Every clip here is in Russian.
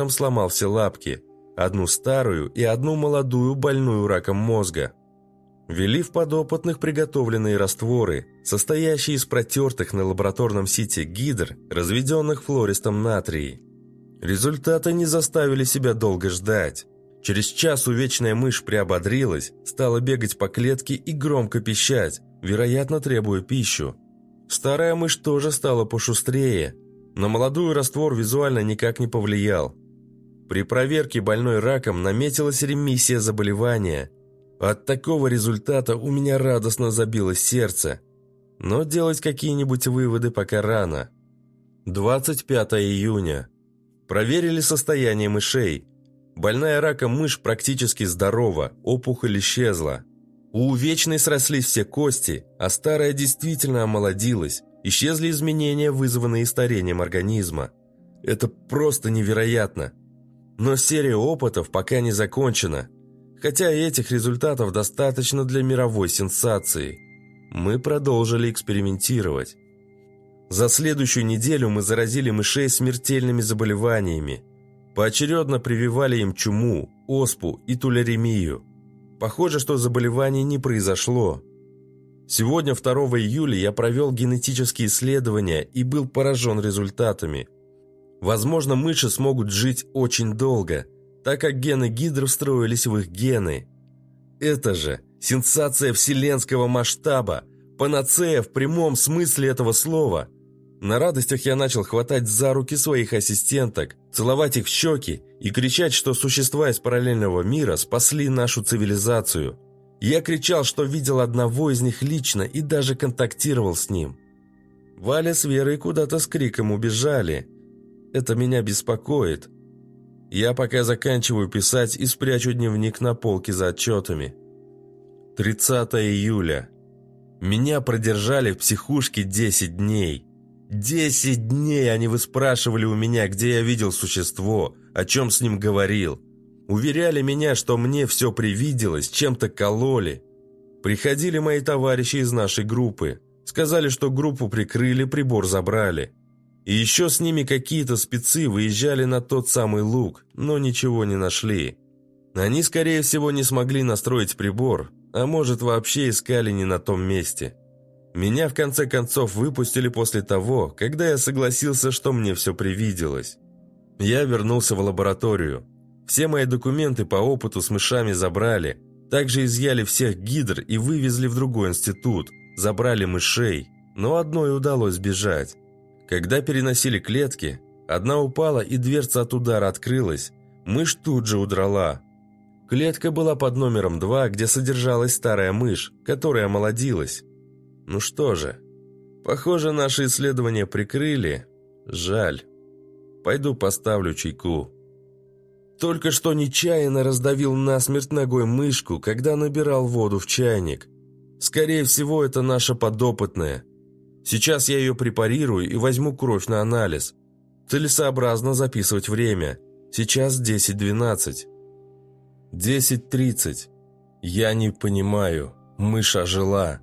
этом сломал все лапки. Одну старую и одну молодую, больную раком мозга. Ввели в подопытных приготовленные растворы, состоящие из протертых на лабораторном сите гидр, разведенных флористом натрии. Результаты не заставили себя долго ждать. Через час увечная мышь приободрилась, стала бегать по клетке и громко пищать, вероятно, требуя пищу. Старая мышь тоже стала пошустрее. На молодую раствор визуально никак не повлиял. При проверке больной раком наметилась ремиссия заболевания – от такого результата у меня радостно забилось сердце. Но делать какие-нибудь выводы пока рано. 25 июня. Проверили состояние мышей. Больная раком мышь практически здорова, опухоль исчезла. У увечной срослись все кости, а старая действительно омолодилась. Исчезли изменения, вызванные старением организма. Это просто невероятно. Но серия опытов пока не закончена – Хотя этих результатов достаточно для мировой сенсации. Мы продолжили экспериментировать. За следующую неделю мы заразили мышей смертельными заболеваниями. Поочередно прививали им чуму, оспу и туляремию. Похоже, что заболеваний не произошло. Сегодня, 2 июля, я провел генетические исследования и был поражен результатами. Возможно, мыши смогут жить очень долго – так как гены гидр встроились в их гены. Это же сенсация вселенского масштаба, панацея в прямом смысле этого слова. На радостях я начал хватать за руки своих ассистенток, целовать их в щеки и кричать, что существа из параллельного мира спасли нашу цивилизацию. Я кричал, что видел одного из них лично и даже контактировал с ним. Валя с Верой куда-то с криком убежали. Это меня беспокоит. Я пока заканчиваю писать и спрячу дневник на полке за отчетами. 30 июля. Меня продержали в психушке 10 дней. 10 дней они выспрашивали у меня, где я видел существо, о чем с ним говорил. Уверяли меня, что мне все привиделось, чем-то кололи. Приходили мои товарищи из нашей группы. Сказали, что группу прикрыли, прибор забрали. И еще с ними какие-то спецы выезжали на тот самый луг, но ничего не нашли. Они, скорее всего, не смогли настроить прибор, а может, вообще искали не на том месте. Меня, в конце концов, выпустили после того, когда я согласился, что мне все привиделось. Я вернулся в лабораторию. Все мои документы по опыту с мышами забрали, также изъяли всех гидр и вывезли в другой институт, забрали мышей, но одной удалось сбежать. Когда переносили клетки, одна упала и дверца от удара открылась. Мышь тут же удрала. Клетка была под номером 2, где содержалась старая мышь, которая омолодилась. Ну что же, похоже, наши исследования прикрыли. Жаль. Пойду поставлю чайку. Только что нечаянно раздавил насмерть ногой мышку, когда набирал воду в чайник. Скорее всего, это наша подопытная. Сейчас я ее препарирую и возьму кровь на анализ. Целесообразно записывать время. Сейчас 10.12. 10.30. Я не понимаю. Мышь ожила.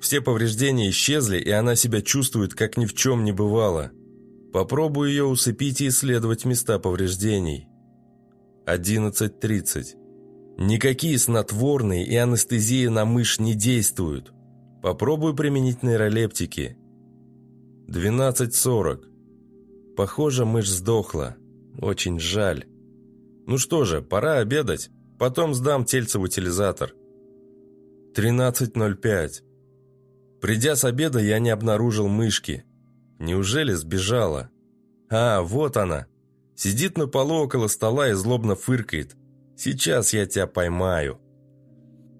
Все повреждения исчезли, и она себя чувствует, как ни в чем не бывало. Попробую ее усыпить и исследовать места повреждений. 11.30. Никакие снотворные и анестезия на мышь не действуют. Попробую применить нейролептики. 12.40. Похоже, мышь сдохла. Очень жаль. Ну что же, пора обедать. Потом сдам тельце в утилизатор. 13.05. Придя с обеда, я не обнаружил мышки. Неужели сбежала? А, вот она. Сидит на полу около стола и злобно фыркает. Сейчас я тебя поймаю.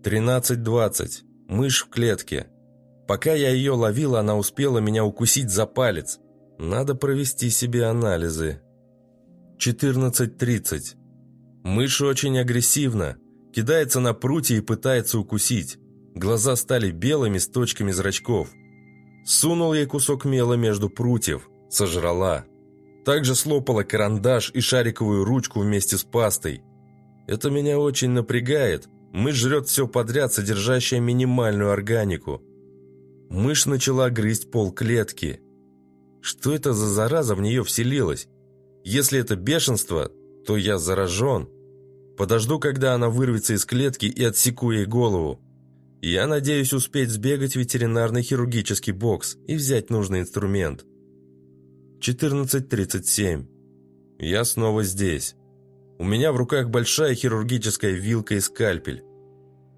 13.20. Мышь в клетке. Пока я ее ловил, она успела меня укусить за палец. Надо провести себе анализы. 14.30. Мышь очень агрессивна. Кидается на прутья и пытается укусить. Глаза стали белыми с точками зрачков. Сунул ей кусок мела между прутьев. Сожрала. Также слопала карандаш и шариковую ручку вместе с пастой. Это меня очень напрягает. Мышь жрет все подряд, содержащее минимальную органику. Мышь начала грызть пол клетки. Что это за зараза в нее вселилась? Если это бешенство, то я заражен. Подожду, когда она вырвется из клетки и отсеку ей голову. Я надеюсь успеть сбегать в ветеринарный хирургический бокс и взять нужный инструмент. 14.37. Я снова здесь. У меня в руках большая хирургическая вилка и скальпель.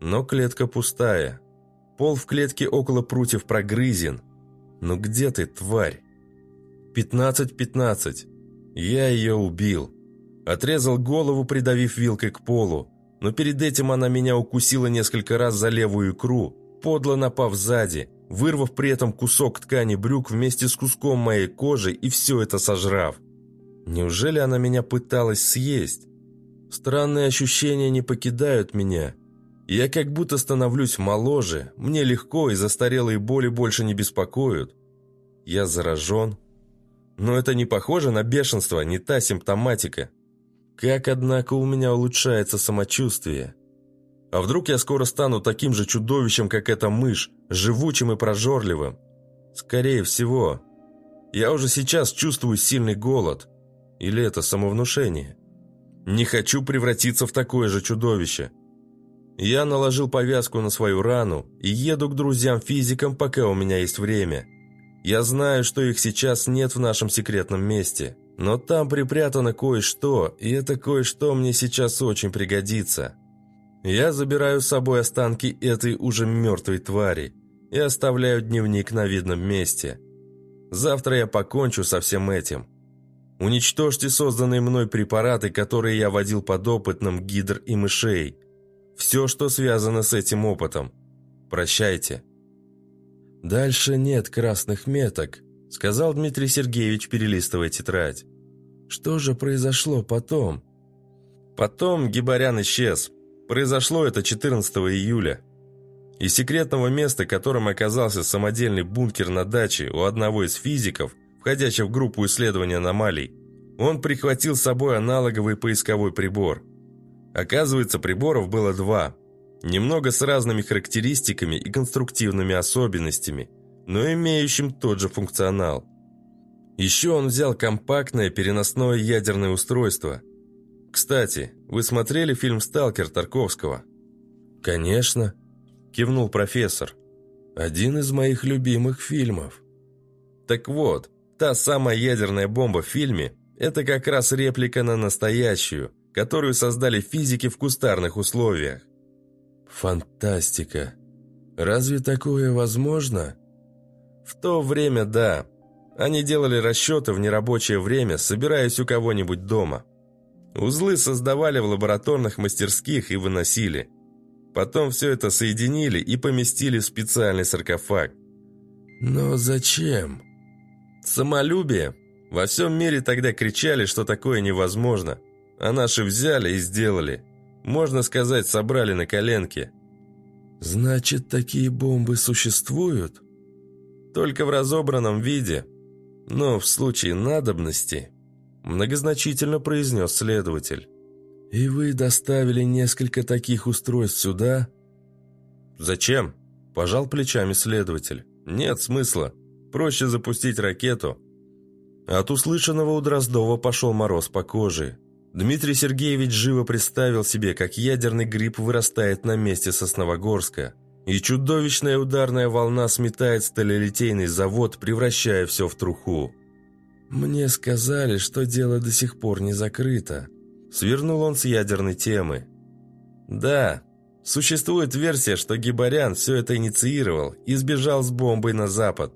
Но клетка пустая. Пол в клетке около прутьев прогрызен. Ну где ты, тварь? 15-15. Я ее убил. Отрезал голову, придавив вилкой к полу. Но перед этим она меня укусила несколько раз за левую икру, подло напав сзади, вырвав при этом кусок ткани брюк вместе с куском моей кожи и все это сожрав. Неужели она меня пыталась съесть? Странные ощущения не покидают меня. Я как будто становлюсь моложе, мне легко и застарелые боли больше не беспокоят. Я заражен. Но это не похоже на бешенство, не та симптоматика. Как, однако, у меня улучшается самочувствие. А вдруг я скоро стану таким же чудовищем, как эта мышь, живучим и прожорливым? Скорее всего. Я уже сейчас чувствую сильный голод. Или это самовнушение? Не хочу превратиться в такое же чудовище. Я наложил повязку на свою рану и еду к друзьям-физикам, пока у меня есть время. Я знаю, что их сейчас нет в нашем секретном месте, но там припрятано кое-что, и это кое-что мне сейчас очень пригодится. Я забираю с собой останки этой уже мертвой твари и оставляю дневник на видном месте. Завтра я покончу со всем этим. Уничтожьте созданные мной препараты, которые я водил подопытным гидр и мышей. Все, что связано с этим опытом. Прощайте. Дальше нет красных меток, сказал Дмитрий Сергеевич, перелистывая тетрадь. Что же произошло потом? Потом Гибарян исчез. Произошло это 14 июля. Из секретного места, которым оказался самодельный бункер на даче у одного из физиков – входящий в группу исследования аномалий, он прихватил с собой аналоговый поисковой прибор. Оказывается, приборов было два, немного с разными характеристиками и конструктивными особенностями, но имеющим тот же функционал. Еще он взял компактное переносное ядерное устройство. Кстати, вы смотрели фильм «Сталкер» Тарковского? «Конечно», – кивнул профессор. «Один из моих любимых фильмов». Так вот, Та самая ядерная бомба в фильме – это как раз реплика на настоящую, которую создали физики в кустарных условиях. Фантастика. Разве такое возможно? В то время – да. Они делали расчеты в нерабочее время, собираясь у кого-нибудь дома. Узлы создавали в лабораторных мастерских и выносили. Потом все это соединили и поместили в специальный саркофаг. Но зачем? Самолюбие. Во всем мире тогда кричали, что такое невозможно. А наши взяли и сделали. Можно сказать, собрали на коленке. Значит, такие бомбы существуют? Только в разобранном виде. Но в случае надобности, многозначительно произнес следователь. И вы доставили несколько таких устройств сюда? Зачем? Пожал плечами следователь. Нет смысла. Проще запустить ракету. От услышанного у Дроздова пошел мороз по коже. Дмитрий Сергеевич живо представил себе, как ядерный гриб вырастает на месте Сосновогорска, и чудовищная ударная волна сметает сталелитейный завод, превращая все в труху. «Мне сказали, что дело до сих пор не закрыто», — свернул он с ядерной темы. «Да, существует версия, что Гибарян все это инициировал и сбежал с бомбой на запад.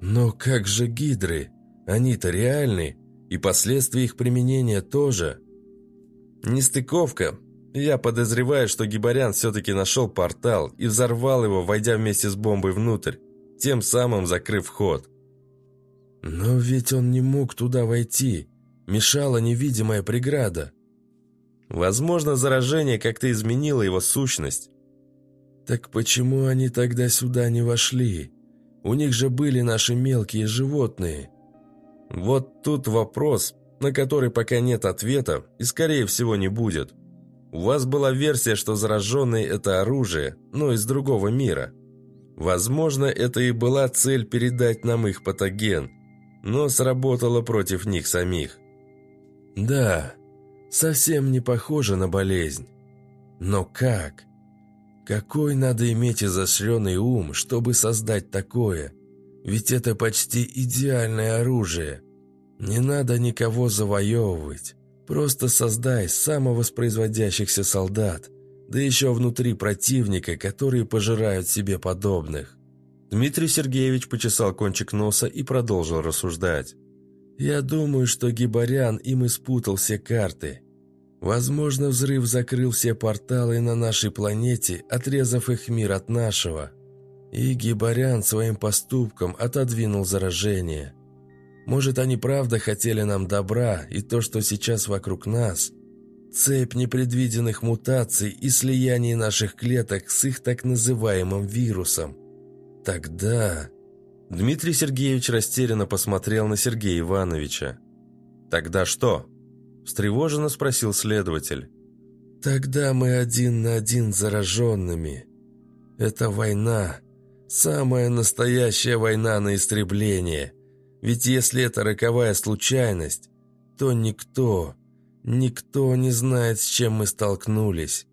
Но как же гидры? Они-то реальны, и последствия их применения тоже. Нестыковка. Я подозреваю, что Гибарян все-таки нашел портал и взорвал его, войдя вместе с бомбой внутрь, тем самым закрыв вход. Но ведь он не мог туда войти. Мешала невидимая преграда. Возможно, заражение как-то изменило его сущность. Так почему они тогда сюда не вошли? У них же были наши мелкие животные. Вот тут вопрос, на который пока нет ответа и, скорее всего, не будет. У вас была версия, что зараженные – это оружие, но из другого мира. Возможно, это и была цель передать нам их патоген, но сработало против них самих. Да, совсем не похоже на болезнь. Но как? Какой надо иметь изощренный ум, чтобы создать такое? Ведь это почти идеальное оружие. Не надо никого завоевывать. Просто создай самовоспроизводящихся солдат, да еще внутри противника, которые пожирают себе подобных. Дмитрий Сергеевич почесал кончик носа и продолжил рассуждать. «Я думаю, что Гибарян им испутал все карты. Возможно, взрыв закрыл все порталы на нашей планете, отрезав их мир от нашего. И Гибарян своим поступком отодвинул заражение. Может, они правда хотели нам добра, и то, что сейчас вокруг нас – цепь непредвиденных мутаций и слияний наших клеток с их так называемым вирусом. Тогда... Дмитрий Сергеевич растерянно посмотрел на Сергея Ивановича. «Тогда что?» – встревоженно спросил следователь. «Тогда мы один на один зараженными. Это война, самая настоящая война на истребление. Ведь если это роковая случайность, то никто, никто не знает, с чем мы столкнулись».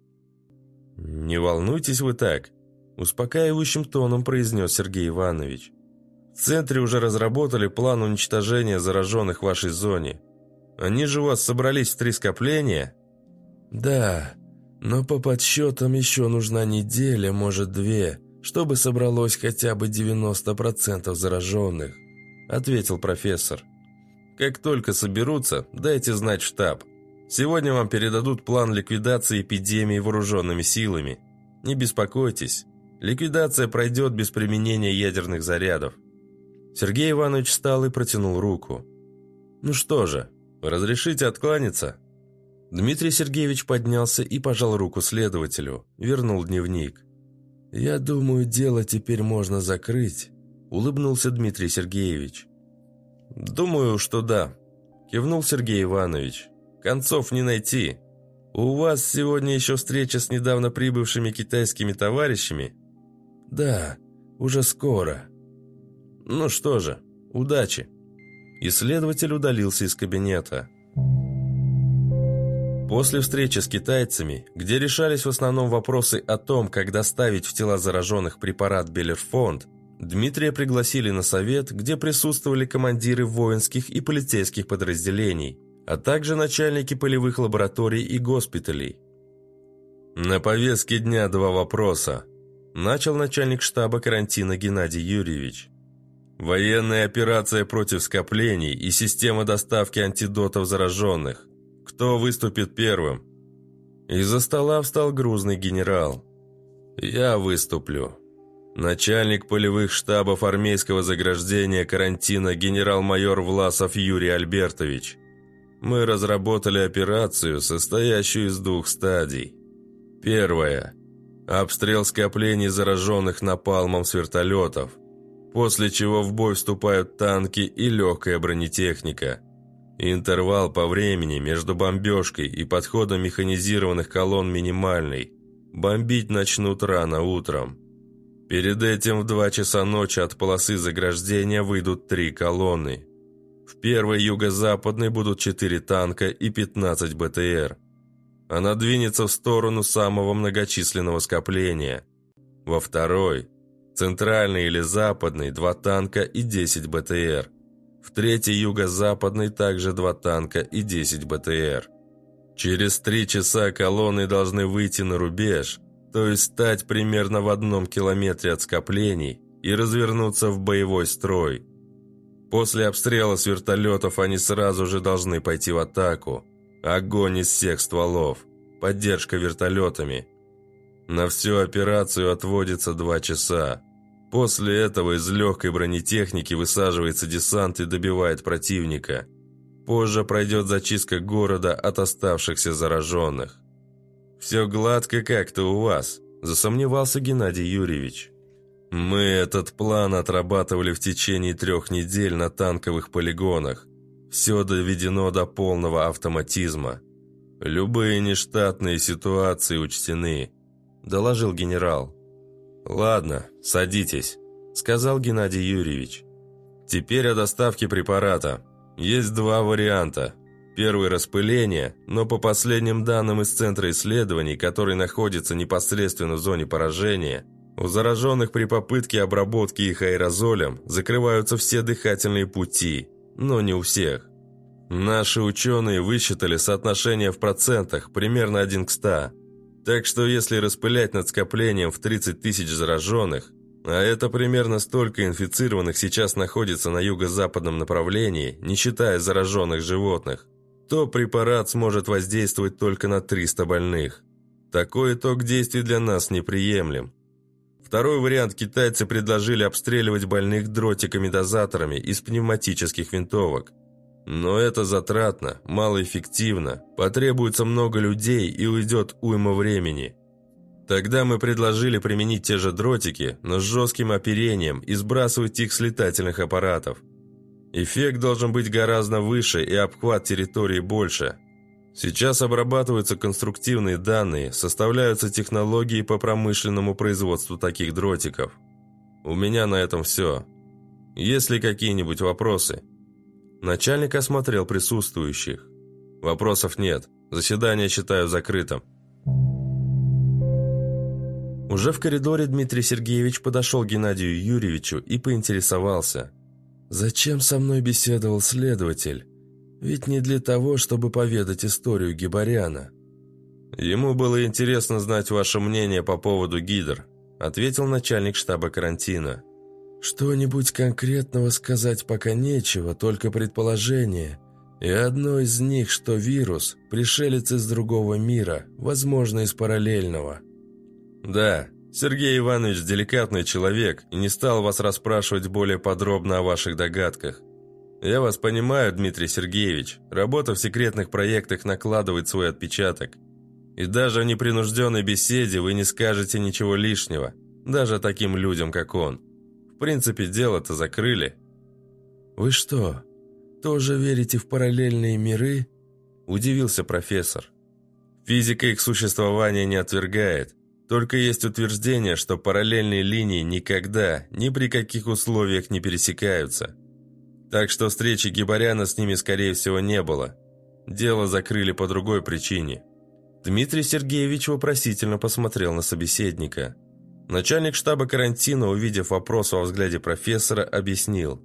«Не волнуйтесь вы так», – успокаивающим тоном произнес Сергей Иванович. В центре уже разработали план уничтожения зараженных в вашей зоне. Они же у вас собрались в три скопления?» «Да, но по подсчетам еще нужна неделя, может две, чтобы собралось хотя бы 90% зараженных», ответил профессор. «Как только соберутся, дайте знать штаб. Сегодня вам передадут план ликвидации эпидемии вооруженными силами. Не беспокойтесь, ликвидация пройдет без применения ядерных зарядов. Сергей Иванович встал и протянул руку. «Ну что же, разрешите откланяться?» Дмитрий Сергеевич поднялся и пожал руку следователю, вернул дневник. «Я думаю, дело теперь можно закрыть», – улыбнулся Дмитрий Сергеевич. «Думаю, что да», – кивнул Сергей Иванович. «Концов не найти. У вас сегодня еще встреча с недавно прибывшими китайскими товарищами?» «Да, уже скоро», ну что же, удачи. Исследователь удалился из кабинета. После встречи с китайцами, где решались в основном вопросы о том, как доставить в тела зараженных препарат Беллерфонд, Дмитрия пригласили на совет, где присутствовали командиры воинских и полицейских подразделений, а также начальники полевых лабораторий и госпиталей. На повестке дня два вопроса. Начал начальник штаба карантина Геннадий Юрьевич. Военная операция против скоплений и система доставки антидотов зараженных. Кто выступит первым? Из-за стола встал грузный генерал. Я выступлю. Начальник полевых штабов армейского заграждения карантина генерал-майор Власов Юрий Альбертович. Мы разработали операцию, состоящую из двух стадий. Первая. Обстрел скоплений зараженных напалмом с вертолетов – после чего в бой вступают танки и легкая бронетехника. Интервал по времени между бомбежкой и подходом механизированных колонн минимальный. Бомбить начнут рано утром. Перед этим в 2 часа ночи от полосы заграждения выйдут три колонны. В первой юго-западной будут 4 танка и 15 БТР. Она двинется в сторону самого многочисленного скопления. Во второй Центральный или западный – два танка и 10 БТР. В третий юго-западный также два танка и 10 БТР. Через три часа колонны должны выйти на рубеж, то есть стать примерно в одном километре от скоплений и развернуться в боевой строй. После обстрела с вертолетов они сразу же должны пойти в атаку. Огонь из всех стволов. Поддержка вертолетами – на всю операцию отводится два часа. После этого из легкой бронетехники высаживается десант и добивает противника. Позже пройдет зачистка города от оставшихся зараженных. «Все гладко как-то у вас», – засомневался Геннадий Юрьевич. «Мы этот план отрабатывали в течение трех недель на танковых полигонах. Все доведено до полного автоматизма. Любые нештатные ситуации учтены. – доложил генерал. «Ладно, садитесь», – сказал Геннадий Юрьевич. «Теперь о доставке препарата. Есть два варианта. Первое распыление, но по последним данным из Центра исследований, который находится непосредственно в зоне поражения, у зараженных при попытке обработки их аэрозолем закрываются все дыхательные пути, но не у всех. Наши ученые высчитали соотношение в процентах примерно 1 к 100. Так что если распылять над скоплением в 30 тысяч зараженных, а это примерно столько инфицированных сейчас находится на юго-западном направлении, не считая зараженных животных, то препарат сможет воздействовать только на 300 больных. Такой итог действий для нас неприемлем. Второй вариант китайцы предложили обстреливать больных дротиками-дозаторами из пневматических винтовок. Но это затратно, малоэффективно, потребуется много людей и уйдет уйма времени. Тогда мы предложили применить те же дротики, но с жестким оперением и сбрасывать их с летательных аппаратов. Эффект должен быть гораздо выше и обхват территории больше. Сейчас обрабатываются конструктивные данные, составляются технологии по промышленному производству таких дротиков. У меня на этом все. Есть ли какие-нибудь вопросы? Начальник осмотрел присутствующих. Вопросов нет. Заседание считаю закрытым. Уже в коридоре Дмитрий Сергеевич подошел к Геннадию Юрьевичу и поинтересовался. «Зачем со мной беседовал следователь? Ведь не для того, чтобы поведать историю Гибаряна». «Ему было интересно знать ваше мнение по поводу Гидр», ответил начальник штаба карантина. «Что-нибудь конкретного сказать пока нечего, только предположение. И одно из них, что вирус – пришелец из другого мира, возможно, из параллельного». «Да, Сергей Иванович деликатный человек и не стал вас расспрашивать более подробно о ваших догадках. Я вас понимаю, Дмитрий Сергеевич, работа в секретных проектах накладывает свой отпечаток. И даже в непринужденной беседе вы не скажете ничего лишнего, даже таким людям, как он. Принципе, дело-то закрыли». «Вы что, тоже верите в параллельные миры?» – удивился профессор. «Физика их существования не отвергает». Только есть утверждение, что параллельные линии никогда, ни при каких условиях не пересекаются. Так что встречи Гибаряна с ними, скорее всего, не было. Дело закрыли по другой причине. Дмитрий Сергеевич вопросительно посмотрел на собеседника. Начальник штаба карантина, увидев вопрос во взгляде профессора, объяснил.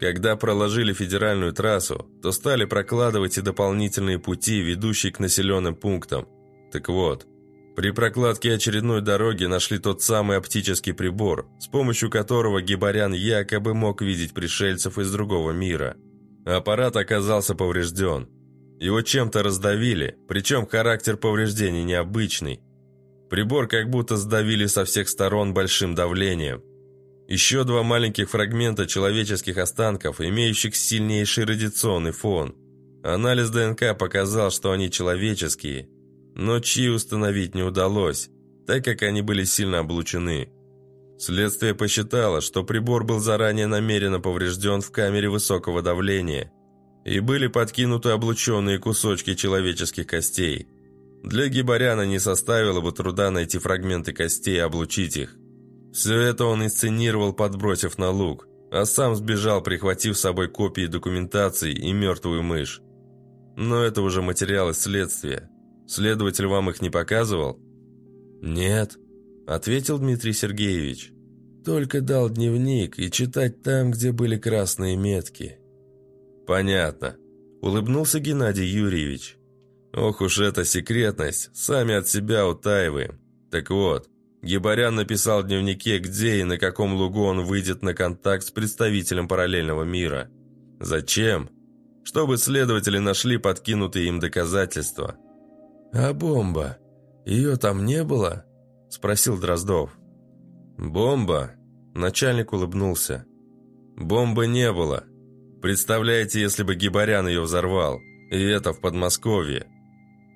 Когда проложили федеральную трассу, то стали прокладывать и дополнительные пути, ведущие к населенным пунктам. Так вот, при прокладке очередной дороги нашли тот самый оптический прибор, с помощью которого Гибарян якобы мог видеть пришельцев из другого мира. Аппарат оказался поврежден. Его чем-то раздавили, причем характер повреждений необычный. Прибор как будто сдавили со всех сторон большим давлением. Еще два маленьких фрагмента человеческих останков, имеющих сильнейший радиационный фон. Анализ ДНК показал, что они человеческие – но чьи установить не удалось, так как они были сильно облучены. Следствие посчитало, что прибор был заранее намеренно поврежден в камере высокого давления, и были подкинуты облученные кусочки человеческих костей. Для Гибаряна не составило бы труда найти фрагменты костей и облучить их. Все это он инсценировал, подбросив на луг, а сам сбежал, прихватив с собой копии документации и мертвую мышь. Но это уже материалы следствия. Следователь вам их не показывал?» «Нет», — ответил Дмитрий Сергеевич. «Только дал дневник и читать там, где были красные метки». «Понятно», — улыбнулся Геннадий Юрьевич. «Ох уж эта секретность, сами от себя утаиваем. Так вот, Гибарян написал в дневнике, где и на каком лугу он выйдет на контакт с представителем параллельного мира. Зачем? Чтобы следователи нашли подкинутые им доказательства». «А бомба? Ее там не было?» – спросил Дроздов. «Бомба?» – начальник улыбнулся. «Бомбы не было. Представляете, если бы Гибарян ее взорвал, и это в Подмосковье.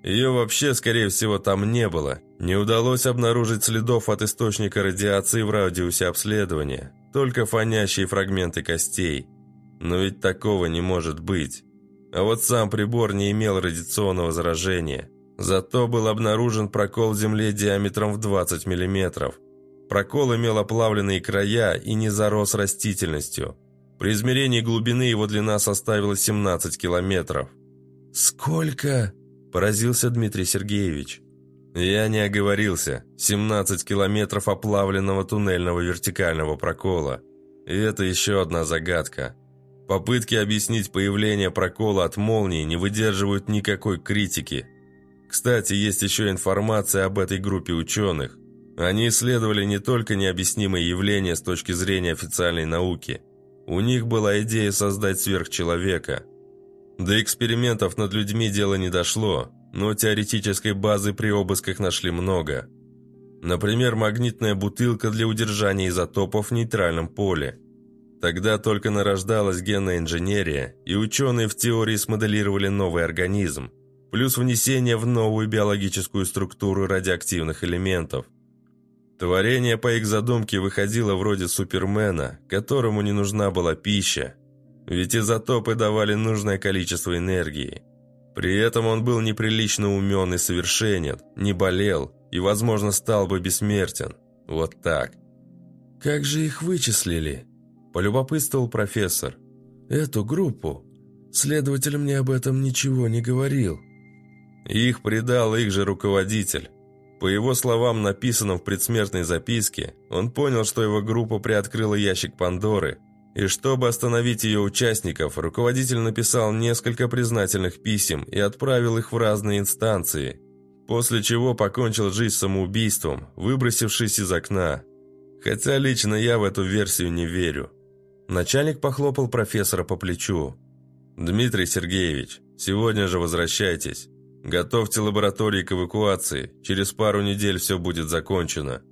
Ее вообще, скорее всего, там не было. Не удалось обнаружить следов от источника радиации в радиусе обследования, только фонящие фрагменты костей. Но ведь такого не может быть. А вот сам прибор не имел радиационного заражения. Зато был обнаружен прокол в земле диаметром в 20 мм. Прокол имел оплавленные края и не зарос растительностью. При измерении глубины его длина составила 17 километров. «Сколько?» – поразился Дмитрий Сергеевич. Я не оговорился. 17 километров оплавленного туннельного вертикального прокола. И это еще одна загадка. Попытки объяснить появление прокола от молнии не выдерживают никакой критики. Кстати, есть еще информация об этой группе ученых. Они исследовали не только необъяснимые явления с точки зрения официальной науки. У них была идея создать сверхчеловека. До экспериментов над людьми дело не дошло, но теоретической базы при обысках нашли много. Например, магнитная бутылка для удержания изотопов в нейтральном поле. Тогда только нарождалась генная инженерия, и ученые в теории смоделировали новый организм, плюс внесение в новую биологическую структуру радиоактивных элементов. Творение по их задумке выходило вроде Супермена, которому не нужна была пища, ведь изотопы давали нужное количество энергии – при этом он был неприлично умен и совершенен, не болел и, возможно, стал бы бессмертен. Вот так. «Как же их вычислили?» – полюбопытствовал профессор. «Эту группу. Следователь мне об этом ничего не говорил». Их предал их же руководитель. По его словам, написанным в предсмертной записке, он понял, что его группа приоткрыла ящик Пандоры и чтобы остановить ее участников, руководитель написал несколько признательных писем и отправил их в разные инстанции, после чего покончил жизнь самоубийством, выбросившись из окна. Хотя лично я в эту версию не верю. Начальник похлопал профессора по плечу. «Дмитрий Сергеевич, сегодня же возвращайтесь. Готовьте лаборатории к эвакуации, через пару недель все будет закончено.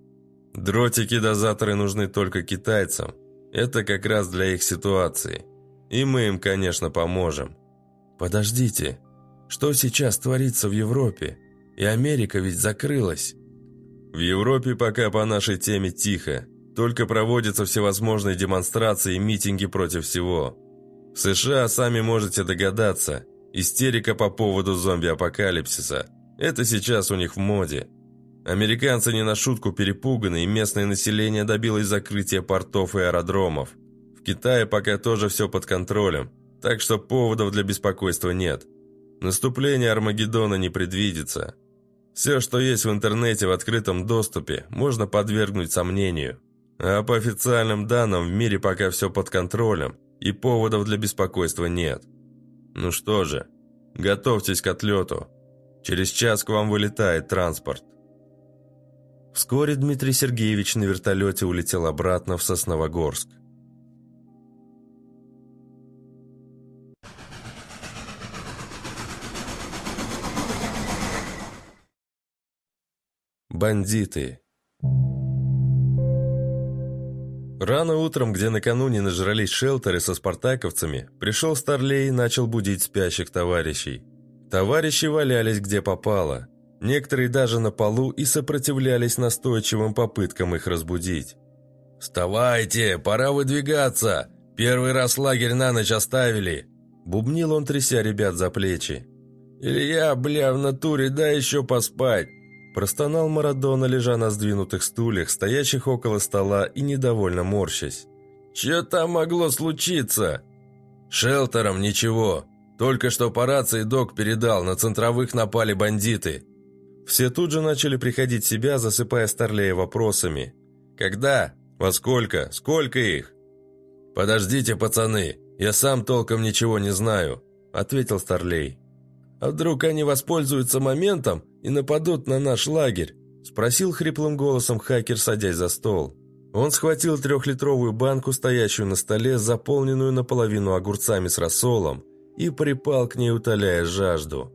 Дротики-дозаторы нужны только китайцам, это как раз для их ситуации. И мы им, конечно, поможем. Подождите, что сейчас творится в Европе? И Америка ведь закрылась. В Европе пока по нашей теме тихо. Только проводятся всевозможные демонстрации и митинги против всего. В США, сами можете догадаться, истерика по поводу зомби-апокалипсиса. Это сейчас у них в моде. Американцы не на шутку перепуганы, и местное население добилось закрытия портов и аэродромов. В Китае пока тоже все под контролем, так что поводов для беспокойства нет. Наступление Армагеддона не предвидится. Все, что есть в интернете в открытом доступе, можно подвергнуть сомнению. А по официальным данным, в мире пока все под контролем, и поводов для беспокойства нет. Ну что же, готовьтесь к отлету. Через час к вам вылетает транспорт. Вскоре Дмитрий Сергеевич на вертолете улетел обратно в Сосновогорск. Бандиты Рано утром, где накануне нажрались шелтеры со спартаковцами, пришел Старлей и начал будить спящих товарищей. Товарищи валялись где попало – Некоторые даже на полу и сопротивлялись настойчивым попыткам их разбудить. «Вставайте, пора выдвигаться! Первый раз лагерь на ночь оставили!» Бубнил он, тряся ребят за плечи. «Илья, бля, в натуре, дай еще поспать!» Простонал Марадона, лежа на сдвинутых стульях, стоящих около стола и недовольно морщась. «Че там могло случиться?» «Шелтером ничего. Только что по рации док передал, на центровых напали бандиты. Все тут же начали приходить в себя, засыпая Старлея вопросами. «Когда? Во сколько? Сколько их?» «Подождите, пацаны, я сам толком ничего не знаю», — ответил Старлей. «А вдруг они воспользуются моментом и нападут на наш лагерь?» — спросил хриплым голосом хакер, садясь за стол. Он схватил трехлитровую банку, стоящую на столе, заполненную наполовину огурцами с рассолом, и припал к ней, утоляя жажду.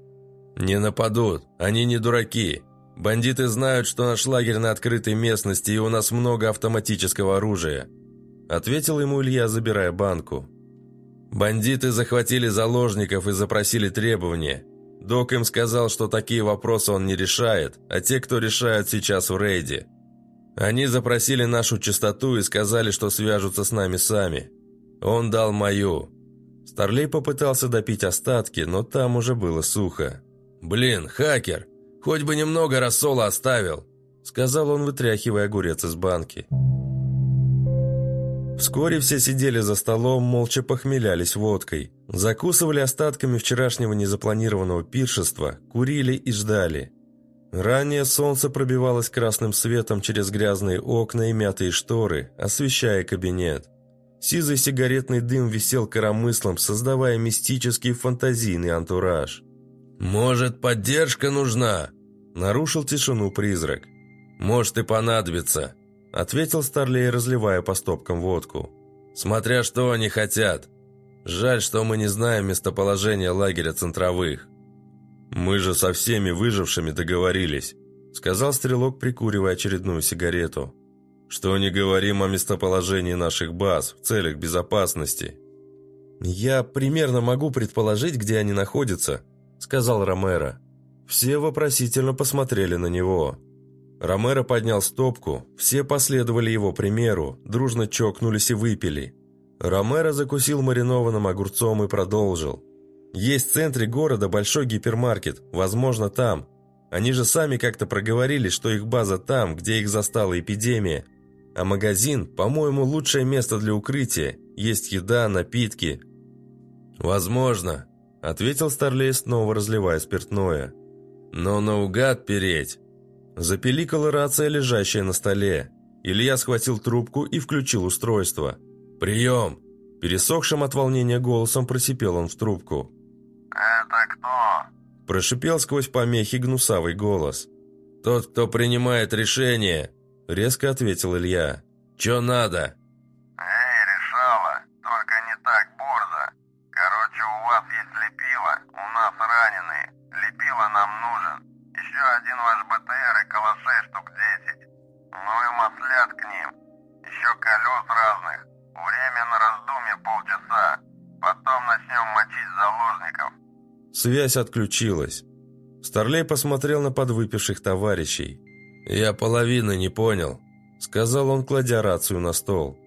«Не нападут, они не дураки. Бандиты знают, что наш лагерь на открытой местности и у нас много автоматического оружия», ответил ему Илья, забирая банку. «Бандиты захватили заложников и запросили требования. Док им сказал, что такие вопросы он не решает, а те, кто решает сейчас в рейде. Они запросили нашу частоту и сказали, что свяжутся с нами сами. Он дал мою». Старлей попытался допить остатки, но там уже было сухо. «Блин, хакер, хоть бы немного рассола оставил», сказал он, вытряхивая огурец из банки. Вскоре все сидели за столом, молча похмелялись водкой, закусывали остатками вчерашнего незапланированного пиршества, курили и ждали. Ранее солнце пробивалось красным светом через грязные окна и мятые шторы, освещая кабинет. Сизый сигаретный дым висел коромыслом, создавая мистический фантазийный антураж. «Может, поддержка нужна?» – нарушил тишину призрак. «Может и понадобится», – ответил Старлей, разливая по стопкам водку. «Смотря что они хотят. Жаль, что мы не знаем местоположение лагеря центровых». «Мы же со всеми выжившими договорились», – сказал Стрелок, прикуривая очередную сигарету. «Что не говорим о местоположении наших баз в целях безопасности». «Я примерно могу предположить, где они находятся», – сказал Ромеро. Все вопросительно посмотрели на него. Ромеро поднял стопку, все последовали его примеру, дружно чокнулись и выпили. Ромеро закусил маринованным огурцом и продолжил. «Есть в центре города большой гипермаркет, возможно, там. Они же сами как-то проговорили, что их база там, где их застала эпидемия. А магазин, по-моему, лучшее место для укрытия. Есть еда, напитки». «Возможно», — ответил Старлей, снова разливая спиртное. «Но наугад переть!» Запеликала рация, лежащая на столе. Илья схватил трубку и включил устройство. «Прием!» Пересохшим от волнения голосом просипел он в трубку. «Это кто?» Прошипел сквозь помехи гнусавый голос. «Тот, кто принимает решение!» Резко ответил Илья. «Че надо?» «Эй, решала, только не так борзо. Короче, у вас есть лепила, у нас раненые. Лепила нам нужен. Еще один ваш БТР и калашей штук 10. Ну и маслят к ним. Еще колес разных. Время на раздумье полчаса. Потом начнем мочить заложников. Связь отключилась. Старлей посмотрел на подвыпивших товарищей. «Я половины не понял», — сказал он, кладя рацию на стол.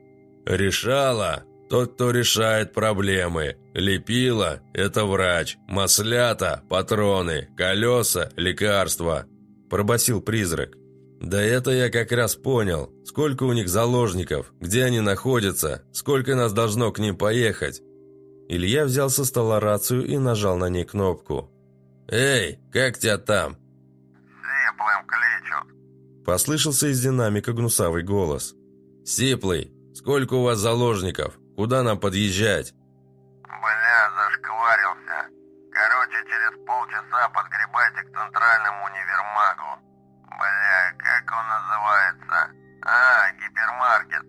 «Решала тот, кто решает проблемы. Лепила – это врач. Маслята – патроны. Колеса – лекарства», – пробасил призрак. «Да это я как раз понял. Сколько у них заложников, где они находятся, сколько нас должно к ним поехать». Илья взял со стола рацию и нажал на ней кнопку. «Эй, как тебя там?» «Сиплым кличут», – послышался из динамика гнусавый голос. «Сиплый, сколько у вас заложников?» Куда нам подъезжать?» «Бля, зашкварился. Короче, через полчаса подгребайте к центральному универмагу. Бля, как он называется? А, гипермаркет.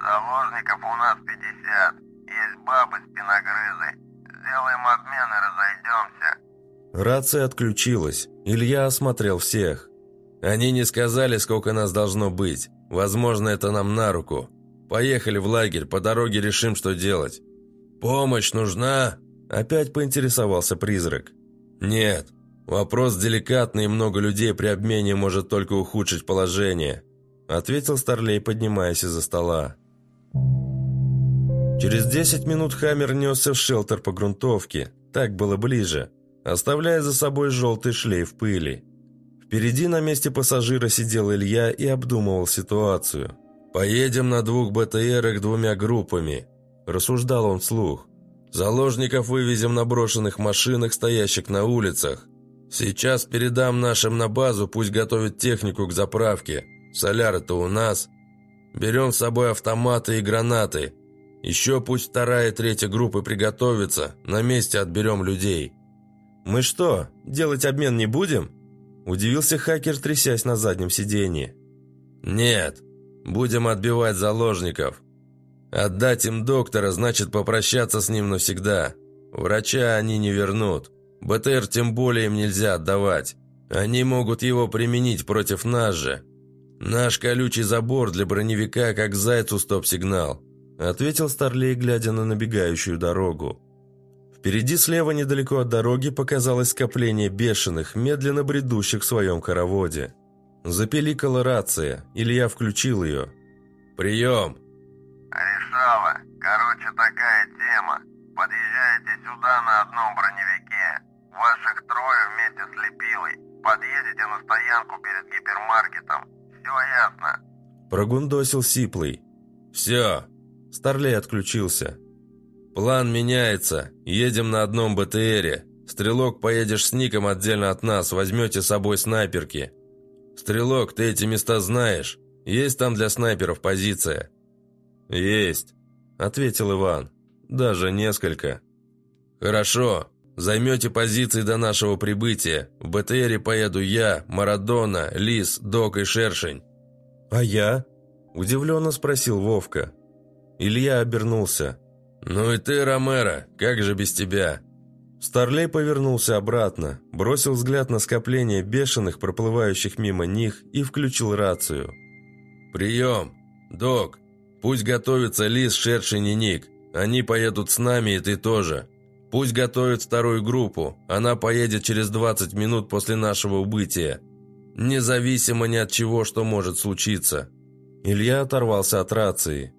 Заложников у нас 50. Есть бабы-спиногрызы. Сделаем обмен и разойдемся». Рация отключилась. Илья осмотрел всех. «Они не сказали, сколько нас должно быть. Возможно, это нам на руку. Поехали в лагерь, по дороге решим, что делать. Помощь нужна?» Опять поинтересовался призрак. «Нет. Вопрос деликатный, и много людей при обмене может только ухудшить положение», ответил Старлей, поднимаясь из-за стола. Через 10 минут Хаммер несся в шелтер по грунтовке, так было ближе, оставляя за собой желтый шлейф пыли. Впереди на месте пассажира сидел Илья и обдумывал ситуацию. «Поедем на двух БТРах двумя группами», – рассуждал он вслух. «Заложников вывезем на брошенных машинах, стоящих на улицах. Сейчас передам нашим на базу, пусть готовят технику к заправке. Соляры-то у нас. Берем с собой автоматы и гранаты. Еще пусть вторая и третья группы приготовятся, на месте отберем людей». «Мы что, делать обмен не будем?» – удивился хакер, трясясь на заднем сиденье. «Нет», Будем отбивать заложников. Отдать им доктора значит попрощаться с ним навсегда. Врача они не вернут. БТР тем более им нельзя отдавать. Они могут его применить против нас же. Наш колючий забор для броневика как зайцу стоп-сигнал», ответил Старлей, глядя на набегающую дорогу. Впереди слева недалеко от дороги показалось скопление бешеных, медленно бредущих в своем хороводе. Запеликала рация. Илья включил ее. «Прием!» «Решала. Короче, такая тема. Подъезжаете сюда на одном броневике. Ваших трое вместе с Лепилой. Подъедете на стоянку перед гипермаркетом. Все ясно?» Прогундосил Сиплый. «Все!» Старлей отключился. «План меняется. Едем на одном БТРе. Стрелок, поедешь с Ником отдельно от нас, возьмете с собой снайперки. Стрелок, ты эти места знаешь. Есть там для снайперов позиция?» «Есть», — ответил Иван. «Даже несколько». «Хорошо. Займете позиции до нашего прибытия. В БТРе поеду я, Марадона, Лис, Док и Шершень». «А я?» – удивленно спросил Вовка. Илья обернулся. «Ну и ты, Ромеро, как же без тебя?» Старлей повернулся обратно, бросил взгляд на скопление бешеных, проплывающих мимо них, и включил рацию. «Прием! Док, пусть готовится Лис, Шершень и Ник. Они поедут с нами, и ты тоже. Пусть готовят вторую группу, она поедет через 20 минут после нашего убытия. Независимо ни от чего, что может случиться». Илья оторвался от рации.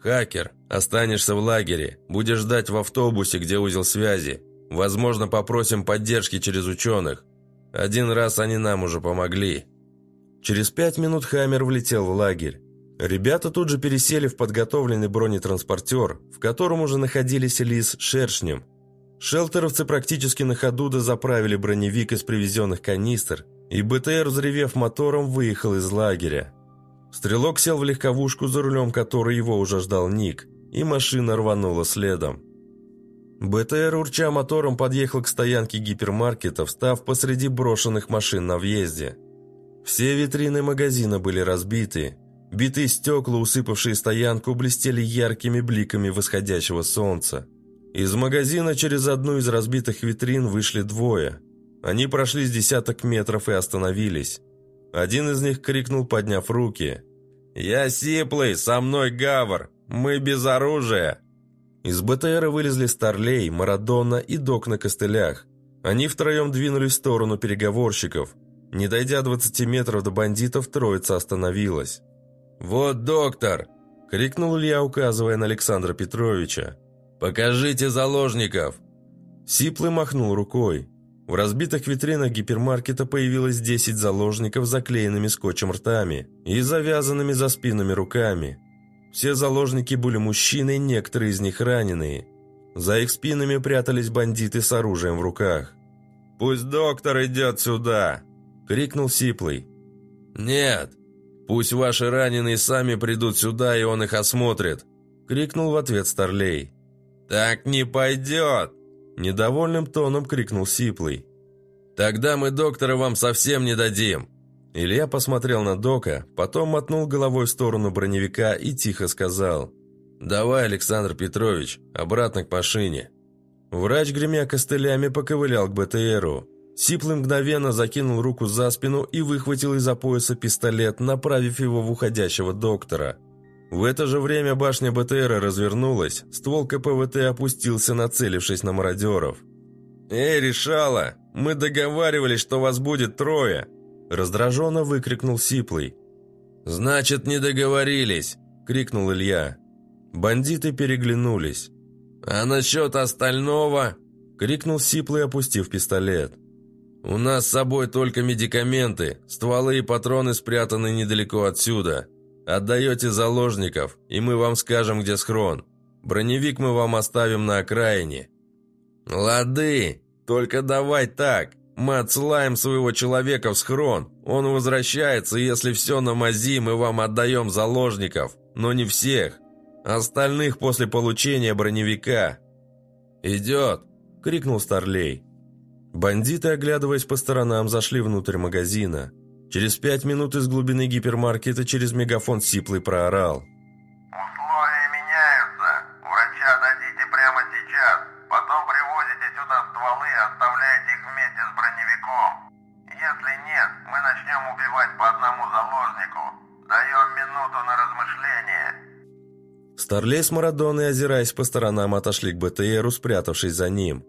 «Хакер, останешься в лагере, будешь ждать в автобусе, где узел связи. Возможно, попросим поддержки через ученых. Один раз они нам уже помогли». Через пять минут Хаммер влетел в лагерь. Ребята тут же пересели в подготовленный бронетранспортер, в котором уже находились Лис Шершнем. Шелтеровцы практически на ходу дозаправили броневик из привезенных канистр, и БТР, взревев мотором, выехал из лагеря. Стрелок сел в легковушку, за рулем которой его уже ждал Ник, и машина рванула следом. БТР, урча мотором, подъехал к стоянке гипермаркета, встав посреди брошенных машин на въезде. Все витрины магазина были разбиты. Битые стекла, усыпавшие стоянку, блестели яркими бликами восходящего солнца. Из магазина через одну из разбитых витрин вышли двое. Они прошли с десяток метров и остановились. Один из них крикнул, подняв руки. «Я Сиплый, со мной Гавр! Мы без оружия!» Из БТРа вылезли Старлей, Марадона и Док на костылях. Они втроем двинулись в сторону переговорщиков. Не дойдя 20 метров до бандитов, троица остановилась. «Вот доктор!» – крикнул Илья, указывая на Александра Петровича. «Покажите заложников!» Сиплый махнул рукой. В разбитых витринах гипермаркета появилось 10 заложников с заклеенными скотчем ртами и завязанными за спинами руками. Все заложники были мужчины, некоторые из них раненые. За их спинами прятались бандиты с оружием в руках. «Пусть доктор идет сюда!» – крикнул Сиплый. «Нет, пусть ваши раненые сами придут сюда, и он их осмотрит!» – крикнул в ответ Старлей. «Так не пойдет!» Недовольным тоном крикнул Сиплый. «Тогда мы доктора вам совсем не дадим!» Илья посмотрел на Дока, потом мотнул головой в сторону броневика и тихо сказал. «Давай, Александр Петрович, обратно к машине». Врач, гремя костылями, поковылял к БТРу. Сиплый мгновенно закинул руку за спину и выхватил из-за пояса пистолет, направив его в уходящего доктора. В это же время башня БТРа развернулась, ствол КПВТ опустился, нацелившись на мародеров. «Эй, решала! Мы договаривались, что вас будет трое!» Раздраженно выкрикнул Сиплый. «Значит, не договорились!» – крикнул Илья. Бандиты переглянулись. «А насчет остального?» – крикнул Сиплый, опустив пистолет. «У нас с собой только медикаменты, стволы и патроны спрятаны недалеко отсюда. Отдаете заложников, и мы вам скажем, где схрон. Броневик мы вам оставим на окраине». «Лады, только давай так. Мы отсылаем своего человека в схрон. Он возвращается, если все на мази, мы вам отдаем заложников, но не всех. Остальных после получения броневика». «Идет!» — крикнул Старлей. Бандиты, оглядываясь по сторонам, зашли внутрь магазина. Через пять минут из глубины гипермаркета через мегафон Сиплый проорал. Старлей с Марадоной, озираясь по сторонам, отошли к БТРу, спрятавшись за ним.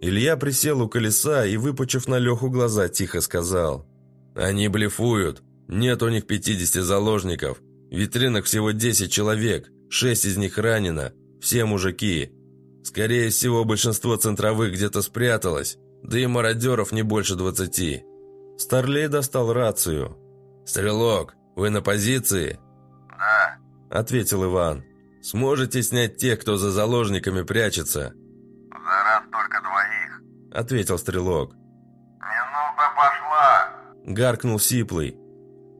Илья присел у колеса и, выпучив на Леху глаза, тихо сказал – «Они блефуют. Нет у них 50 заложников. В витринах всего 10 человек, 6 из них ранено. Все мужики. Скорее всего, большинство центровых где-то спряталось, да и мародеров не больше 20». Старлей достал рацию. «Стрелок, вы на позиции?» «Да», — ответил Иван. Сможете снять тех, кто за заложниками прячется?» «За раз только двоих», — ответил стрелок. «Минута пошла!» — гаркнул Сиплый.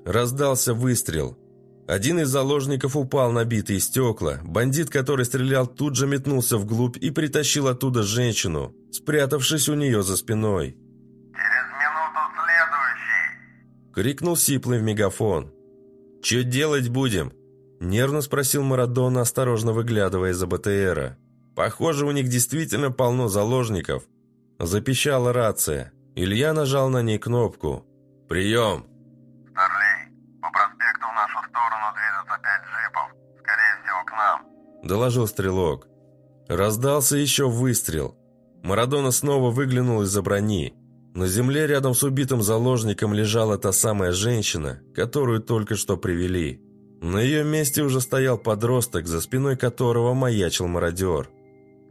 Раздался выстрел. Один из заложников упал на битые стекла. Бандит, который стрелял, тут же метнулся вглубь и притащил оттуда женщину, спрятавшись у нее за спиной. «Через минуту следующий!» — крикнул Сиплый в мегафон. «Че делать будем?» — нервно спросил Марадона, осторожно выглядывая из-за БТРа. «Похоже, у них действительно полно заложников». Запищала рация. Илья нажал на ней кнопку. «Прием!» «Старлей, по проспекту в нашу сторону движется пять джипов. Скорее всего, к нам», – доложил стрелок. Раздался еще выстрел. Марадона снова выглянул из-за брони. На земле рядом с убитым заложником лежала та самая женщина, которую только что привели. На ее месте уже стоял подросток, за спиной которого маячил мародер.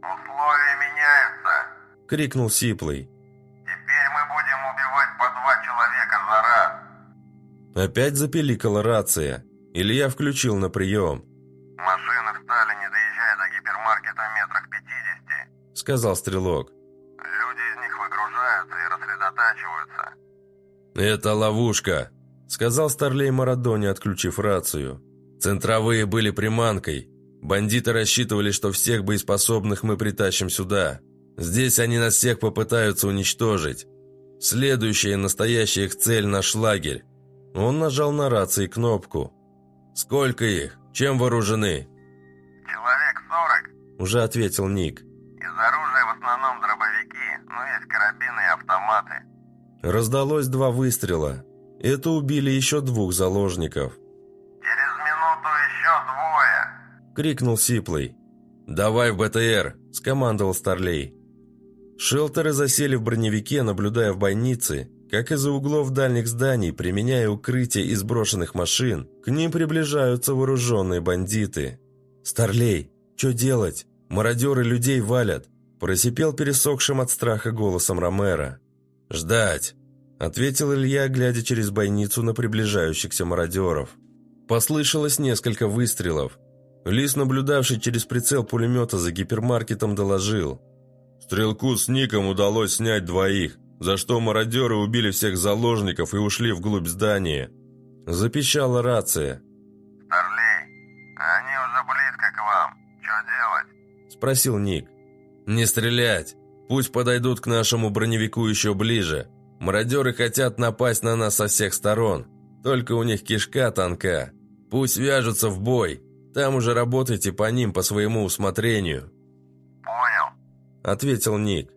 «Условия меняются!» – крикнул Сиплый. «Теперь мы будем убивать по два человека за раз!» Опять запеликала рация. Илья включил на прием. «Машины встали, не доезжая до гипермаркета метрах 50», – сказал стрелок. «Люди из них выгружаются и рассредотачиваются». «Это ловушка», – сказал Старлей Марадоне, отключив рацию. «Центровые были приманкой. Бандиты рассчитывали, что всех боеспособных мы притащим сюда. Здесь они нас всех попытаются уничтожить. Следующая настоящая их цель – наш лагерь». Он нажал на рации кнопку. «Сколько их? Чем вооружены?» «Человек сорок», – уже ответил Ник. «Из оружия в основном дробовики, но есть карабины и автоматы». Раздалось два выстрела. Это убили еще двух заложников. «Через минуту еще двое!» – крикнул Сиплый. «Давай в БТР!» – скомандовал Старлей. Шелтеры засели в броневике, наблюдая в больнице, как из-за углов дальних зданий, применяя укрытие из брошенных машин, к ним приближаются вооруженные бандиты. «Старлей, что делать? Мародеры людей валят!» – просипел пересохшим от страха голосом Ромера. «Ждать!» – ответил Илья, глядя через бойницу на приближающихся мародеров. Послышалось несколько выстрелов. Лис, наблюдавший через прицел пулемета за гипермаркетом, доложил. «Стрелку с Ником удалось снять двоих, за что мародеры убили всех заложников и ушли вглубь здания». Запищала рация. «Старлей, они уже близко к вам. Что делать?» – спросил Ник. «Не стрелять. Пусть подойдут к нашему броневику еще ближе. Мародеры хотят напасть на нас со всех сторон. Только у них кишка тонка. Пусть вяжутся в бой. Там уже работайте по ним по своему усмотрению». «Понял», – ответил Ник.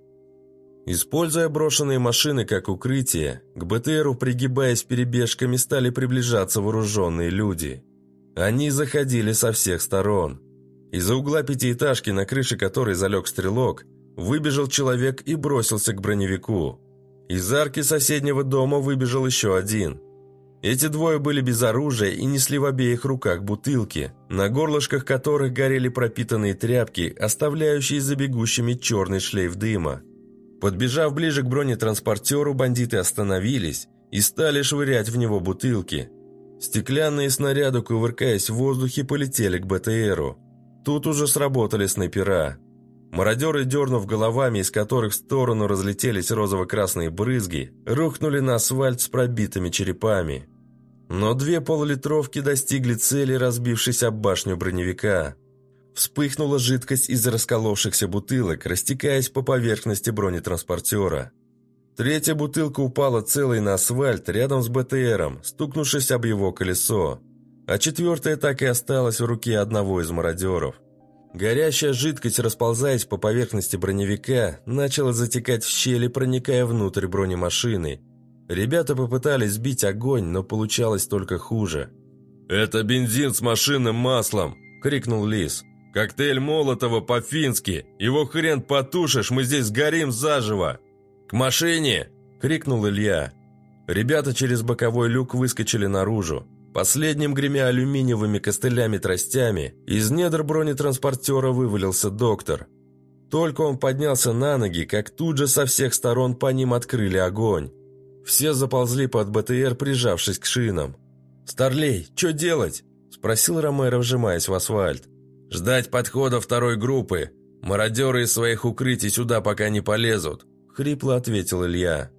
Используя брошенные машины как укрытие, к БТРу, пригибаясь перебежками, стали приближаться вооруженные люди. Они заходили со всех сторон. Из-за угла пятиэтажки, на крыше которой залег стрелок, выбежал человек и бросился к броневику. Из арки соседнего дома выбежал еще один. Эти двое были без оружия и несли в обеих руках бутылки, на горлышках которых горели пропитанные тряпки, оставляющие за бегущими черный шлейф дыма. Подбежав ближе к бронетранспортеру, бандиты остановились и стали швырять в него бутылки. Стеклянные снаряды, кувыркаясь в воздухе, полетели к БТРу. Тут уже сработали снайпера. Мародеры, дернув головами, из которых в сторону разлетелись розово-красные брызги, рухнули на асфальт с пробитыми черепами. Но две полулитровки достигли цели, разбившись об башню броневика. Вспыхнула жидкость из расколовшихся бутылок, растекаясь по поверхности бронетранспортера. Третья бутылка упала целой на асфальт рядом с БТРом, стукнувшись об его колесо. А четвертая так и осталась в руке одного из мародеров. Горящая жидкость, расползаясь по поверхности броневика, начала затекать в щели, проникая внутрь бронемашины. Ребята попытались сбить огонь, но получалось только хуже. «Это бензин с машинным маслом!» – крикнул Лис. «Коктейль Молотова по-фински! Его хрен потушишь, мы здесь горим заживо!» «К машине!» – крикнул Илья. Ребята через боковой люк выскочили наружу. Последним гремя алюминиевыми костылями-тростями, из недр бронетранспортера вывалился доктор. Только он поднялся на ноги, как тут же со всех сторон по ним открыли огонь. Все заползли под БТР, прижавшись к шинам. «Старлей, что делать?» – спросил Ромеро, вжимаясь в асфальт. Ждать подхода второй группы. Мародеры из своих укрытий сюда пока не полезут», — хрипло ответил Илья.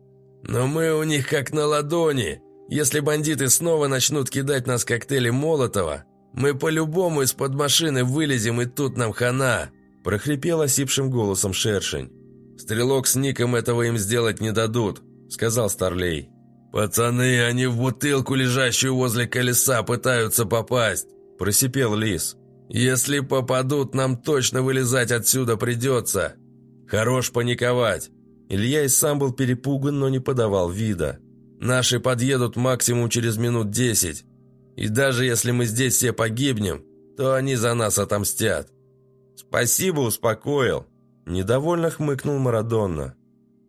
«Но мы у них как на ладони. Если бандиты снова начнут кидать нас коктейли Молотова, мы по-любому из-под машины вылезем, и тут нам хана», — прохрипел осипшим голосом шершень. «Стрелок с Ником этого им сделать не дадут», — сказал Старлей. «Пацаны, они в бутылку, лежащую возле колеса, пытаются попасть», – просипел Лис. «Если попадут, нам точно вылезать отсюда придется. Хорош паниковать». Илья и сам был перепуган, но не подавал вида. «Наши подъедут максимум через минут десять. И даже если мы здесь все погибнем, то они за нас отомстят». «Спасибо, успокоил», – недовольно хмыкнул Марадонна.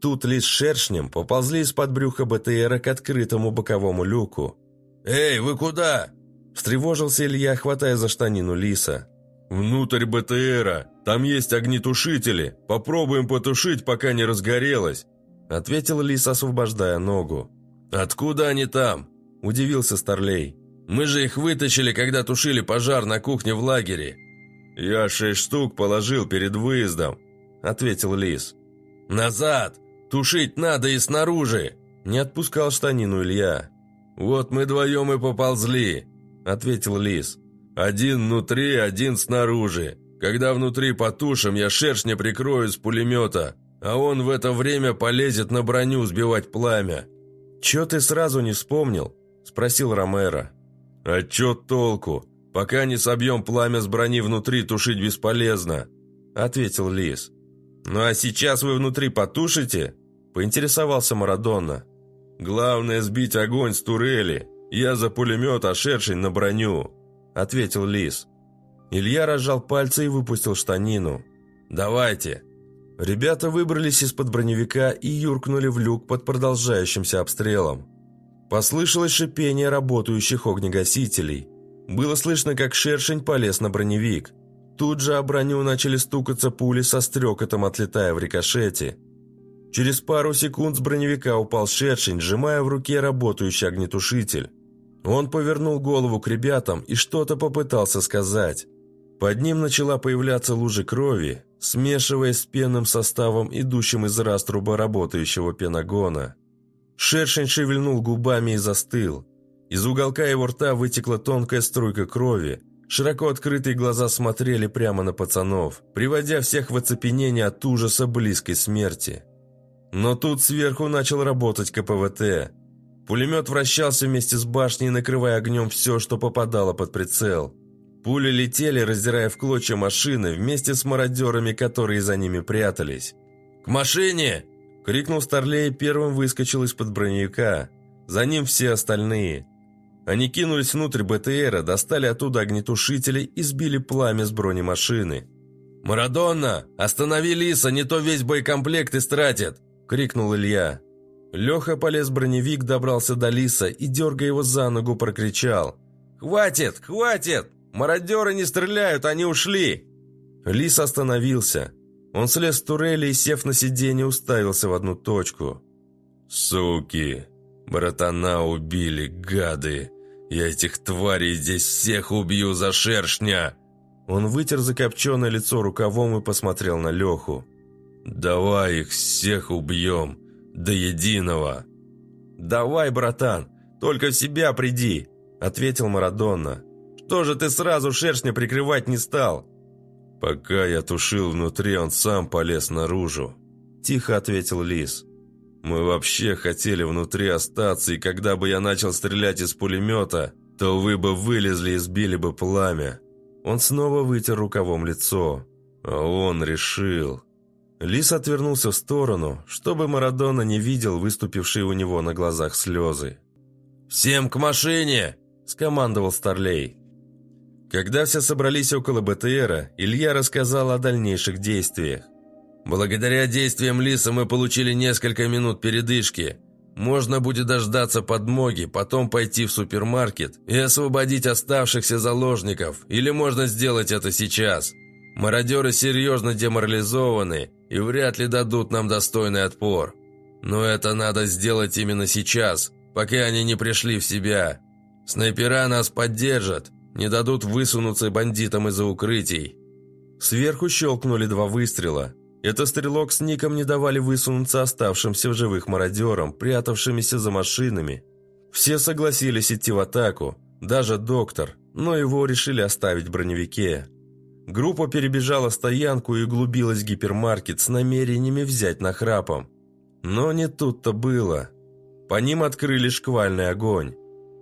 Тут лишь шершнем поползли из-под брюха БТРа к открытому боковому люку. «Эй, вы куда?» Встревожился Илья, хватая за штанину Лиса. «Внутрь БТРа. Там есть огнетушители. Попробуем потушить, пока не разгорелось», ответил Лис, освобождая ногу. «Откуда они там?» – удивился Старлей. «Мы же их вытащили, когда тушили пожар на кухне в лагере». «Я шесть штук положил перед выездом», – ответил Лис. «Назад! Тушить надо и снаружи!» Не отпускал штанину Илья. «Вот мы вдвоем и поползли», — ответил Лис. «Один внутри, один снаружи. Когда внутри потушим, я шершня прикрою с пулемета, а он в это время полезет на броню сбивать пламя». «Чё ты сразу не вспомнил?» – спросил Ромеро. «А чё толку? Пока не собьем пламя с брони внутри, тушить бесполезно», – ответил Лис. «Ну а сейчас вы внутри потушите?» Поинтересовался Марадонна. «Главное сбить огонь с турели. Я за пулемет, а шершень на броню», — ответил Лис. Илья разжал пальцы и выпустил штанину. «Давайте». Ребята выбрались из-под броневика и юркнули в люк под продолжающимся обстрелом. Послышалось шипение работающих огнегасителей. Было слышно, как шершень полез на броневик. Тут же о броню начали стукаться пули со стрекотом, отлетая в рикошете. Через пару секунд с броневика упал шершень, сжимая в руке работающий огнетушитель. Он повернул голову к ребятам и что-то попытался сказать. Под ним начала появляться лужа крови, смешиваясь с пенным составом, идущим из раструба работающего пенагона. Шершень шевельнул губами и застыл. Из уголка его рта вытекла тонкая струйка крови. Широко открытые глаза смотрели прямо на пацанов, приводя всех в оцепенение от ужаса близкой смерти. Но тут сверху начал работать КПВТ. Пулемет вращался вместе с башней, накрывая огнем все, что попадало под прицел. Пули летели, раздирая в клочья машины, вместе с мародерами, которые за ними прятались. «К машине!» – крикнул Старлей и первым выскочил из-под броневика. За ним все остальные. Они кинулись внутрь БТРа, достали оттуда огнетушители и сбили пламя с бронемашины. «Марадонна! Останови Лиса, не то весь боекомплект истратит!» крикнул Илья. Леха полез в броневик, добрался до Лиса и, дергая его за ногу, прокричал. «Хватит! Хватит! Мародеры не стреляют, они ушли!» Лис остановился. Он слез с турели и, сев на сиденье, уставился в одну точку. «Суки! Братана убили, гады! Я этих тварей здесь всех убью за шершня!» Он вытер закопченное лицо рукавом и посмотрел на Леху. «Давай их всех убьем, до единого!» «Давай, братан, только в себя приди!» – ответил Марадонна. «Что же ты сразу шершня прикрывать не стал?» «Пока я тушил внутри, он сам полез наружу», – тихо ответил Лис. «Мы вообще хотели внутри остаться, и когда бы я начал стрелять из пулемета, то вы бы вылезли и сбили бы пламя». Он снова вытер рукавом лицо. А он решил... Лис отвернулся в сторону, чтобы Марадона не видел выступившие у него на глазах слезы. «Всем к машине!» – скомандовал Старлей. Когда все собрались около БТРа, Илья рассказал о дальнейших действиях. «Благодаря действиям Лиса мы получили несколько минут передышки. Можно будет дождаться подмоги, потом пойти в супермаркет и освободить оставшихся заложников, или можно сделать это сейчас. Мародеры серьезно деморализованы и вряд ли дадут нам достойный отпор. Но это надо сделать именно сейчас, пока они не пришли в себя. Снайпера нас поддержат, Не дадут высунуться бандитам из-за укрытий». Сверху щелкнули два выстрела. Это стрелок с ником не давали высунуться оставшимся в живых мародерам, прятавшимися за машинами. Все согласились идти в атаку, даже доктор, но его решили оставить в броневике. Группа перебежала стоянку и углубилась в гипермаркет с намерениями взять нахрапом. Но не тут-то было. По ним открыли шквальный огонь.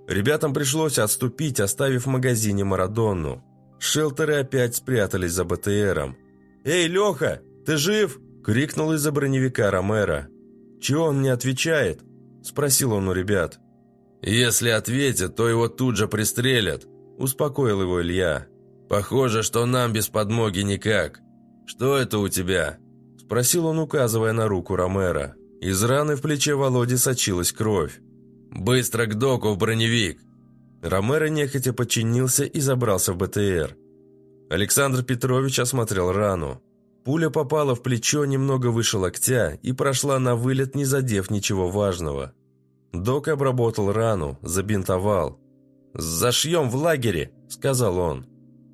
Ребятам пришлось отступить, оставив в магазине Марадонну. Шелтеры опять спрятались за БТРом. «Эй, Леха, ты жив?» – крикнул из-за броневика Ромеро. «Чего он не отвечает?» – спросил он у ребят. «Если ответит, то его тут же пристрелят», – успокоил его Илья. «Похоже, что нам без подмоги никак. Что это у тебя?» – спросил он, указывая на руку Ромеро. Из раны в плече Володи сочилась кровь. «Быстро к доку броневик!» Ромеро нехотя подчинился и забрался в БТР. Александр Петрович осмотрел рану. Пуля попала в плечо немного выше локтя и прошла на вылет, не задев ничего важного. Док обработал рану, забинтовал. «Зашьем в лагере», — сказал он.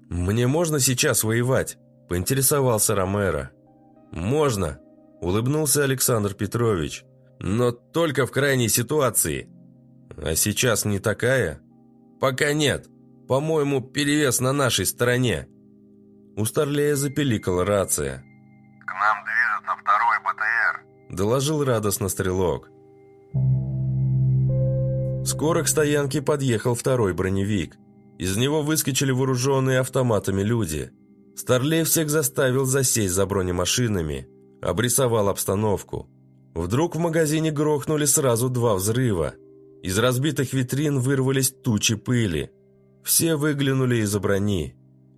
«Мне можно сейчас воевать?» – поинтересовался Ромеро. «Можно», – улыбнулся Александр Петрович. «Но только в крайней ситуации». «А сейчас не такая?» «Пока нет. По-моему, перевес на нашей стороне». У Старлея запеликала рация. «К нам движется второй БТР», – доложил радостно стрелок. Скоро к стоянке подъехал второй броневик – из него выскочили вооруженные автоматами люди. Старлей всех заставил засесть за бронемашинами, обрисовал обстановку. Вдруг в магазине грохнули сразу два взрыва. Из разбитых витрин вырвались тучи пыли. Все выглянули из-за брони.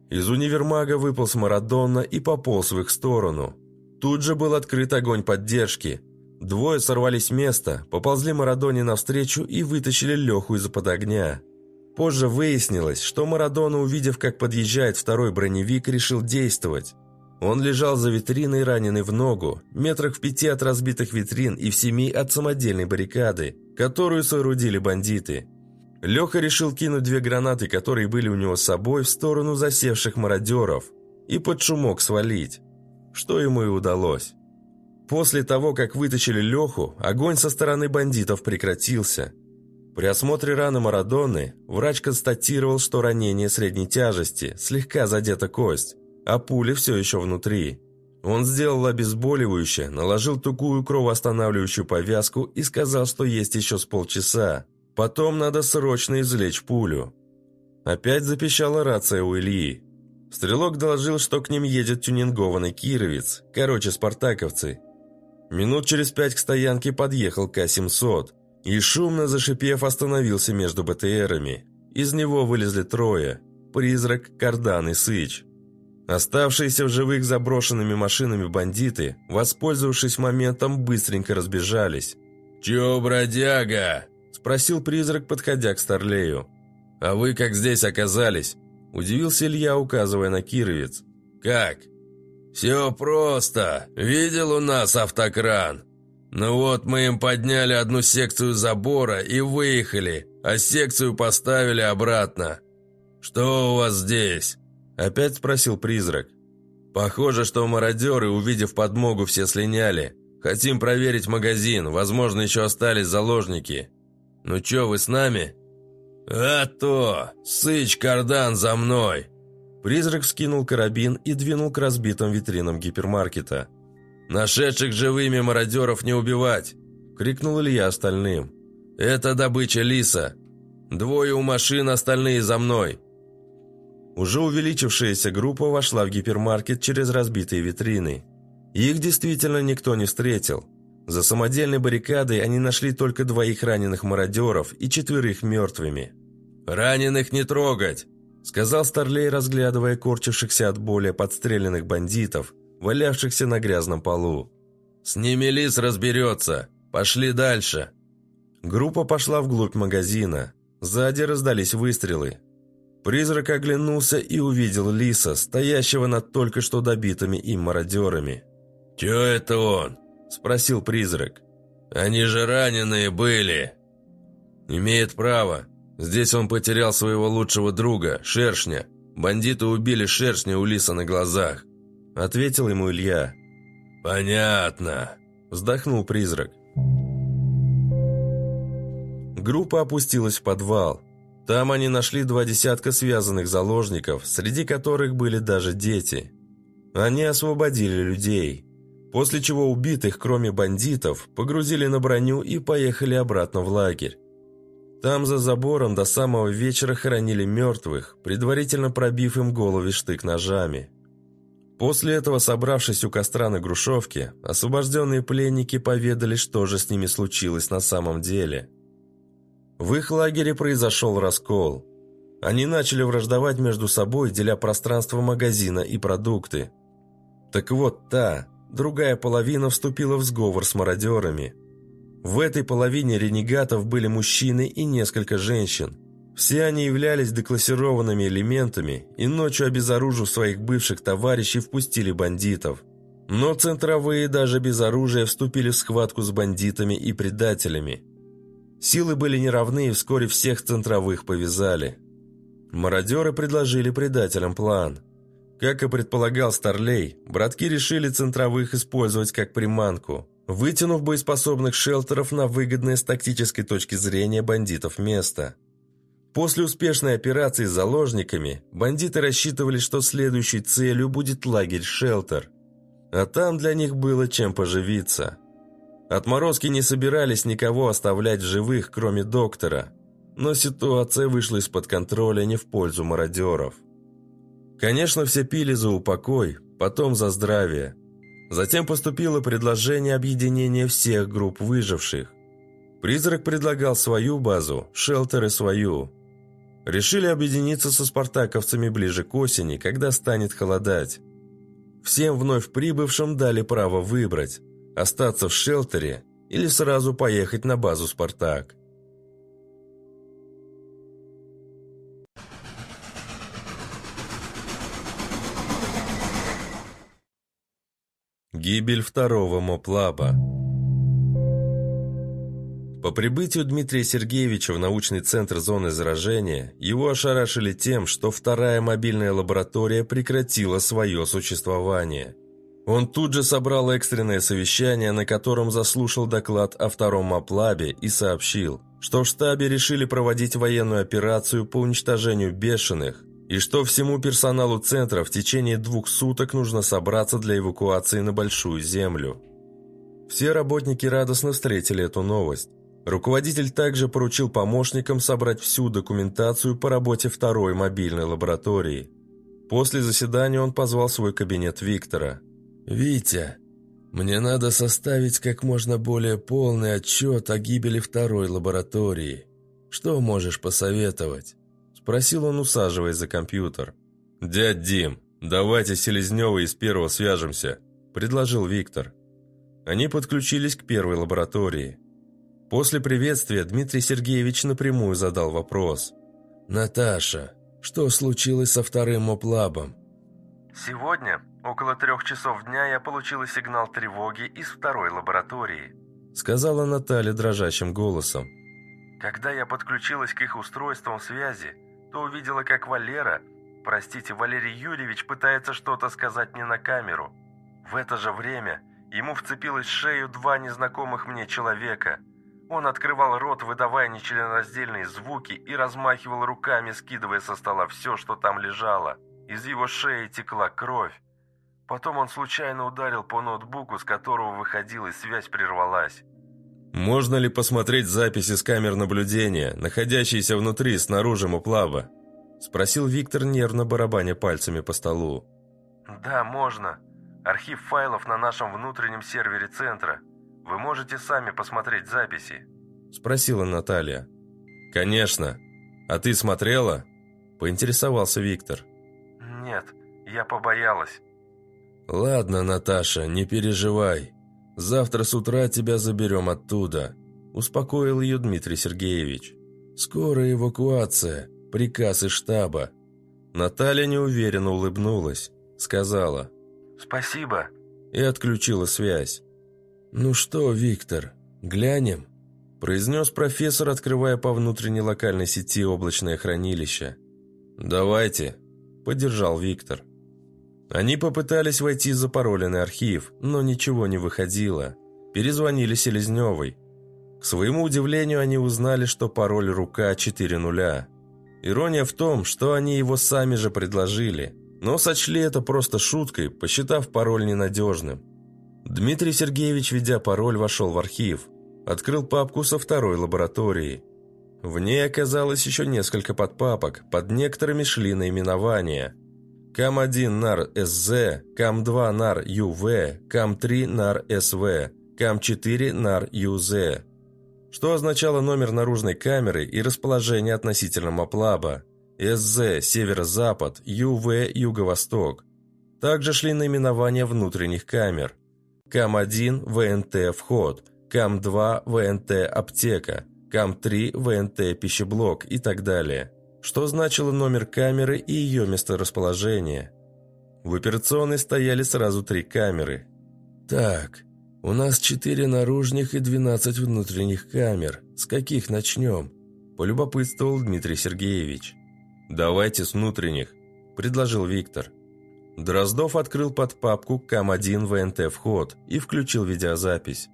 Из универмага выполз Марадонна и пополз в их сторону. Тут же был открыт огонь поддержки. Двое сорвались с места, поползли Марадоне навстречу и вытащили Леху из-под огня. Позже выяснилось, что Марадона, увидев, как подъезжает второй броневик, решил действовать. Он лежал за витриной, раненый в ногу, метрах в пяти от разбитых витрин и в семи от самодельной баррикады, которую соорудили бандиты. Леха решил кинуть две гранаты, которые были у него с собой, в сторону засевших мародеров, и под шумок свалить, что ему и удалось. После того, как вытащили Леху, огонь со стороны бандитов прекратился – при осмотре раны Марадоны врач констатировал, что ранение средней тяжести, слегка задета кость, а пуля все еще внутри. Он сделал обезболивающее, наложил тугую кровоостанавливающую повязку и сказал, что есть еще с полчаса. Потом надо срочно извлечь пулю. Опять запищала рация у Ильи. Стрелок доложил, что к ним едет тюнингованный кировец, короче, спартаковцы. Минут через пять к стоянке подъехал К-700 и, шумно зашипев, остановился между БТРами. Из него вылезли трое – призрак, кардан и сыч. Оставшиеся в живых заброшенными машинами бандиты, воспользовавшись моментом, быстренько разбежались. «Чё, бродяга?» – спросил призрак, подходя к Старлею. «А вы как здесь оказались?» – удивился Илья, указывая на Кировец. «Как?» «Все просто. Видел у нас автокран. «Ну вот мы им подняли одну секцию забора и выехали, а секцию поставили обратно. Что у вас здесь?» Опять спросил призрак. «Похоже, что мародеры, увидев подмогу, все слиняли. Хотим проверить магазин, возможно, еще остались заложники. Ну че, вы с нами?» «А то! Сыч, кардан, за мной!» Призрак скинул карабин и двинул к разбитым витринам гипермаркета. «Нашедших живыми мародеров не убивать!» – крикнул Илья остальным. «Это добыча лиса! Двое у машин, остальные за мной!» Уже увеличившаяся группа вошла в гипермаркет через разбитые витрины. Их действительно никто не встретил. За самодельной баррикадой они нашли только двоих раненых мародеров и четверых мертвыми. «Раненых не трогать!» – сказал Старлей, разглядывая корчившихся от боли подстреленных бандитов – валявшихся на грязном полу. «С ними лис разберется! Пошли дальше!» Группа пошла вглубь магазина. Сзади раздались выстрелы. Призрак оглянулся и увидел лиса, стоящего над только что добитыми им мародерами. «Чё это он?» – спросил призрак. «Они же раненые были!» «Имеет право. Здесь он потерял своего лучшего друга, Шершня. Бандиты убили Шершня у Лиса на глазах», — ответил ему Илья. «Понятно», — вздохнул призрак. Группа опустилась в подвал. Там они нашли два десятка связанных заложников, среди которых были даже дети. Они освободили людей, после чего убитых, кроме бандитов, погрузили на броню и поехали обратно в лагерь. Там за забором до самого вечера хоронили мертвых, предварительно пробив им головы штык ножами. После этого, собравшись у костра на Грушевке, освобожденные пленники поведали, что же с ними случилось на самом деле – в их лагере произошел раскол. Они начали враждовать между собой, деля пространство магазина и продукты. Так вот та, другая половина вступила в сговор с мародерами. В этой половине ренегатов были мужчины и несколько женщин. Все они являлись деклассированными элементами и ночью, обезоружив своих бывших товарищей, впустили бандитов. Но центровые даже без оружия вступили в схватку с бандитами и предателями – Силы были неравны, и вскоре всех центровых повязали. Мародеры предложили предателям план. Как и предполагал Старлей, братки решили центровых использовать как приманку, вытянув боеспособных шелтеров на выгодное с тактической точки зрения бандитов место. После успешной операции с заложниками, бандиты рассчитывали, что следующей целью будет лагерь-шелтер. А там для них было чем поживиться – Отморозки не собирались никого оставлять живых, кроме доктора, но ситуация вышла из-под контроля не в пользу мародеров. Конечно, все пили за упокой, потом за здравие. Затем поступило предложение объединения всех групп выживших. Призрак предлагал свою базу, шелтеры свою. Решили объединиться со спартаковцами ближе к осени, когда станет холодать. Всем вновь прибывшим дали право выбрать остаться в шелтере или сразу поехать на базу «Спартак». Гибель второго моплаба По прибытию Дмитрия Сергеевича в научный центр зоны заражения, его ошарашили тем, что вторая мобильная лаборатория прекратила свое существование – он тут же собрал экстренное совещание, на котором заслушал доклад о втором оплабе и сообщил, что в штабе решили проводить военную операцию по уничтожению бешеных и что всему персоналу центра в течение двух суток нужно собраться для эвакуации на Большую Землю. Все работники радостно встретили эту новость. Руководитель также поручил помощникам собрать всю документацию по работе второй мобильной лаборатории. После заседания он позвал свой кабинет Виктора – «Витя, мне надо составить как можно более полный отчет о гибели второй лаборатории. Что можешь посоветовать?» Спросил он, усаживаясь за компьютер. «Дядь Дим, давайте Селезнева из первого свяжемся», – предложил Виктор. Они подключились к первой лаборатории. После приветствия Дмитрий Сергеевич напрямую задал вопрос. «Наташа, что случилось со вторым моплабом?» «Сегодня Около трех часов дня я получила сигнал тревоги из второй лаборатории», сказала Наталья дрожащим голосом. «Когда я подключилась к их устройствам связи, то увидела, как Валера, простите, Валерий Юрьевич пытается что-то сказать мне на камеру. В это же время ему вцепилось в шею два незнакомых мне человека. Он открывал рот, выдавая нечленораздельные звуки и размахивал руками, скидывая со стола все, что там лежало. Из его шеи текла кровь. Потом он случайно ударил по ноутбуку, с которого выходил, и связь прервалась. «Можно ли посмотреть записи с камер наблюдения, находящиеся внутри и снаружи Муплаба?» Спросил Виктор, нервно барабаня пальцами по столу. «Да, можно. Архив файлов на нашем внутреннем сервере центра. Вы можете сами посмотреть записи?» Спросила Наталья. «Конечно. А ты смотрела?» Поинтересовался Виктор. «Нет, я побоялась. «Ладно, Наташа, не переживай. Завтра с утра тебя заберем оттуда», – успокоил ее Дмитрий Сергеевич. «Скоро эвакуация, приказ из штаба». Наталья неуверенно улыбнулась, сказала «Спасибо» и отключила связь. «Ну что, Виктор, глянем?» – произнес профессор, открывая по внутренней локальной сети облачное хранилище. «Давайте», – поддержал Виктор. Они попытались войти в запароленный архив, но ничего не выходило. Перезвонили Селезневой. К своему удивлению, они узнали, что пароль «Рука 4.0». Ирония в том, что они его сами же предложили, но сочли это просто шуткой, посчитав пароль ненадежным. Дмитрий Сергеевич, ведя пароль, вошел в архив. Открыл папку со второй лабораторией. В ней оказалось еще несколько подпапок, под некоторыми шли наименования. КАМ-1 НАР СЗ, КАМ-2 НАР ЮВ, КАМ-3 НАР СВ, КАМ-4 НАР ЮЗ. Что означало номер наружной камеры и расположение относительно Маплаба. СЗ – северо-запад, ЮВ – юго-восток. Также шли наименования внутренних камер. КАМ-1 – ВНТ – вход – КАМ-2 ВНТ «Аптека», КАМ-3 ВНТ «Пищеблок» и так далее. Что значило номер камеры и ее месторасположение. В операционной стояли сразу три камеры. «Так, у нас четыре наружных и двенадцать внутренних камер. С каких начнем?» – полюбопытствовал Дмитрий Сергеевич. «Давайте с внутренних», – предложил Виктор. Дроздов открыл под папку КАМ-1 ВНТ «Вход» и включил видеозапись.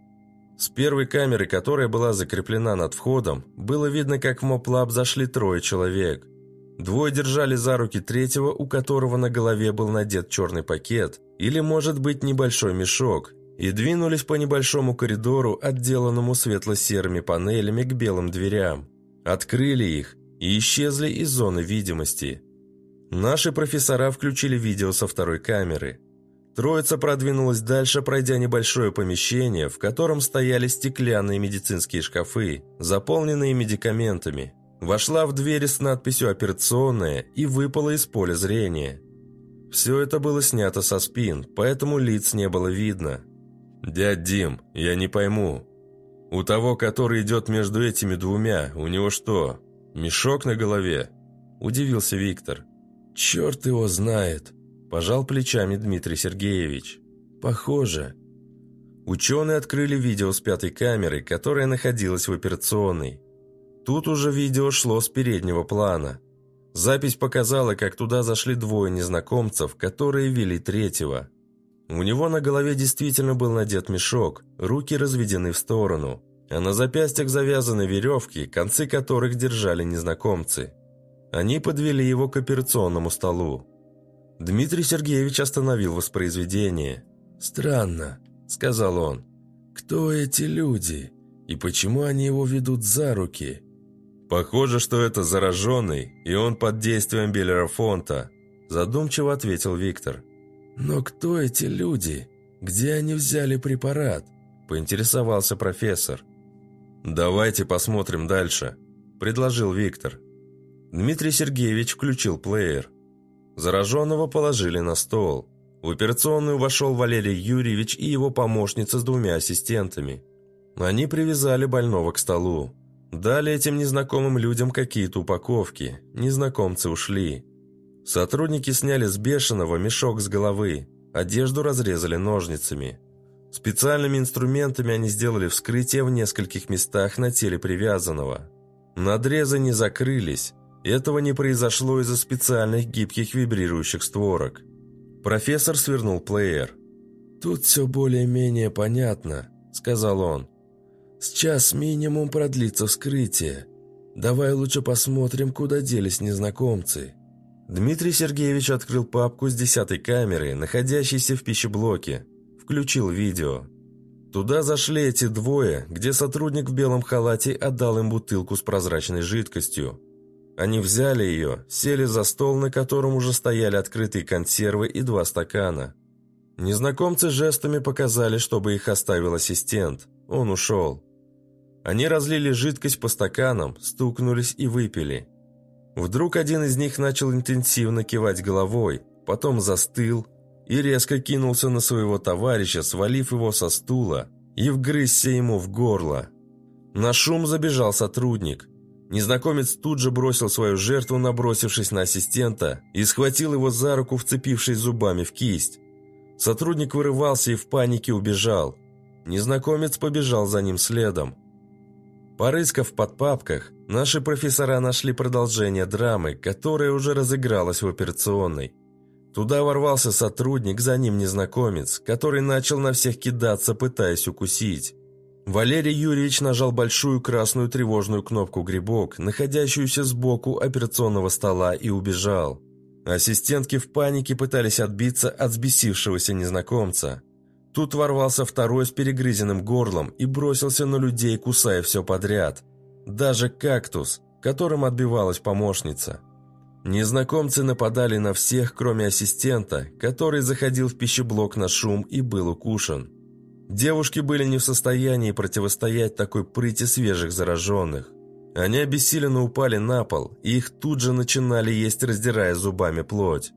С первой камеры, которая была закреплена над входом, было видно, как в моплаб зашли трое человек. Двое держали за руки третьего, у которого на голове был надет черный пакет, или, может быть, небольшой мешок, и двинулись по небольшому коридору, отделанному светло-серыми панелями к белым дверям. Открыли их и исчезли из зоны видимости. Наши профессора включили видео со второй камеры – Троица продвинулась дальше, пройдя небольшое помещение, в котором стояли стеклянные медицинские шкафы, заполненные медикаментами. Вошла в двери с надписью «Операционная» и выпала из поля зрения. Все это было снято со спин, поэтому лиц не было видно. «Дядь Дим, я не пойму. У того, который идет между этими двумя, у него что, мешок на голове?» – удивился Виктор. «Черт его знает», Пожал плечами Дмитрий Сергеевич. «Похоже». Ученые открыли видео с пятой камеры, которая находилась в операционной. Тут уже видео шло с переднего плана. Запись показала, как туда зашли двое незнакомцев, которые вели третьего. У него на голове действительно был надет мешок, руки разведены в сторону, а на запястьях завязаны веревки, концы которых держали незнакомцы. Они подвели его к операционному столу. Дмитрий Сергеевич остановил воспроизведение. «Странно», — сказал он. «Кто эти люди? И почему они его ведут за руки?» «Похоже, что это зараженный, и он под действием Беллерафонта», – задумчиво ответил Виктор. «Но кто эти люди? Где они взяли препарат?» – поинтересовался профессор. «Давайте посмотрим дальше», – предложил Виктор. Дмитрий Сергеевич включил плеер. Зараженного положили на стол. В операционную вошел Валерий Юрьевич и его помощница с двумя ассистентами. Они привязали больного к столу. Дали этим незнакомым людям какие-то упаковки. Незнакомцы ушли. Сотрудники сняли с бешеного мешок с головы. Одежду разрезали ножницами. Специальными инструментами они сделали вскрытие в нескольких местах на теле привязанного. Надрезы не закрылись, этого не произошло из-за специальных гибких вибрирующих створок. Профессор свернул плеер. «Тут все более-менее понятно», — сказал он. «Сейчас минимум продлится вскрытие. Давай лучше посмотрим, куда делись незнакомцы». Дмитрий Сергеевич открыл папку с десятой камерой, находящейся в пищеблоке. Включил видео. Туда зашли эти двое, где сотрудник в белом халате отдал им бутылку с прозрачной жидкостью. Они взяли ее, сели за стол, на котором уже стояли открытые консервы и два стакана. Незнакомцы жестами показали, чтобы их оставил ассистент. Он ушел. Они разлили жидкость по стаканам, стукнулись и выпили. Вдруг один из них начал интенсивно кивать головой, потом застыл и резко кинулся на своего товарища, свалив его со стула и вгрызся ему в горло. На шум забежал сотрудник. Незнакомец тут же бросил свою жертву, набросившись на ассистента, и схватил его за руку, вцепившись зубами в кисть. Сотрудник вырывался и в панике убежал. Незнакомец побежал за ним следом. Порыскав под папках, наши профессора нашли продолжение драмы, которая уже разыгралась в операционной. Туда ворвался сотрудник, за ним незнакомец, который начал на всех кидаться, пытаясь укусить. Валерий Юрьевич нажал большую красную тревожную кнопку «Грибок», находящуюся сбоку операционного стола, и убежал. Ассистентки в панике пытались отбиться от взбесившегося незнакомца. Тут ворвался второй с перегрызенным горлом и бросился на людей, кусая все подряд. Даже кактус, которым отбивалась помощница. Незнакомцы нападали на всех, кроме ассистента, который заходил в пищеблок на шум и был укушен. Девушки были не в состоянии противостоять такой прыти свежих зараженных. Они обессиленно упали на пол, и их тут же начинали есть, раздирая зубами плоть.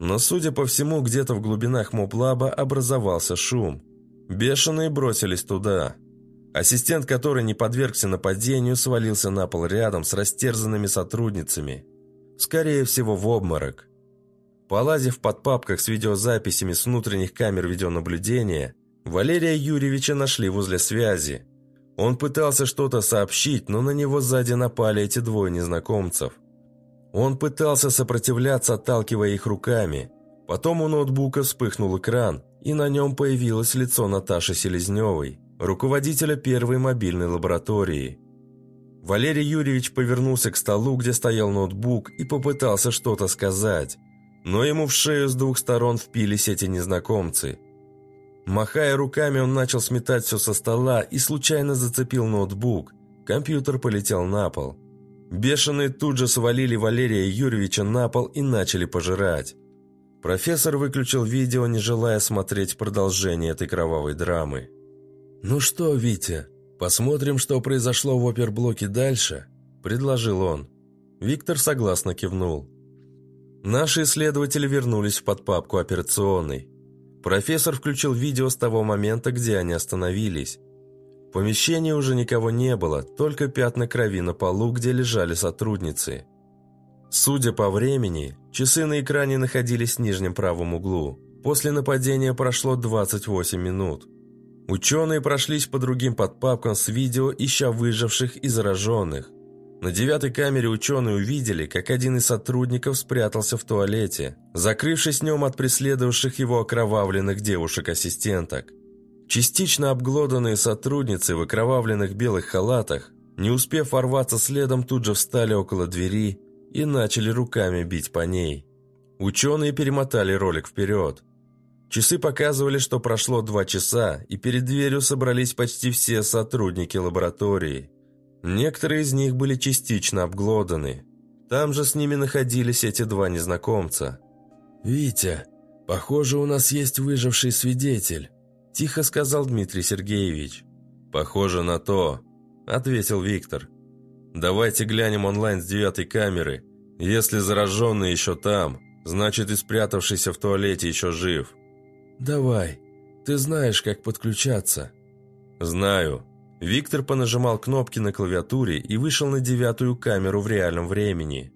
Но, судя по всему, где-то в глубинах моблаба образовался шум. Бешеные бросились туда. Ассистент, который не подвергся нападению, свалился на пол рядом с растерзанными сотрудницами. Скорее всего, в обморок. Полазив под папках с видеозаписями с внутренних камер видеонаблюдения, Валерия Юрьевича нашли возле связи. Он пытался что-то сообщить, но на него сзади напали эти двое незнакомцев. Он пытался сопротивляться, отталкивая их руками. Потом у ноутбука вспыхнул экран, и на нем появилось лицо Наташи Селезневой, руководителя первой мобильной лаборатории. Валерий Юрьевич повернулся к столу, где стоял ноутбук, и попытался что-то сказать. Но ему в шею с двух сторон впились эти незнакомцы – Махая руками, он начал сметать все со стола и случайно зацепил ноутбук. Компьютер полетел на пол. Бешеные тут же свалили Валерия Юрьевича на пол и начали пожирать. Профессор выключил видео, не желая смотреть продолжение этой кровавой драмы. «Ну что, Витя, посмотрим, что произошло в оперблоке дальше?» – предложил он. Виктор согласно кивнул. Наши исследователи вернулись в подпапку операционной. Профессор включил видео с того момента, где они остановились. В помещении уже никого не было, только пятна крови на полу, где лежали сотрудницы. Судя по времени, часы на экране находились в нижнем правом углу. После нападения прошло 28 минут. Ученые прошлись по другим подпапкам с видео, ища выживших и зараженных. На девятой камере ученые увидели, как один из сотрудников спрятался в туалете, закрывшись в нем от преследовавших его окровавленных девушек-ассистенток. Частично обглоданные сотрудницы в окровавленных белых халатах, не успев ворваться следом, тут же встали около двери и начали руками бить по ней. Ученые перемотали ролик вперед. Часы показывали, что прошло два часа, и перед дверью собрались почти все сотрудники лаборатории. Некоторые из них были частично обглоданы. Там же с ними находились эти два незнакомца. «Витя, похоже, у нас есть выживший свидетель», – тихо сказал Дмитрий Сергеевич. «Похоже на то», – ответил Виктор. «Давайте глянем онлайн с девятой камеры. Если зараженный еще там, значит и спрятавшийся в туалете еще жив». «Давай. Ты знаешь, как подключаться». «Знаю. Виктор понажимал кнопки на клавиатуре и вышел на девятую камеру в реальном времени.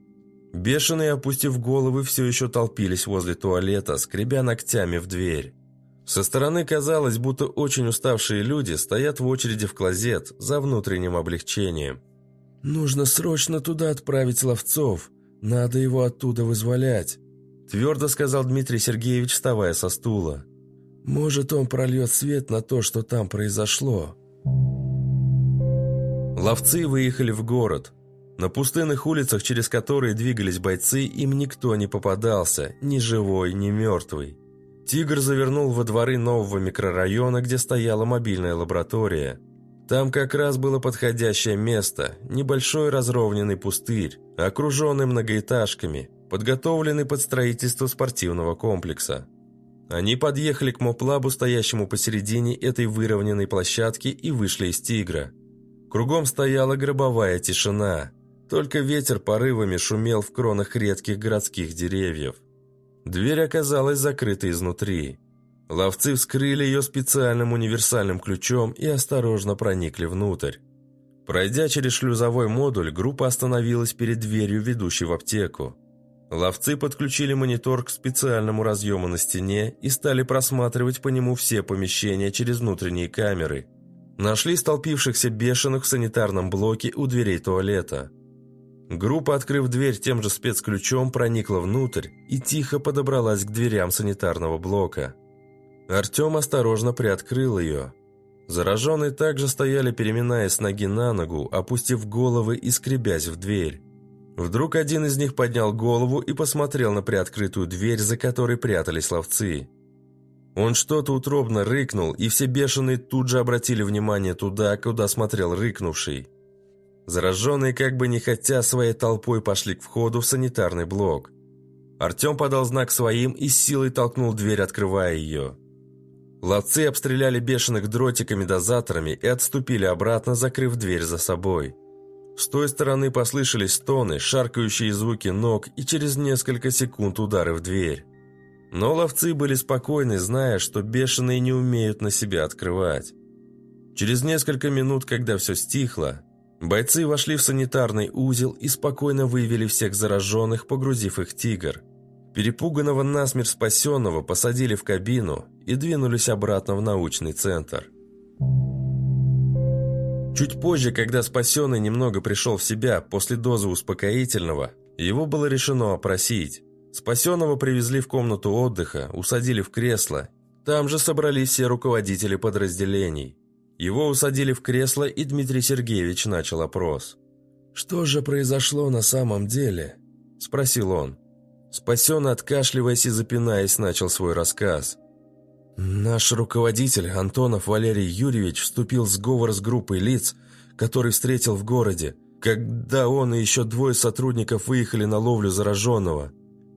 Бешеные, опустив головы, все еще толпились возле туалета, скребя ногтями в дверь. Со стороны казалось, будто очень уставшие люди стоят в очереди в клозет за внутренним облегчением. «Нужно срочно туда отправить ловцов. Надо его оттуда вызволять», твердо сказал Дмитрий Сергеевич, вставая со стула. «Может, он прольет свет на то, что там произошло». Ловцы выехали в город. На пустынных улицах, через которые двигались бойцы, им никто не попадался, ни живой, ни мертвый. «Тигр» завернул во дворы нового микрорайона, где стояла мобильная лаборатория. Там как раз было подходящее место, небольшой разровненный пустырь, окруженный многоэтажками, подготовленный под строительство спортивного комплекса. Они подъехали к моплабу, стоящему посередине этой выровненной площадки, и вышли из «Тигра». Кругом стояла гробовая тишина. Только ветер порывами шумел в кронах редких городских деревьев. Дверь оказалась закрыта изнутри. Ловцы вскрыли ее специальным универсальным ключом и осторожно проникли внутрь. Пройдя через шлюзовой модуль, группа остановилась перед дверью, ведущей в аптеку. Ловцы подключили монитор к специальному разъему на стене и стали просматривать по нему все помещения через внутренние камеры – Нашли столпившихся бешеных в санитарном блоке у дверей туалета. Группа, открыв дверь тем же спецключом, проникла внутрь и тихо подобралась к дверям санитарного блока. Артем осторожно приоткрыл ее. Зараженные также стояли, переминаясь ноги на ногу, опустив головы и скребясь в дверь. Вдруг один из них поднял голову и посмотрел на приоткрытую дверь, за которой прятались ловцы. Он что-то утробно рыкнул, и все бешеные тут же обратили внимание туда, куда смотрел рыкнувший. Зараженные, как бы не хотя, своей толпой пошли к входу в санитарный блок. Артем подал знак своим и силой толкнул дверь, открывая ее. Ловцы обстреляли бешеных дротиками-дозаторами и отступили обратно, закрыв дверь за собой. С той стороны послышались стоны, шаркающие звуки ног и через несколько секунд удары в дверь. Но ловцы были спокойны, зная, что бешеные не умеют на себя открывать. Через несколько минут, когда все стихло, бойцы вошли в санитарный узел и спокойно вывели всех зараженных, погрузив их «Тигр». Перепуганного насмерть спасенного посадили в кабину и двинулись обратно в научный центр. Чуть позже, когда спасенный немного пришел в себя после дозы успокоительного, его было решено опросить. Спасенного привезли в комнату отдыха, усадили в кресло. Там же собрались все руководители подразделений. Его усадили в кресло, и Дмитрий Сергеевич начал опрос. «Что же произошло на самом деле?» – спросил он. Спасенный, откашливаясь и запинаясь, начал свой рассказ. Наш руководитель, Антонов Валерий Юрьевич, вступил в сговор с группой лиц, который встретил в городе, когда он и еще двое сотрудников выехали на ловлю зараженного.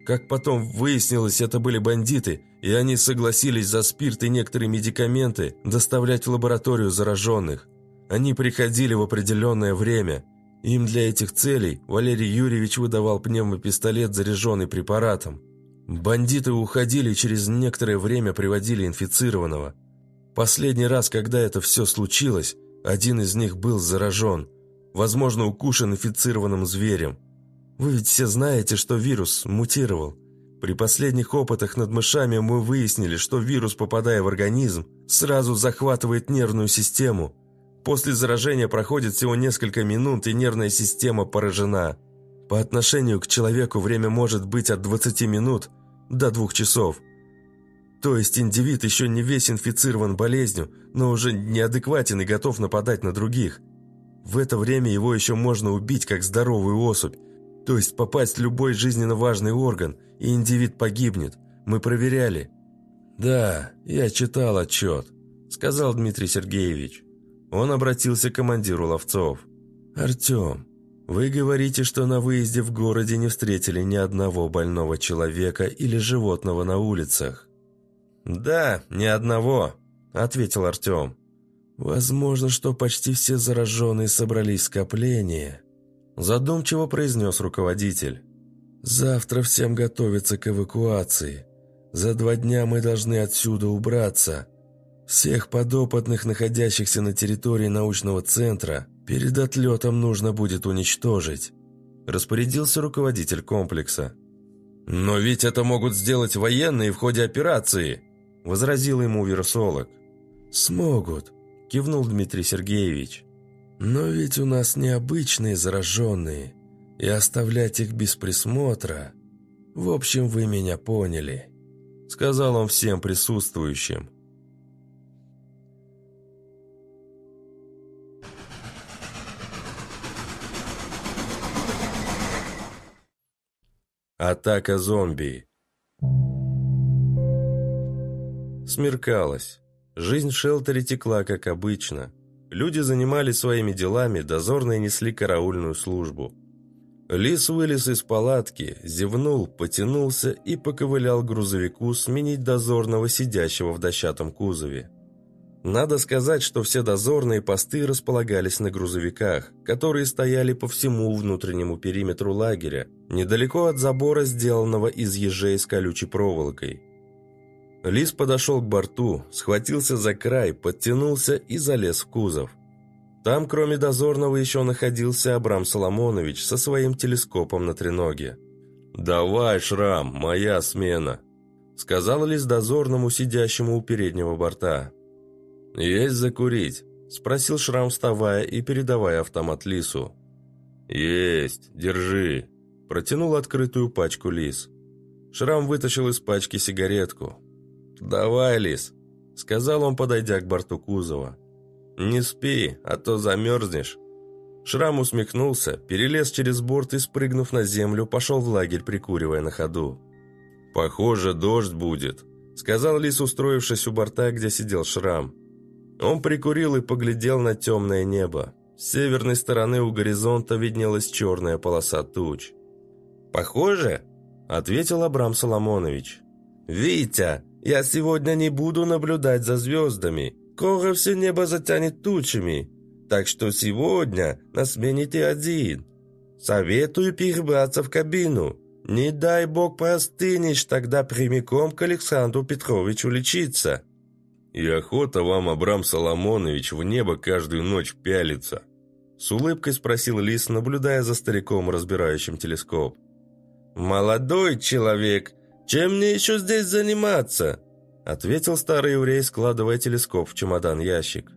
Как потом выяснилось, это были бандиты, и они согласились за спирт и некоторые медикаменты доставлять в лабораторию зараженных. Они приходили в определенное время. Им для этих целей Валерий Юрьевич выдавал пневмопистолет, заряженный препаратом. Бандиты уходили и через некоторое время приводили инфицированного. Последний раз, когда это все случилось, один из них был заражен, возможно, укушен инфицированным зверем. Вы ведь все знаете, что вирус мутировал. При последних опытах над мышами мы выяснили, что вирус, попадая в организм, сразу захватывает нервную систему. После заражения проходит всего несколько минут, и нервная система поражена. По отношению к человеку время может быть от 20 минут до 2 часов. То есть индивид еще не весь инфицирован болезнью, но уже неадекватен и готов нападать на других. В это время его еще можно убить как здоровую особь, то есть попасть в любой жизненно важный орган, и индивид погибнет. Мы проверяли. «Да, я читал отчет», — сказал Дмитрий Сергеевич. Он обратился к командиру ловцов. «Артем, вы говорите, что на выезде в городе не встретили ни одного больного человека или животного на улицах. Да, ни одного, ответил Артем. Возможно, что почти все зараженные собрались в скопление, задумчиво произнес руководитель. Завтра всем готовиться к эвакуации. За два дня мы должны отсюда убраться. Всех подопытных, находящихся на территории научного центра, перед отлетом нужно будет уничтожить», – распорядился руководитель комплекса. «Но ведь это могут сделать военные в ходе операции», – возразил ему вирусолог. «Смогут», – кивнул Дмитрий Сергеевич. «Но ведь у нас необычные зараженные, и оставлять их без присмотра... В общем, вы меня поняли», – сказал он всем присутствующим. Атака зомби. Смеркалось. Жизнь в шелтере текла, как обычно. Люди занимались своими делами, дозорные несли караульную службу. Лис вылез из палатки, зевнул, потянулся и поковылял к грузовику сменить дозорного, сидящего в дощатом кузове. Надо сказать, что все дозорные посты располагались на грузовиках, которые стояли по всему внутреннему периметру лагеря, недалеко от забора, сделанного из ежей с колючей проволокой. Лис подошел к борту, схватился за край, подтянулся и залез в кузов. Там, кроме дозорного, еще находился Абрам Соломонович со своим телескопом на треноге. «Давай, Шрам, моя смена», — сказал Лис дозорному, сидящему у переднего борта. «Есть закурить», – спросил Шрам, вставая и передавая автомат Лису. «Есть, держи», – протянул открытую пачку Лис. Шрам вытащил из пачки сигаретку. «Давай, Лис», – сказал он, подойдя к борту кузова. «Не спи, а то замерзнешь». Шрам усмехнулся, перелез через борт и, спрыгнув на землю, пошел в лагерь, прикуривая на ходу. «Похоже, дождь будет», – сказал Лис, устроившись у борта, где сидел Шрам. Он прикурил и поглядел на темное небо. С северной стороны у горизонта виднелась черная полоса туч. «Похоже?» – ответил Абрам Соломонович. «Витя, я сегодня не буду наблюдать за звездами. Скоро все небо затянет тучами. Так что сегодня на смене ты один. Советую перебраться в кабину. Не дай бог простынешь, тогда прямиком к Александру Петровичу лечиться». «И охота вам, Абрам Соломонович, в небо каждую ночь пялиться?» С улыбкой спросил Лис, наблюдая за стариком, разбирающим телескоп. «Молодой человек, чем мне еще здесь заниматься?» Ответил старый еврей, складывая телескоп в чемодан-ящик.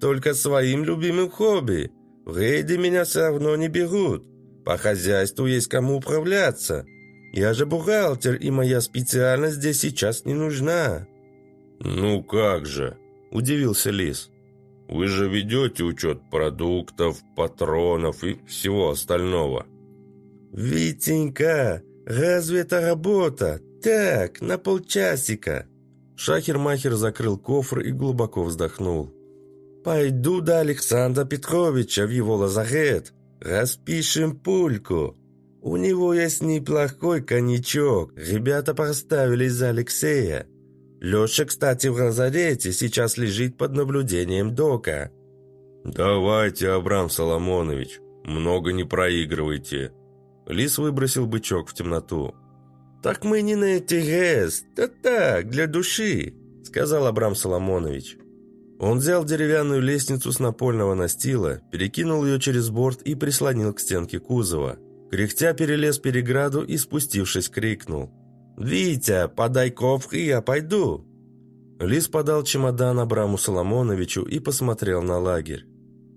«Только своим любимым хобби. В рейде меня все равно не берут. По хозяйству есть кому управляться. Я же бухгалтер, и моя специальность здесь сейчас не нужна». «Ну как же?» – удивился Лис. «Вы же ведете учет продуктов, патронов и всего остального». «Витенька, разве это работа? Так, на полчасика». Шахер-махер закрыл кофр и глубоко вздохнул. «Пойду до Александра Петровича в его лазарет. Распишем пульку. У него есть неплохой коньячок. Ребята поставили за Алексея. Леша, кстати, в лазарете, сейчас лежит под наблюдением дока». «Давайте, Абрам Соломонович, много не проигрывайте». Лис выбросил бычок в темноту. «Так мы не на интерес, да так, для души», — сказал Абрам Соломонович. Он взял деревянную лестницу с напольного настила, перекинул ее через борт и прислонил к стенке кузова. Кряхтя перелез переграду и, спустившись, крикнул. «Витя, подай ковры, я пойду!» Лис подал чемодан Абраму Соломоновичу и посмотрел на лагерь.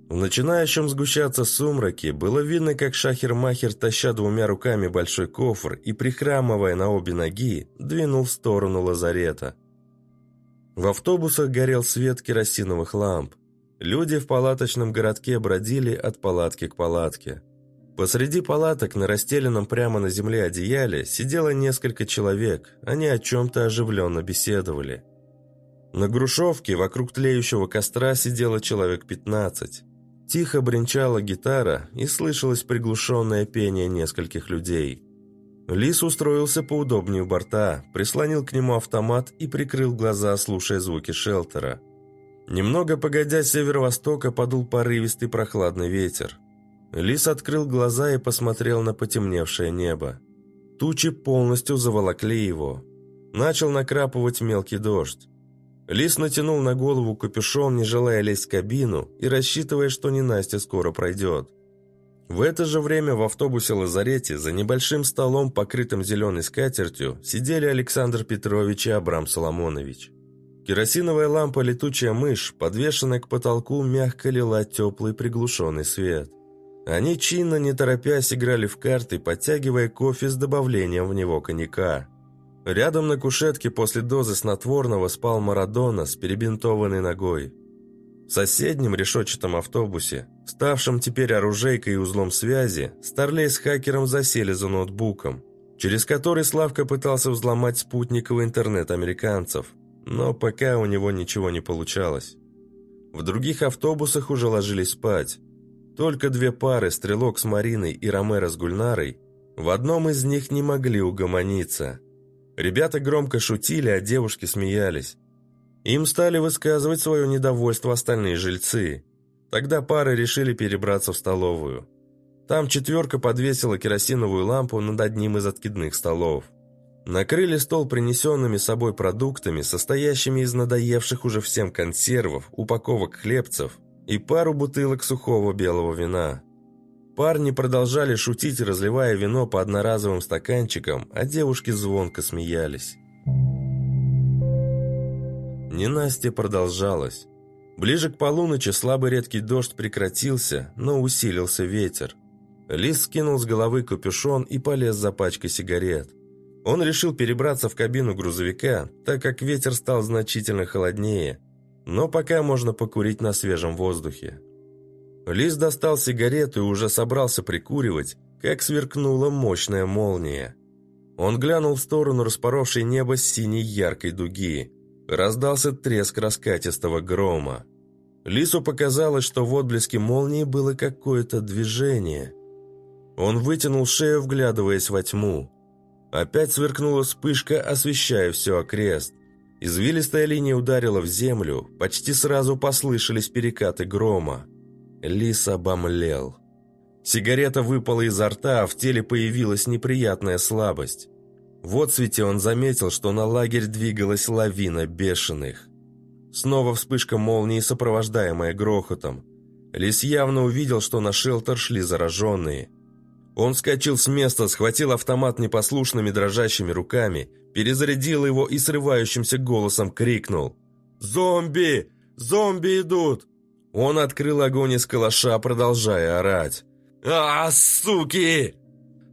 В начинающем сгущаться сумраке было видно, как шахер-махер, таща двумя руками большой кофр и прихрамывая на обе ноги, двинул в сторону лазарета. В автобусах горел свет керосиновых ламп. Люди в палаточном городке бродили от палатки к палатке. Посреди палаток на расстеленном прямо на земле одеяле сидело несколько человек, они о чем-то оживленно беседовали. На грушевке вокруг тлеющего костра сидело человек 15. Тихо бренчала гитара и слышалось приглушенное пение нескольких людей. Лис устроился поудобнее у борта, прислонил к нему автомат и прикрыл глаза, слушая звуки шелтера. Немного погодя с северо-востока подул порывистый прохладный ветер. Лис открыл глаза и посмотрел на потемневшее небо. Тучи полностью заволокли его. Начал накрапывать мелкий дождь. Лис натянул на голову капюшон, не желая лезть в кабину и рассчитывая, что ненастье скоро пройдет. В это же время в автобусе-лазарете за небольшим столом, покрытым зеленой скатертью, сидели Александр Петрович и Абрам Соломонович. Керосиновая лампа «Летучая мышь», подвешенная к потолку, мягко лила теплый приглушенный свет. Они чинно, не торопясь, играли в карты, подтягивая кофе с добавлением в него коньяка. Рядом на кушетке после дозы снотворного спал Марадона с перебинтованной ногой. В соседнем решетчатом автобусе, ставшем теперь оружейкой и узлом связи, Старлей с хакером засели за ноутбуком, через который Славка пытался взломать спутниковый интернет американцев, но пока у него ничего не получалось. В других автобусах уже ложились спать. Только две пары, Стрелок с Мариной и Ромеро с Гульнарой, в одном из них не могли угомониться. Ребята громко шутили, а девушки смеялись. Им стали высказывать свое недовольство остальные жильцы. Тогда пары решили перебраться в столовую. Там четверка подвесила керосиновую лампу над одним из откидных столов. Накрыли стол принесенными собой продуктами, состоящими из надоевших уже всем консервов, упаковок хлебцев, и пару бутылок сухого белого вина. Парни продолжали шутить, разливая вино по одноразовым стаканчикам, а девушки звонко смеялись. Ненастье продолжалось. Ближе к полуночи слабый редкий дождь прекратился, но усилился ветер. Лис скинул с головы капюшон и полез за пачкой сигарет. Он решил перебраться в кабину грузовика, так как ветер стал значительно холоднее, но пока можно покурить на свежем воздухе. Лис достал сигарету и уже собрался прикуривать, как сверкнула мощная молния. Он глянул в сторону распоровшей небо синей яркой дуги. Раздался треск раскатистого грома. Лису показалось, что в отблеске молнии было какое-то движение. Он вытянул шею, вглядываясь во тьму. Опять сверкнула вспышка, освещая все окрест. Извилистая линия ударила в землю, почти сразу послышались перекаты грома. Лис обомлел. Сигарета выпала изо рта, а в теле появилась неприятная слабость. В отсвете он заметил, что на лагерь двигалась лавина бешеных. Снова вспышка молнии, сопровождаемая грохотом. Лис явно увидел, что на шелтер шли зараженные – он вскочил с места, схватил автомат непослушными дрожащими руками, перезарядил его и срывающимся голосом крикнул. «Зомби! Зомби идут!» Он открыл огонь из калаша, продолжая орать. «А, суки!»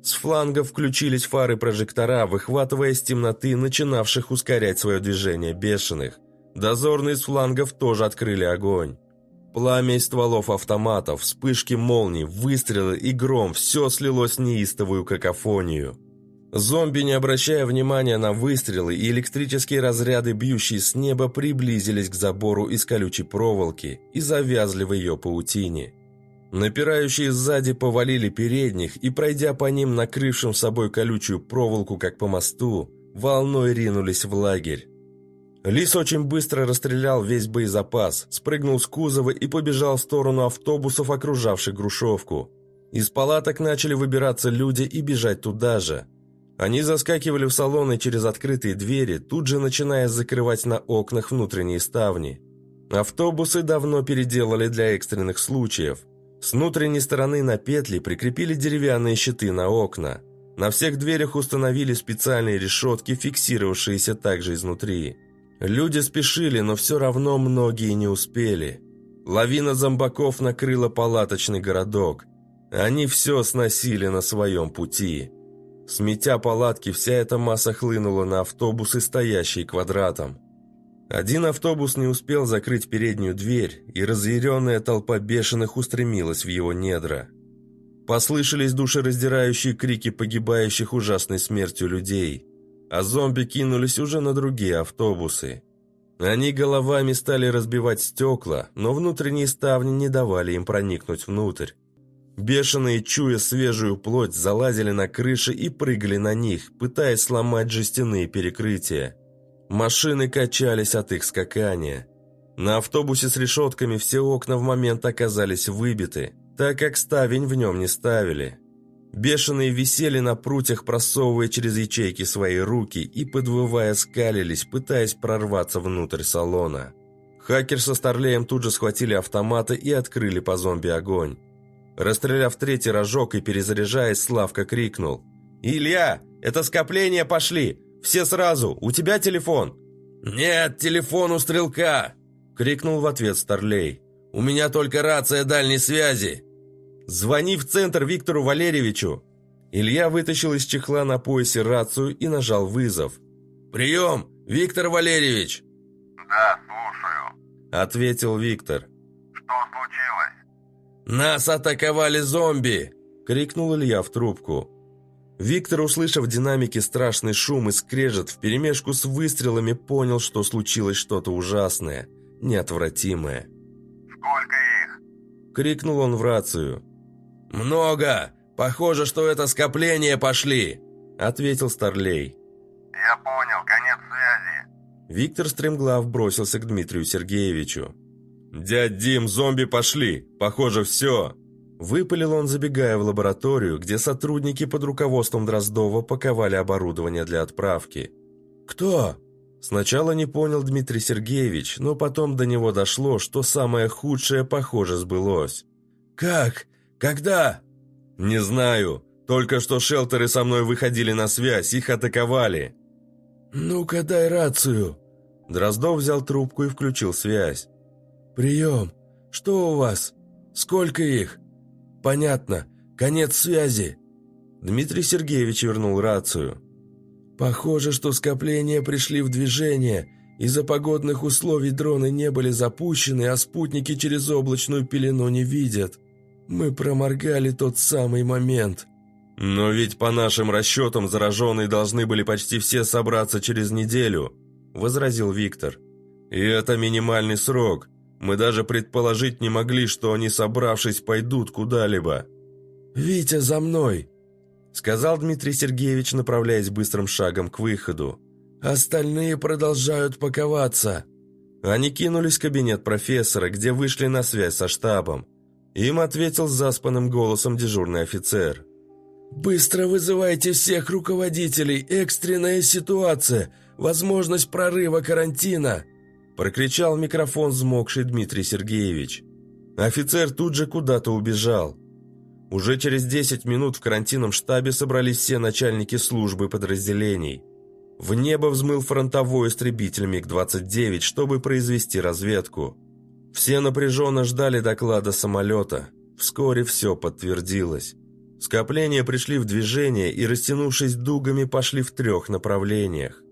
С фланга включились фары прожектора, выхватывая из темноты начинавших ускорять свое движение бешеных. Дозорные с флангов тоже открыли огонь. Пламя из стволов автоматов, вспышки молний, выстрелы и гром – все слилось в неистовую какофонию. Зомби, не обращая внимания на выстрелы и электрические разряды, бьющие с неба, приблизились к забору из колючей проволоки и завязли в ее паутине. Напирающие сзади повалили передних и, пройдя по ним накрывшим собой колючую проволоку, как по мосту, волной ринулись в лагерь. Лис очень быстро расстрелял весь боезапас, спрыгнул с кузова и побежал в сторону автобусов, окружавших Грушевку. Из палаток начали выбираться люди и бежать туда же. Они заскакивали в салоны через открытые двери, тут же начиная закрывать на окнах внутренние ставни. Автобусы давно переделали для экстренных случаев. С внутренней стороны на петли прикрепили деревянные щиты на окна. На всех дверях установили специальные решетки, фиксировавшиеся также изнутри. Люди спешили, но все равно многие не успели. Лавина зомбаков накрыла палаточный городок. Они все сносили на своем пути. Сметя палатки, вся эта масса хлынула на автобусы, стоящие квадратом. Один автобус не успел закрыть переднюю дверь, и разъяренная толпа бешеных устремилась в его недра. Послышались душераздирающие крики погибающих ужасной смертью людей – а зомби кинулись уже на другие автобусы. Они головами стали разбивать стекла, но внутренние ставни не давали им проникнуть внутрь. Бешеные, чуя свежую плоть, залазили на крыши и прыгали на них, пытаясь сломать жестяные перекрытия. Машины качались от их скакания. На автобусе с решетками все окна в момент оказались выбиты, так как ставень в нем не ставили. Бешеные висели на прутьях, просовывая через ячейки свои руки и, подвывая, скалились, пытаясь прорваться внутрь салона. Хакер со Старлеем тут же схватили автоматы и открыли по зомби огонь. Расстреляв третий рожок и перезаряжаясь, Славка крикнул. «Илья, это скопление пошли! Все сразу! У тебя телефон?» «Нет, телефон у стрелка!» — крикнул в ответ Старлей. «У меня только рация дальней связи!» «Звони в центр Виктору Валерьевичу!» Илья вытащил из чехла на поясе рацию и нажал вызов. «Прием, Виктор Валерьевич!» «Да, слушаю», — ответил Виктор. «Что случилось?» «Нас атаковали зомби!» — крикнул Илья в трубку. Виктор, услышав в динамике страшный шум и скрежет, вперемешку с выстрелами понял, что случилось что-то ужасное, неотвратимое. «Сколько их?» — крикнул он в рацию. «Много! Похоже, что это скопление пошли!» — ответил Старлей. «Я понял, конец связи!» Виктор стремглав бросился к Дмитрию Сергеевичу. «Дядь Дим, зомби пошли! Похоже, все!» Выпалил он, забегая в лабораторию, где сотрудники под руководством Дроздова паковали оборудование для отправки. «Кто?» Сначала не понял Дмитрий Сергеевич, но потом до него дошло, что самое худшее, похоже, сбылось. «Как? Когда?» «Не знаю. Только что шелтеры со мной выходили на связь, их атаковали». «Ну-ка, дай рацию». Дроздов взял трубку и включил связь. «Прием! Что у вас? Сколько их?» «Понятно. Конец связи!» Дмитрий Сергеевич вернул рацию. «Похоже, что скопления пришли в движение. Из-за погодных условий дроны не были запущены, а спутники через облачную пелену не видят. Мы проморгали тот самый момент». «Но ведь по нашим расчетам зараженные должны были почти все собраться через неделю», – возразил Виктор. «И это минимальный срок. Мы даже предположить не могли, что они, собравшись, пойдут куда-либо». «Витя, за мной!» сказал Дмитрий Сергеевич, направляясь быстрым шагом к выходу. «Остальные продолжают паковаться». Они кинулись в кабинет профессора, где вышли на связь со штабом. Им ответил заспанным голосом дежурный офицер. «Быстро вызывайте всех руководителей! Экстренная ситуация! Возможность прорыва карантина!» Прокричал микрофон взмокший Дмитрий Сергеевич. Офицер тут же куда-то убежал. Уже через 10 минут в карантинном штабе собрались все начальники службы подразделений. В небо взмыл фронтовой истребитель МиГ-29, чтобы произвести разведку. Все напряженно ждали доклада самолета. Вскоре все подтвердилось. Скопления пришли в движение и, растянувшись дугами, пошли в трех направлениях.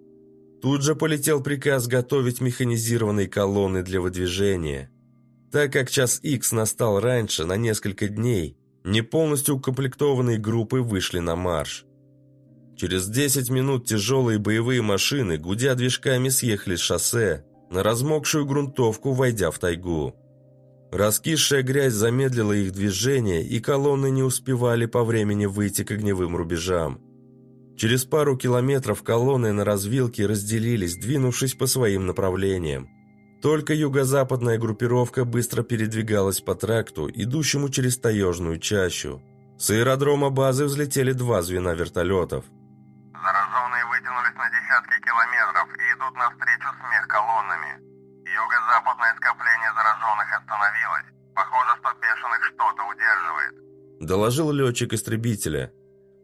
Тут же полетел приказ готовить механизированные колонны для выдвижения. Так как час X настал раньше, на несколько дней, не полностью укомплектованные группы вышли на марш. Через 10 минут тяжелые боевые машины, гудя движками, съехали с шоссе, на размокшую грунтовку, войдя в тайгу. Раскисшая грязь замедлила их движение, и колонны не успевали по времени выйти к огневым рубежам. Через пару километров колонны на развилке разделились, двинувшись по своим направлениям. Только юго-западная группировка быстро передвигалась по тракту, идущему через таежную чащу. С аэродрома базы взлетели два звена вертолетов. Зараженные вытянулись на десятки километров и идут навстречу с мех-колоннами. Юго-западное скопление зараженных остановилось. Похоже, что бешеных что-то удерживает. Доложил летчик истребителя.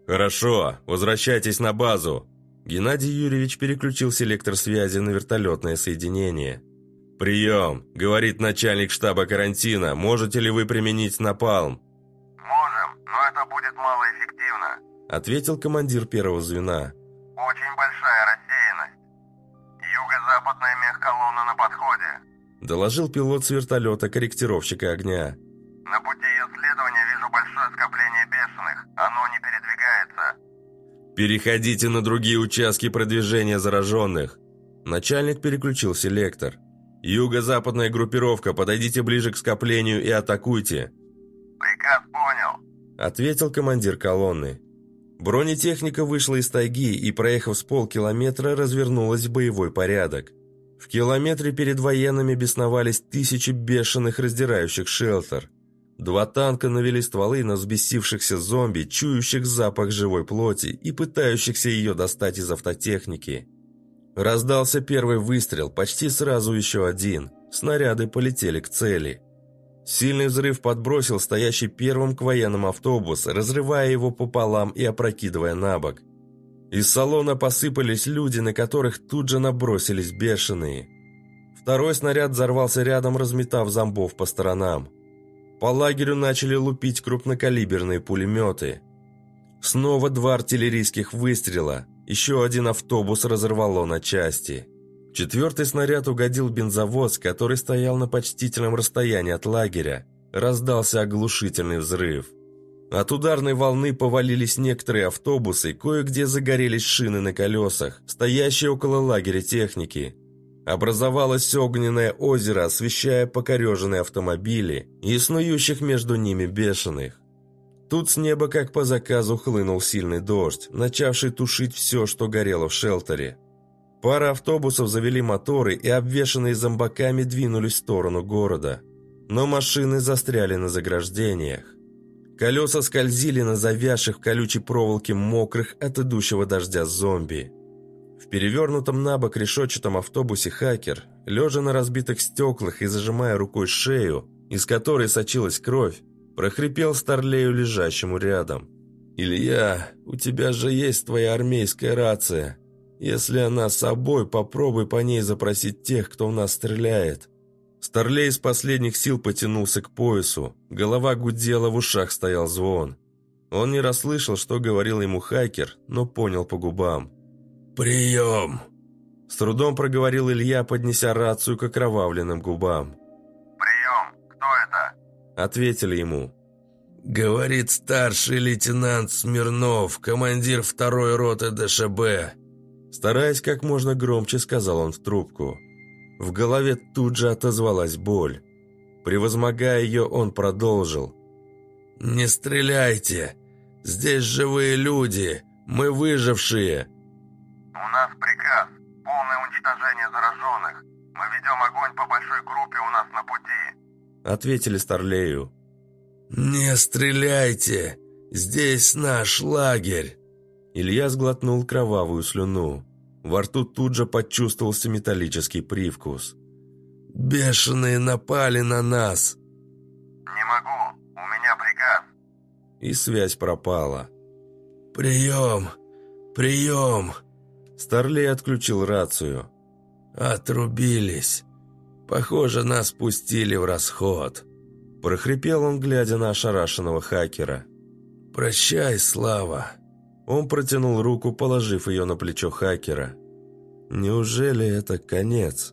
«Хорошо, возвращайтесь на базу». Геннадий Юрьевич переключил селектор связи на вертолетное соединение. «Прием!» – говорит начальник штаба карантина. «Можете ли вы применить напалм?» «Можем, но это будет малоэффективно», – ответил командир первого звена. «Очень большая рассеянность. Юго-западная мехколонна на подходе», – доложил пилот с вертолета корректировщика огня. «На пути ее следования вижу большое скопление бешеных. Оно не передвигается». «Переходите на другие участки продвижения зараженных». Начальник переключил селектор. «Юго-западная группировка, подойдите ближе к скоплению и атакуйте!» «Приказ понял», — ответил командир колонны. Бронетехника вышла из тайги и, проехав с полкилометра, развернулась в боевой порядок. В километре перед военными бесновались тысячи бешеных, раздирающих шелтер. Два танка навели стволы на взбесившихся зомби, чующих запах живой плоти и пытающихся ее достать из автотехники. Раздался первый выстрел, почти сразу еще один. Снаряды полетели к цели. Сильный взрыв подбросил стоящий первым к военному автобус, разрывая его пополам и опрокидывая на бок. Из салона посыпались люди, на которых тут же набросились бешеные. Второй снаряд взорвался рядом, разметав зомбов по сторонам. По лагерю начали лупить крупнокалиберные пулеметы. Снова два артиллерийских выстрела – еще один автобус разорвало на части. Четвертый снаряд угодил бензовоз, который стоял на почтительном расстоянии от лагеря. Раздался оглушительный взрыв. От ударной волны повалились некоторые автобусы, кое-где загорелись шины на колесах, стоящие около лагеря техники. Образовалось огненное озеро, освещая покореженные автомобили и снующих между ними бешеных. Тут с неба, как по заказу, хлынул сильный дождь, начавший тушить все, что горело в шелтере. Пара автобусов завели моторы и, обвешанные зомбаками, двинулись в сторону города. Но машины застряли на заграждениях. Колеса скользили на завязших в колючей проволоке мокрых от идущего дождя зомби. В перевернутом на бок решетчатом автобусе хакер, лежа на разбитых стеклах и зажимая рукой шею, из которой сочилась кровь, прохрипел Старлею, лежащему рядом. «Илья, у тебя же есть твоя армейская рация. Если она с собой, попробуй по ней запросить тех, кто в нас стреляет». Старлей из последних сил потянулся к поясу. Голова гудела, в ушах стоял звон. Он не расслышал, что говорил ему хакер, но понял по губам. «Прием!» С трудом проговорил Илья, поднеся рацию к окровавленным губам. «Прием! Кто это?» Ответили ему. «Говорит старший лейтенант Смирнов, командир второй роты ДШБ». Стараясь как можно громче, сказал он в трубку. В голове тут же отозвалась боль. Превозмогая ее, он продолжил. «Не стреляйте! Здесь живые люди! Мы выжившие!» «У нас приказ. Полное уничтожение зараженных. Мы ведем огонь по большой группе у нас на пути», — ответили Старлею. «Не стреляйте! Здесь наш лагерь!» Илья сглотнул кровавую слюну. Во рту тут же почувствовался металлический привкус. «Бешеные напали на нас!» «Не могу, у меня приказ!» И связь пропала. «Прием! Прием!» Старлей отключил рацию. «Отрубились. Похоже, нас пустили в расход». Прохрипел он, глядя на ошарашенного хакера. «Прощай, Слава». Он протянул руку, положив ее на плечо хакера. «Неужели это конец?»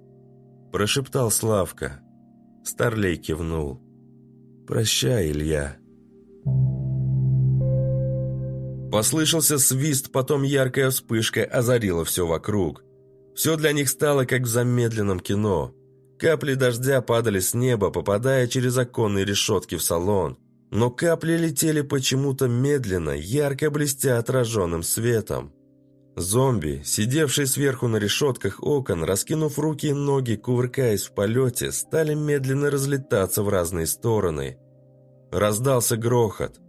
Прошептал Славка. Старлей кивнул. «Прощай, Илья». Послышался свист, потом яркая вспышка озарила все вокруг. Все для них стало как в замедленном кино. Капли дождя падали с неба, попадая через оконные решетки в салон. Но капли летели почему-то медленно, ярко блестя отраженным светом. Зомби, сидевшие сверху на решетках окон, раскинув руки и ноги, кувыркаясь в полете, стали медленно разлетаться в разные стороны. Раздался грохот.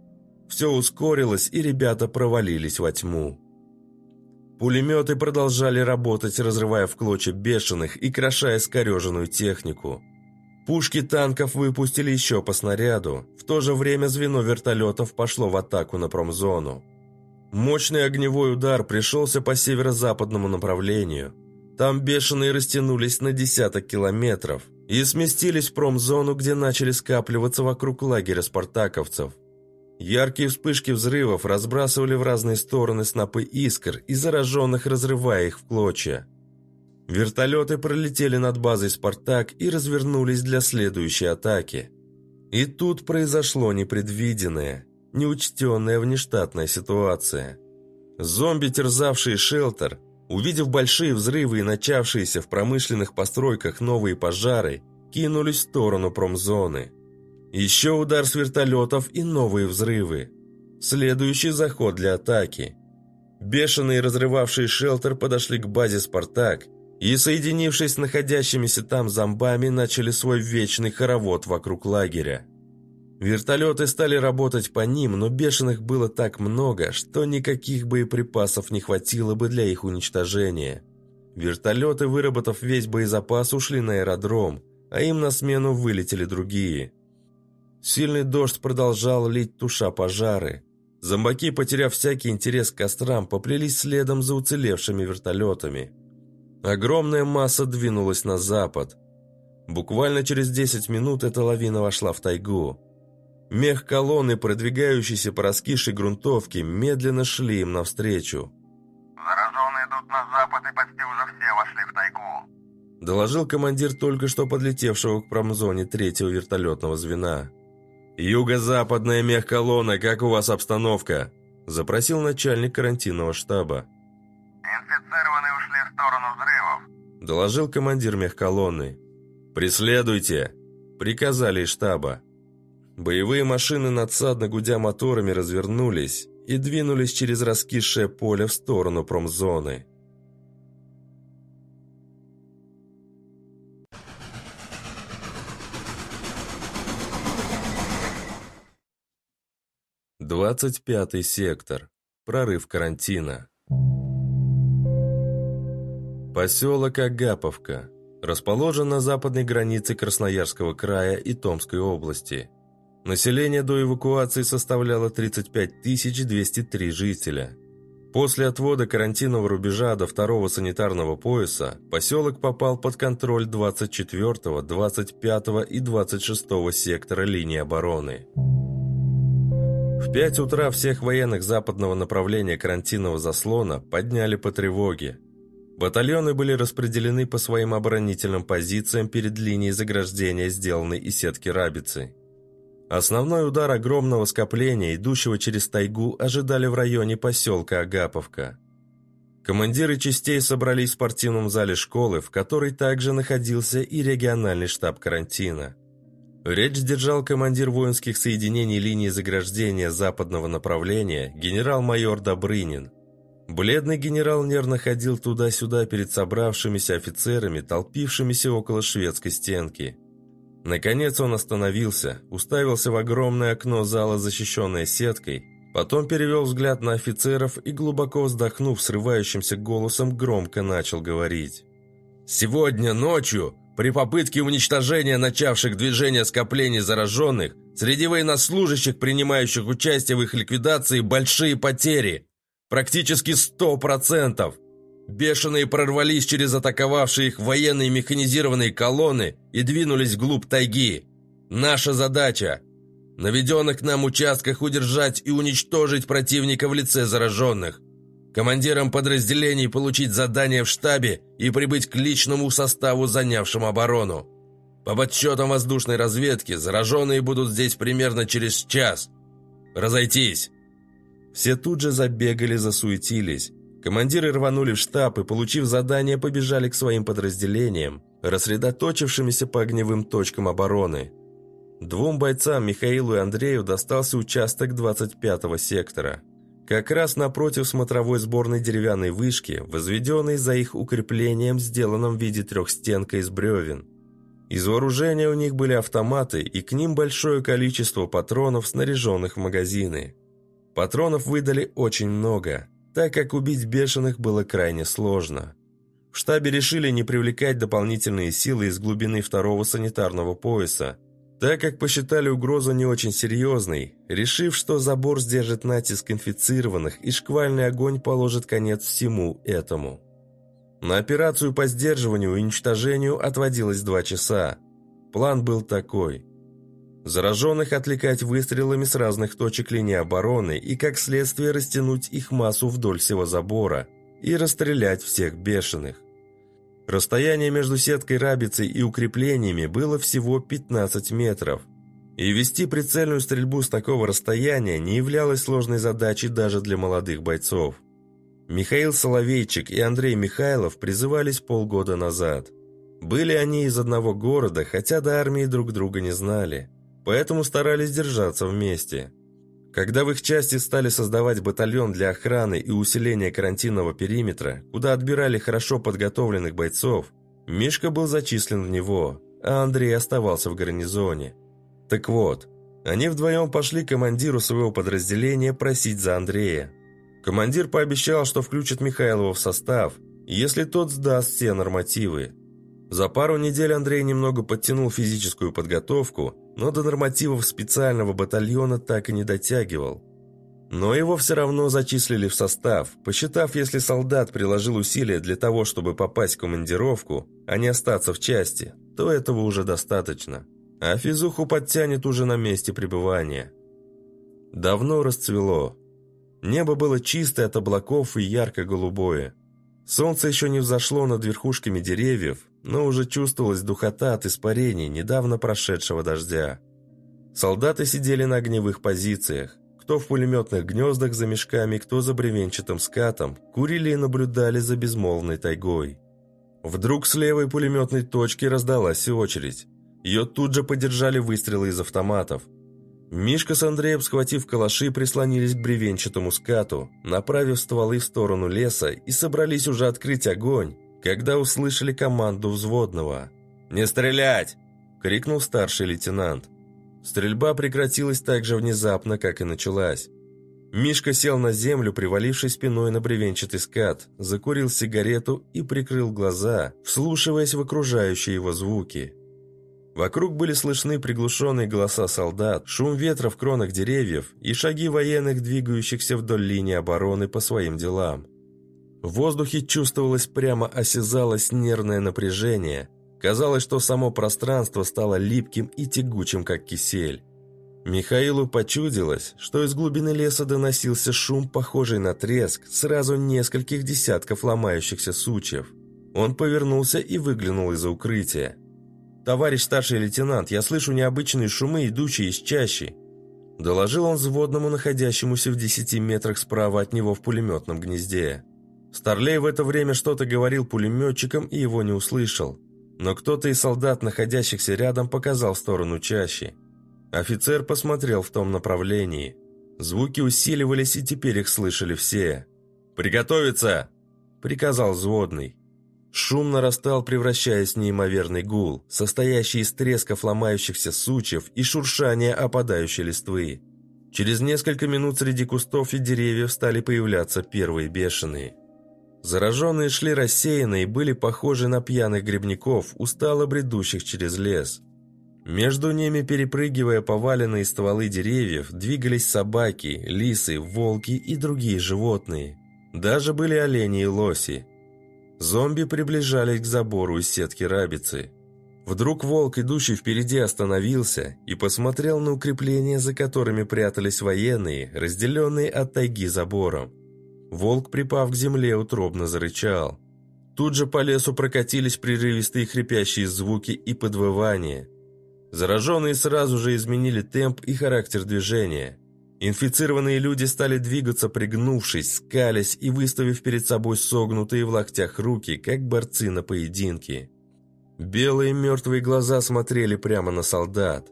Все ускорилось, и ребята провалились во тьму. Пулеметы продолжали работать, разрывая в клочья бешеных и крошая скореженную технику. Пушки танков выпустили еще по снаряду. В то же время звено вертолетов пошло в атаку на промзону. Мощный огневой удар пришелся по северо-западному направлению. Там бешеные растянулись на десяток километров и сместились в промзону, где начали скапливаться вокруг лагеря спартаковцев – Яркие вспышки взрывов разбрасывали в разные стороны снопы искр и зараженных, разрывая их в клочья. Вертолеты пролетели над базой «Спартак» и развернулись для следующей атаки. И тут произошло непредвиденное, неучтенная внештатная ситуация. Зомби, терзавшие шелтер, увидев большие взрывы и начавшиеся в промышленных постройках новые пожары, кинулись в сторону промзоны – еще удар с вертолетов и новые взрывы. Следующий заход для атаки. Бешеные, разрывавшие шелтер, подошли к базе «Спартак» и, соединившись с находящимися там зомбами, начали свой вечный хоровод вокруг лагеря. Вертолеты стали работать по ним, но бешеных было так много, что никаких боеприпасов не хватило бы для их уничтожения. Вертолеты, выработав весь боезапас, ушли на аэродром, а им на смену вылетели другие – Сильный дождь продолжал лить туша пожары. Зомбаки, потеряв всякий интерес к кострам, поплелись следом за уцелевшими вертолетами. Огромная масса двинулась на запад. Буквально через 10 минут эта лавина вошла в тайгу. Мех колонны, продвигающиеся по раскисшей грунтовке, медленно шли им навстречу. «Зараженные идут на запад, и почти уже все вошли в тайгу», доложил командир только что подлетевшего к промзоне третьего вертолетного звена. «Юго-западная мехколонна, как у вас обстановка?» – запросил начальник карантинного штаба. «Инфицированные ушли в сторону взрывов», – доложил командир мехколонны. «Преследуйте!» – приказали из штаба. Боевые машины, надсадно гудя моторами, развернулись и двинулись через раскисшее поле в сторону промзоны. 25-й сектор. Прорыв карантина. Поселок Агаповка. Расположен на западной границе Красноярского края и Томской области. Население до эвакуации составляло 35 203 жителя. После отвода карантинного рубежа до второго санитарного пояса поселок попал под контроль 24, 25 и 26 сектора линии обороны. В 5 утра всех военных западного направления карантинного заслона подняли по тревоге. Батальоны были распределены по своим оборонительным позициям перед линией заграждения, сделанной из сетки рабицы. Основной удар огромного скопления, идущего через тайгу, ожидали в районе поселка Агаповка. Командиры частей собрались в спортивном зале школы, в которой также находился и региональный штаб карантина. Речь держал командир воинских соединений линии заграждения западного направления генерал-майор Добрынин. Бледный генерал нервно ходил туда-сюда перед собравшимися офицерами, толпившимися около шведской стенки. Наконец он остановился, уставился в огромное окно зала, защищенное сеткой, потом перевел взгляд на офицеров и, глубоко вздохнув срывающимся голосом, громко начал говорить. «Сегодня ночью, при попытке уничтожения начавших движение скоплений зараженных, среди военнослужащих, принимающих участие в их ликвидации, большие потери. Практически сто процентов. Бешеные прорвались через атаковавшие их военные механизированные колонны и двинулись вглубь тайги. Наша задача – на наведенных нам участках удержать и уничтожить противника в лице зараженных. Командирам подразделений получить задание в штабе и прибыть к личному составу, занявшему оборону. По подсчетам воздушной разведки, зараженные будут здесь примерно через час. Разойтись. Все тут же забегали, засуетились. Командиры рванули в штаб и, получив задание, побежали к своим подразделениям, рассредоточившимися по огневым точкам обороны. Двум бойцам, Михаилу и Андрею, достался участок 25-го сектора. Как раз напротив смотровой сборной деревянной вышки, возведенной за их укреплением, сделанном в виде трехстенка из бревен. Из вооружения у них были автоматы, и к ним большое количество патронов, снаряженных в магазины. Патронов выдали очень много, так как убить бешеных было крайне сложно. В штабе решили не привлекать дополнительные силы из глубины второго санитарного пояса, так как посчитали угрозу не очень серьезной, решив, что забор сдержит натиск инфицированных и шквальный огонь положит конец всему этому. На операцию по сдерживанию и уничтожению отводилось два часа. План был такой – Зараженных отвлекать выстрелами с разных точек линии обороны и, как следствие, растянуть их массу вдоль всего забора и расстрелять всех бешеных. Расстояние между сеткой рабицей и укреплениями было всего 15 метров, и вести прицельную стрельбу с такого расстояния не являлось сложной задачей даже для молодых бойцов. Михаил Соловейчик и Андрей Михайлов призывались полгода назад. Были они из одного города, хотя до армии друг друга не знали поэтому старались держаться вместе. Когда в их части стали создавать батальон для охраны и усиления карантинного периметра, куда отбирали хорошо подготовленных бойцов, Мишка был зачислен в него, а Андрей оставался в гарнизоне. Так вот, они вдвоем пошли командиру своего подразделения просить за Андрея. Командир пообещал, что включит Михайлова в состав, если тот сдаст все нормативы. За пару недель Андрей немного подтянул физическую подготовку, но до нормативов специального батальона так и не дотягивал. Но его все равно зачислили в состав, посчитав, если солдат приложил усилия для того, чтобы попасть в командировку, а не остаться в части, то этого уже достаточно. А физуху подтянет уже на месте пребывания. Давно расцвело. Небо было чистое от облаков и ярко-голубое. Солнце еще не взошло над верхушками деревьев, но уже чувствовалась духота от испарений недавно прошедшего дождя. Солдаты сидели на огневых позициях, кто в пулеметных гнездах за мешками, кто за бревенчатым скатом, курили и наблюдали за безмолвной тайгой. Вдруг с левой пулеметной точки раздалась очередь. Ее тут же поддержали выстрелы из автоматов. Мишка с Андреем, схватив калаши, прислонились к бревенчатому скату, направив стволы в сторону леса и собрались уже открыть огонь, когда услышали команду взводного. «Не стрелять!» – крикнул старший лейтенант. Стрельба прекратилась так же внезапно, как и началась. Мишка сел на землю, привалившись спиной на бревенчатый скат, закурил сигарету и прикрыл глаза, вслушиваясь в окружающие его звуки. Вокруг были слышны приглушенные голоса солдат, шум ветра в кронах деревьев и шаги военных, двигающихся вдоль линии обороны по своим делам. В воздухе чувствовалось прямо осязалось нервное напряжение. Казалось, что само пространство стало липким и тягучим, как кисель. Михаилу почудилось, что из глубины леса доносился шум, похожий на треск сразу нескольких десятков ломающихся сучьев. Он повернулся и выглянул из-за укрытия. «Товарищ старший лейтенант, я слышу необычные шумы, идущие из чащи», доложил он взводному, находящемуся в десяти метрах справа от него в пулеметном гнезде. Старлей в это время что-то говорил пулеметчикам и его не услышал. Но кто-то из солдат, находящихся рядом, показал в сторону чащи. Офицер посмотрел в том направлении. Звуки усиливались, и теперь их слышали все. «Приготовиться!» – приказал взводный. Шум нарастал, превращаясь в неимоверный гул, состоящий из тресков ломающихся сучьев и шуршания опадающей листвы. Через несколько минут среди кустов и деревьев стали появляться первые бешеные. Зараженные шли рассеянно и были похожи на пьяных грибников, устало бредущих через лес. Между ними, перепрыгивая поваленные стволы деревьев, двигались собаки, лисы, волки и другие животные. Даже были олени и лоси. Зомби приближались к забору из сетки рабицы. Вдруг волк, идущий впереди, остановился и посмотрел на укрепления, за которыми прятались военные, разделенные от тайги забором. Волк, припав к земле, утробно зарычал. Тут же по лесу прокатились прерывистые хрипящие звуки и подвывания – Зараженные сразу же изменили темп и характер движения. Инфицированные люди стали двигаться, пригнувшись, скалясь и выставив перед собой согнутые в локтях руки, как борцы на поединке. Белые мертвые глаза смотрели прямо на солдат.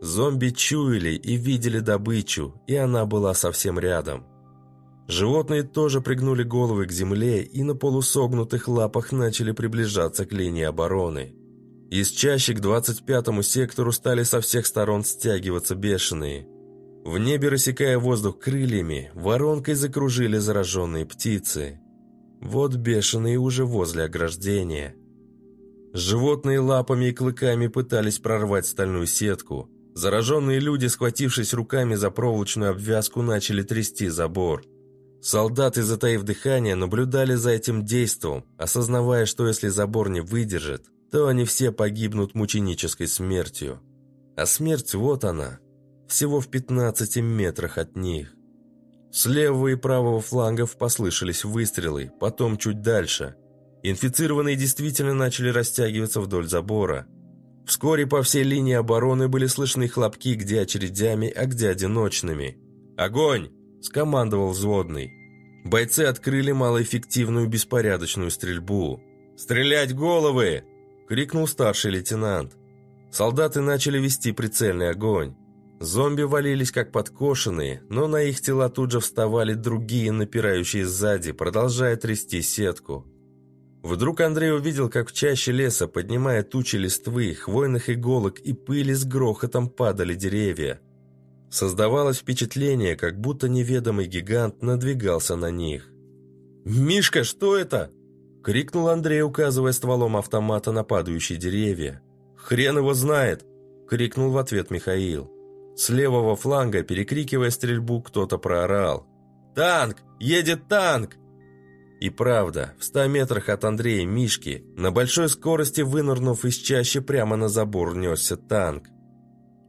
Зомби чуяли и видели добычу, и она была совсем рядом. Животные тоже пригнули головы к земле и на полусогнутых лапах начали приближаться к линии обороны. Из чащи к 25-му сектору стали со всех сторон стягиваться бешеные. В небе, рассекая воздух крыльями, воронкой закружили зараженные птицы. Вот бешеные уже возле ограждения. Животные лапами и клыками пытались прорвать стальную сетку. Зараженные люди, схватившись руками за проволочную обвязку, начали трясти забор. Солдаты, затаив дыхание, наблюдали за этим действом, осознавая, что если забор не выдержит, то они все погибнут мученической смертью. А смерть вот она, всего в 15 метрах от них. С левого и правого флангов послышались выстрелы, потом чуть дальше. Инфицированные действительно начали растягиваться вдоль забора. Вскоре по всей линии обороны были слышны хлопки где очередями, а где одиночными. «Огонь!» – скомандовал взводный. Бойцы открыли малоэффективную беспорядочную стрельбу. «Стрелять головы!» – крикнул старший лейтенант. Солдаты начали вести прицельный огонь. Зомби валились как подкошенные, но на их тела тут же вставали другие, напирающие сзади, продолжая трясти сетку. Вдруг Андрей увидел, как в чаще леса, поднимая тучи листвы, хвойных иголок и пыли с грохотом падали деревья. Создавалось впечатление, как будто неведомый гигант надвигался на них. «Мишка, что это?» — крикнул Андрей, указывая стволом автомата на падающие деревья. «Хрен его знает!» — крикнул в ответ Михаил. С левого фланга, перекрикивая стрельбу, кто-то проорал. «Танк! Едет танк!» И правда, в ста метрах от Андрея Мишки, на большой скорости вынырнув из чащи, прямо на забор несся танк.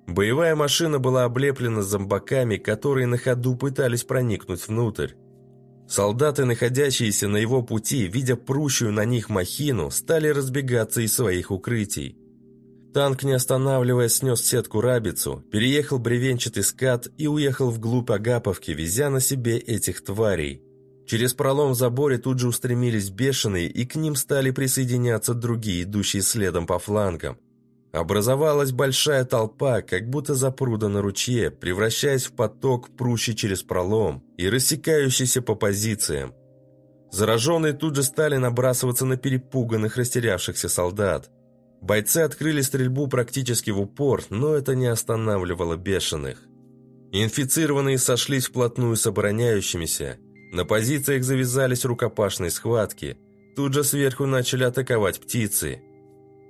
Боевая машина была облеплена зомбаками, которые на ходу пытались проникнуть внутрь. Солдаты, находящиеся на его пути, видя прущую на них махину, стали разбегаться из своих укрытий. Танк, не останавливаясь, снес сетку рабицу, переехал бревенчатый скат и уехал вглубь Агаповки, везя на себе этих тварей. Через пролом в заборе тут же устремились бешеные, и к ним стали присоединяться другие, идущие следом по флангам. Образовалась большая толпа, как будто запруда на ручье, превращаясь в поток, прущий через пролом и рассекающийся по позициям. Зараженные тут же стали набрасываться на перепуганных, растерявшихся солдат. Бойцы открыли стрельбу практически в упор, но это не останавливало бешеных. Инфицированные сошлись вплотную с обороняющимися. На позициях завязались рукопашные схватки. Тут же сверху начали атаковать птицы –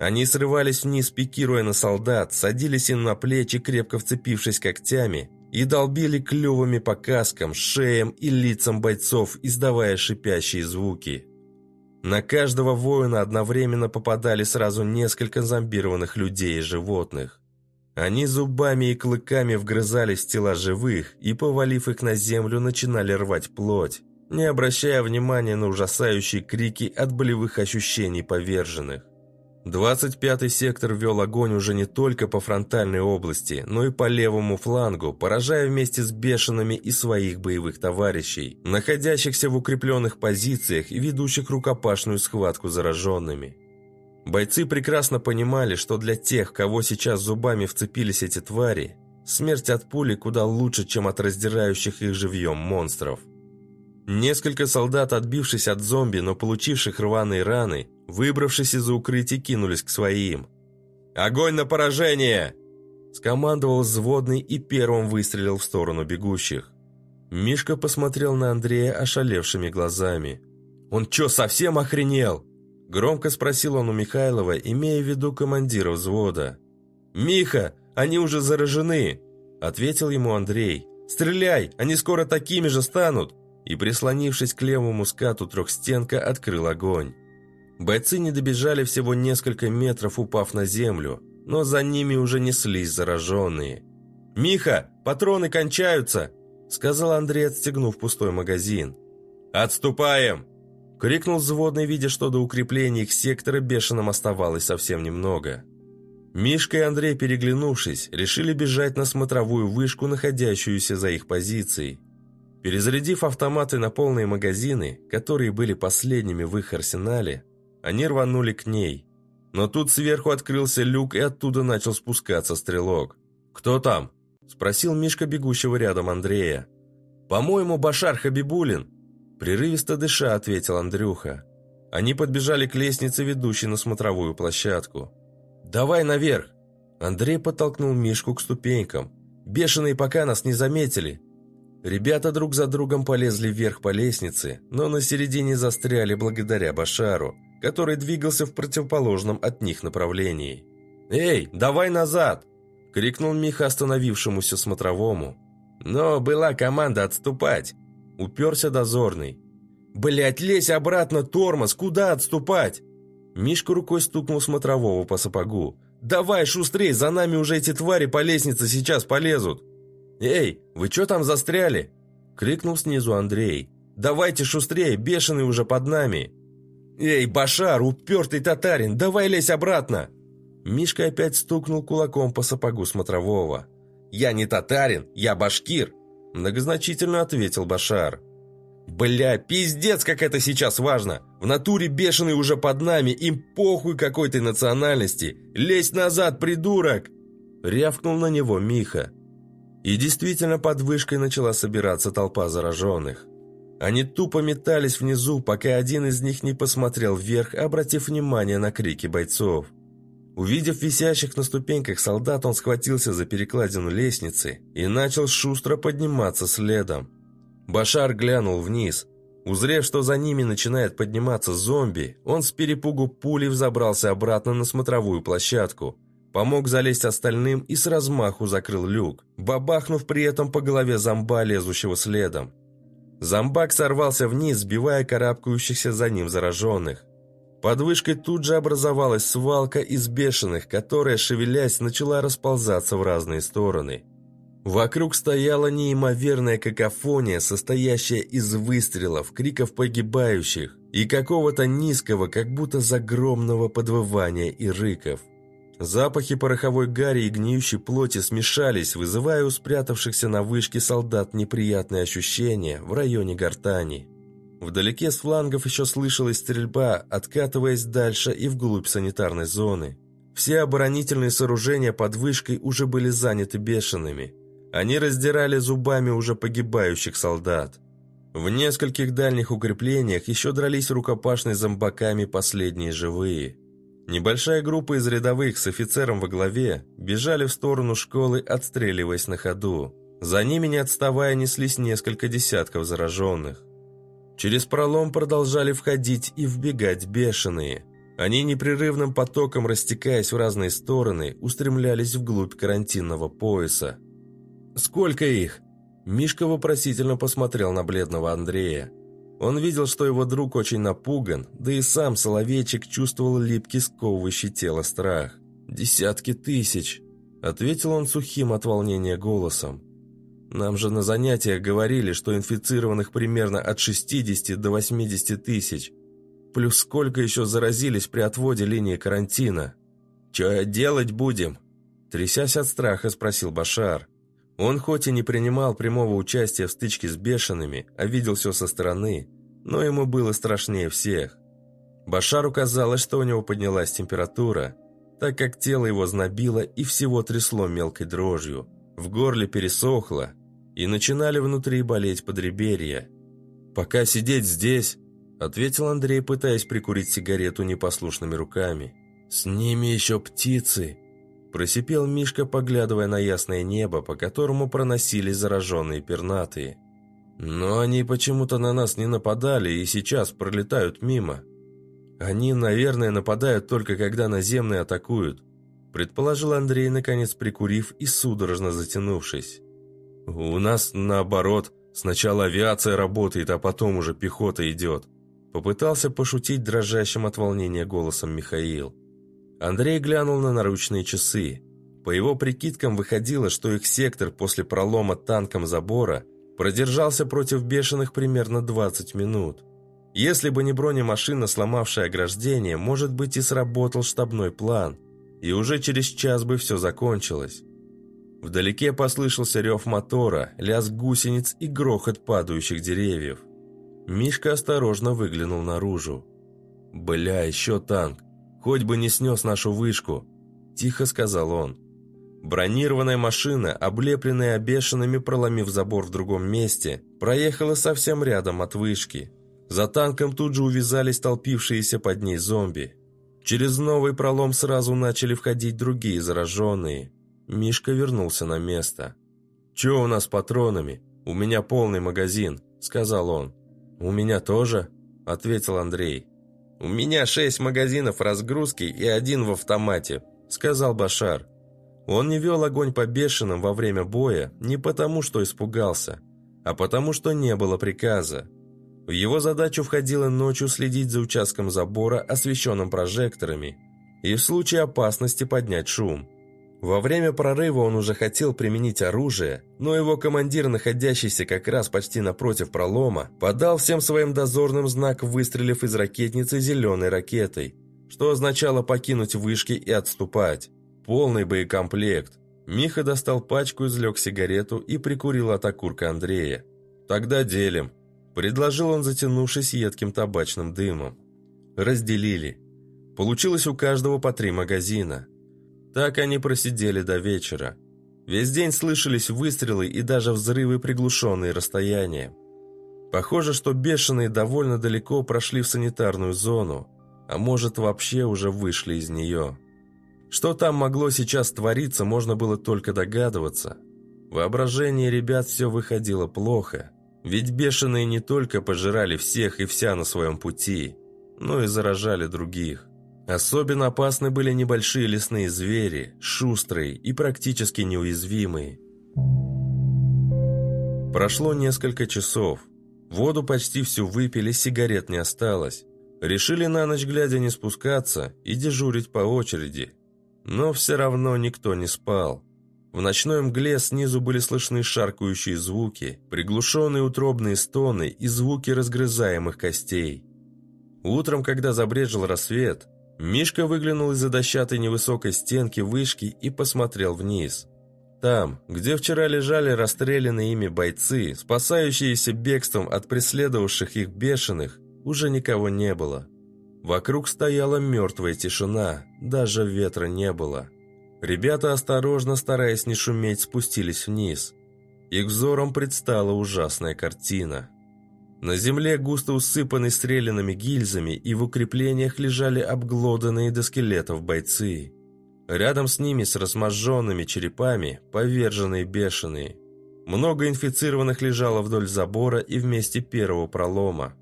Они срывались вниз, пикируя на солдат, садились им на плечи, крепко вцепившись когтями, и долбили клювами по каскам, шеям и лицам бойцов, издавая шипящие звуки. На каждого воина одновременно попадали сразу несколько зомбированных людей и животных. Они зубами и клыками вгрызались в тела живых и, повалив их на землю, начинали рвать плоть, не обращая внимания на ужасающие крики от болевых ощущений поверженных. 25-й сектор вел огонь уже не только по фронтальной области, но и по левому флангу, поражая вместе с бешеными и своих боевых товарищей, находящихся в укрепленных позициях и ведущих рукопашную схватку зараженными. Бойцы прекрасно понимали, что для тех, кого сейчас зубами вцепились эти твари, смерть от пули куда лучше, чем от раздирающих их живьем монстров. Несколько солдат, отбившись от зомби, но получивших рваные раны, выбравшись из укрытий, кинулись к своим. «Огонь на поражение!» Скомандовал взводный и первым выстрелил в сторону бегущих. Мишка посмотрел на Андрея ошалевшими глазами. «Он чё, совсем охренел?» Громко спросил он у Михайлова, имея в виду командира взвода. «Миха, они уже заражены!» Ответил ему Андрей. «Стреляй, они скоро такими же станут!» и, прислонившись к левому скату трехстенка, открыл огонь. Бойцы не добежали всего несколько метров, упав на землю, но за ними уже неслись зараженные. «Миха, патроны кончаются!» — сказал Андрей, отстегнув пустой магазин. «Отступаем!» — крикнул взводный, видя, что до укрепления их сектора бешеным оставалось совсем немного. Мишка и Андрей, переглянувшись, решили бежать на смотровую вышку, находящуюся за их позицией. Перезарядив автоматы на полные магазины, которые были последними в их арсенале, они рванули к ней. Но тут сверху открылся люк, и оттуда начал спускаться стрелок. «Кто там?» – спросил Мишка бегущего рядом Андрея. «По-моему, Башар Хабибулин», – прерывисто дыша ответил Андрюха. Они подбежали к лестнице, ведущей на смотровую площадку. «Давай наверх!» Андрей подтолкнул Мишку к ступенькам. «Бешеные пока нас не заметили!» Ребята друг за другом полезли вверх по лестнице, но на середине застряли благодаря Башару, который двигался в противоположном от них направлении. «Эй, давай назад!» – крикнул Миха остановившемуся смотровому. Но была команда отступать. Уперся дозорный. «Блядь, лезь обратно, тормоз! Куда отступать?» Мишка рукой стукнул смотрового по сапогу. «Давай, шустрей, за нами уже эти твари по лестнице сейчас полезут!» «Эй, вы что там застряли?» — крикнул снизу Андрей. «Давайте шустрее, бешеный уже под нами!» «Эй, Башар, упертый татарин, давай лезь обратно!» Мишка опять стукнул кулаком по сапогу смотрового. «Я не татарин, я башкир!» Многозначительно ответил Башар. «Бля, пиздец, как это сейчас важно! В натуре бешеный уже под нами, им похуй какой то национальности! Лезь назад, придурок!» Рявкнул на него Миха. И действительно под вышкой начала собираться толпа зараженных. Они тупо метались внизу, пока один из них не посмотрел вверх, обратив внимание на крики бойцов. Увидев висящих на ступеньках солдат, он схватился за перекладину лестницы и начал шустро подниматься следом. Башар глянул вниз. Узрев, что за ними начинает подниматься зомби, он с перепугу пулей взобрался обратно на смотровую площадку, Помог залезть остальным и с размаху закрыл люк, бабахнув при этом по голове зомба, лезущего следом. Зомбак сорвался вниз, сбивая карабкающихся за ним зараженных. Под вышкой тут же образовалась свалка из бешеных, которая, шевелясь, начала расползаться в разные стороны. Вокруг стояла неимоверная какофония, состоящая из выстрелов, криков погибающих и какого-то низкого, как будто загромного подвывания и рыков. Запахи пороховой гари и гниющей плоти смешались, вызывая у спрятавшихся на вышке солдат неприятные ощущения в районе гортани. Вдалеке с флангов еще слышалась стрельба, откатываясь дальше и вглубь санитарной зоны. Все оборонительные сооружения под вышкой уже были заняты бешеными. Они раздирали зубами уже погибающих солдат. В нескольких дальних укреплениях еще дрались рукопашной зомбаками последние живые – Небольшая группа из рядовых с офицером во главе бежали в сторону школы, отстреливаясь на ходу. За ними, не отставая, неслись несколько десятков зараженных. Через пролом продолжали входить и вбегать бешеные. Они непрерывным потоком, растекаясь в разные стороны, устремлялись вглубь карантинного пояса. «Сколько их?» Мишка вопросительно посмотрел на бледного Андрея. Он видел, что его друг очень напуган, да и сам Соловейчик чувствовал липкий сковывающий тело страх. «Десятки тысяч», — ответил он сухим от волнения голосом. «Нам же на занятиях говорили, что инфицированных примерно от 60 до 80 тысяч. Плюс сколько еще заразились при отводе линии карантина? Че делать будем?» Трясясь от страха, спросил Башар. Он хоть и не принимал прямого участия в стычке с бешеными, а видел все со стороны, но ему было страшнее всех. Башару казалось, что у него поднялась температура, так как тело его знобило и всего трясло мелкой дрожью. В горле пересохло, и начинали внутри болеть подреберья. «Пока сидеть здесь», — ответил Андрей, пытаясь прикурить сигарету непослушными руками. «С ними еще птицы», Просипел Мишка, поглядывая на ясное небо, по которому проносились зараженные пернатые. Но они почему-то на нас не нападали и сейчас пролетают мимо. Они, наверное, нападают только когда наземные атакуют, предположил Андрей, наконец прикурив и судорожно затянувшись. У нас наоборот, сначала авиация работает, а потом уже пехота идет. Попытался пошутить дрожащим от волнения голосом Михаил. Андрей глянул на наручные часы. По его прикидкам выходило, что их сектор после пролома танком забора продержался против бешеных примерно 20 минут. Если бы не бронемашина, сломавшая ограждение, может быть и сработал штабной план, и уже через час бы все закончилось. Вдалеке послышался рев мотора, лязг гусениц и грохот падающих деревьев. Мишка осторожно выглянул наружу. «Бля, еще танк! Хоть бы не снес нашу вышку», – тихо сказал он. Бронированная машина, облепленная обешенными, проломив забор в другом месте, проехала совсем рядом от вышки. За танком тут же увязались толпившиеся под ней зомби. Через новый пролом сразу начали входить другие зараженные. Мишка вернулся на место. «Че у нас с патронами? У меня полный магазин», — сказал он. «У меня тоже», — ответил Андрей. «У меня шесть магазинов разгрузки и один в автомате», — сказал Башар. Он не вел огонь по бешеным во время боя не потому, что испугался, а потому, что не было приказа. В его задачу входило ночью следить за участком забора, освещенным прожекторами, и в случае опасности поднять шум. Во время прорыва он уже хотел применить оружие, но его командир, находящийся как раз почти напротив пролома, подал всем своим дозорным знак, выстрелив из ракетницы зеленой ракетой, что означало покинуть вышки и отступать. Полный боекомплект. Миха достал пачку, излег сигарету и прикурил от окурка Андрея. «Тогда делим», – предложил он, затянувшись едким табачным дымом. Разделили. Получилось у каждого по три магазина – так они просидели до вечера. Весь день слышались выстрелы и даже взрывы, приглушенные расстоянием. Похоже, что бешеные довольно далеко прошли в санитарную зону, а может вообще уже вышли из нее. Что там могло сейчас твориться, можно было только догадываться. Воображение ребят все выходило плохо, ведь бешеные не только пожирали всех и вся на своем пути, но и заражали других. Особенно опасны были небольшие лесные звери, шустрые и практически неуязвимые. Прошло несколько часов. Воду почти всю выпили, сигарет не осталось. Решили на ночь глядя не спускаться и дежурить по очереди. Но все равно никто не спал. В ночной мгле снизу были слышны шаркающие звуки, приглушенные утробные стоны и звуки разгрызаемых костей. Утром, когда забрежил рассвет, Мишка выглянул из-за дощатой невысокой стенки вышки и посмотрел вниз. Там, где вчера лежали расстрелянные ими бойцы, спасающиеся бегством от преследовавших их бешеных, уже никого не было. Вокруг стояла мертвая тишина, даже ветра не было. Ребята, осторожно, стараясь не шуметь, спустились вниз. Их взором предстала ужасная картина. На земле, густо усыпанной стрелянными гильзами, и в укреплениях лежали обглоданные до скелетов бойцы. Рядом с ними, с разможженными черепами, поверженные бешеные. Много инфицированных лежало вдоль забора и вместе первого пролома.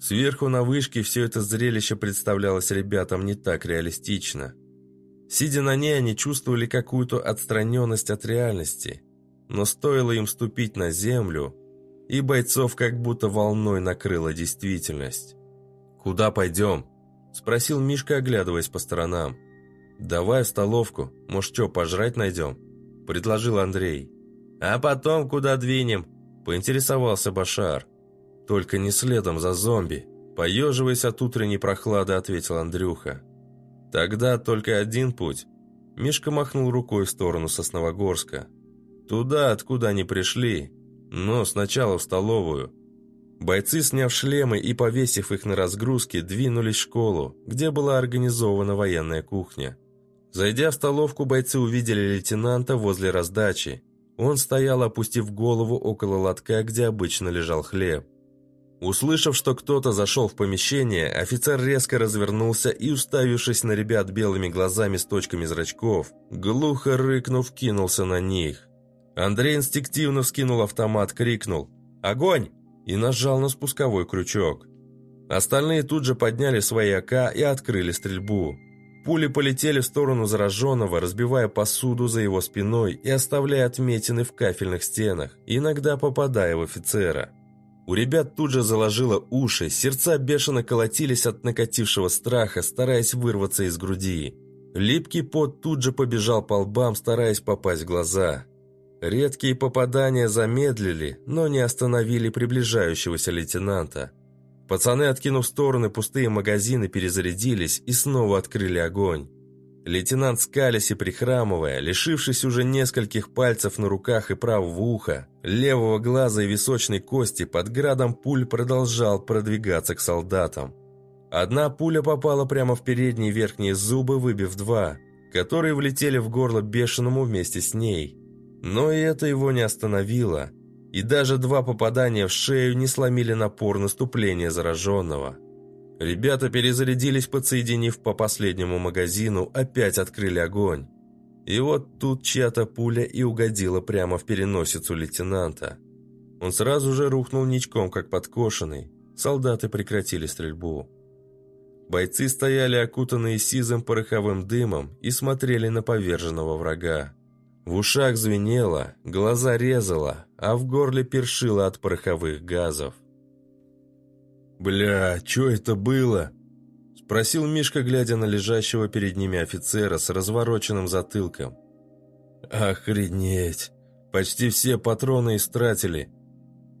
Сверху на вышке все это зрелище представлялось ребятам не так реалистично. Сидя на ней, они чувствовали какую-то отстраненность от реальности. Но стоило им ступить на землю, и бойцов как будто волной накрыла действительность. «Куда пойдем?» – спросил Мишка, оглядываясь по сторонам. «Давай в столовку, может, что, пожрать найдем?» – предложил Андрей. «А потом куда двинем?» – поинтересовался Башар. «Только не следом за зомби», – поеживаясь от утренней прохлады, ответил Андрюха. «Тогда только один путь». Мишка махнул рукой в сторону Сосновогорска. «Туда, откуда они пришли, но сначала в столовую». Бойцы, сняв шлемы и повесив их на разгрузки, двинулись в школу, где была организована военная кухня. Зайдя в столовку, бойцы увидели лейтенанта возле раздачи. Он стоял, опустив голову около лотка, где обычно лежал хлеб. Услышав, что кто-то зашел в помещение, офицер резко развернулся и, уставившись на ребят белыми глазами с точками зрачков, глухо рыкнув, кинулся на них. Андрей инстинктивно вскинул автомат, крикнул «Огонь!» и нажал на спусковой крючок. Остальные тут же подняли свои АК и открыли стрельбу. Пули полетели в сторону зараженного, разбивая посуду за его спиной и оставляя отметины в кафельных стенах, иногда попадая в офицера. У ребят тут же заложило уши, сердца бешено колотились от накатившего страха, стараясь вырваться из груди. Липкий пот тут же побежал по лбам, стараясь попасть в глаза. Редкие попадания замедлили, но не остановили приближающегося лейтенанта. Пацаны, откинув в стороны пустые магазины, перезарядились и снова открыли огонь. Лейтенант скалясь и прихрамывая, лишившись уже нескольких пальцев на руках и правого уха, левого глаза и височной кости, под градом пуль продолжал продвигаться к солдатам. Одна пуля попала прямо в передние верхние зубы, выбив два, которые влетели в горло бешеному вместе с ней. Но и это его не остановило – и даже два попадания в шею не сломили напор наступления зараженного. Ребята перезарядились, подсоединив по последнему магазину, опять открыли огонь. И вот тут чья-то пуля и угодила прямо в переносицу лейтенанта. Он сразу же рухнул ничком, как подкошенный. Солдаты прекратили стрельбу. Бойцы стояли окутанные сизым пороховым дымом и смотрели на поверженного врага. В ушах звенело, глаза резало, а в горле першило от пороховых газов. «Бля, что это было?» – спросил Мишка, глядя на лежащего перед ними офицера с развороченным затылком. «Охренеть! Почти все патроны истратили.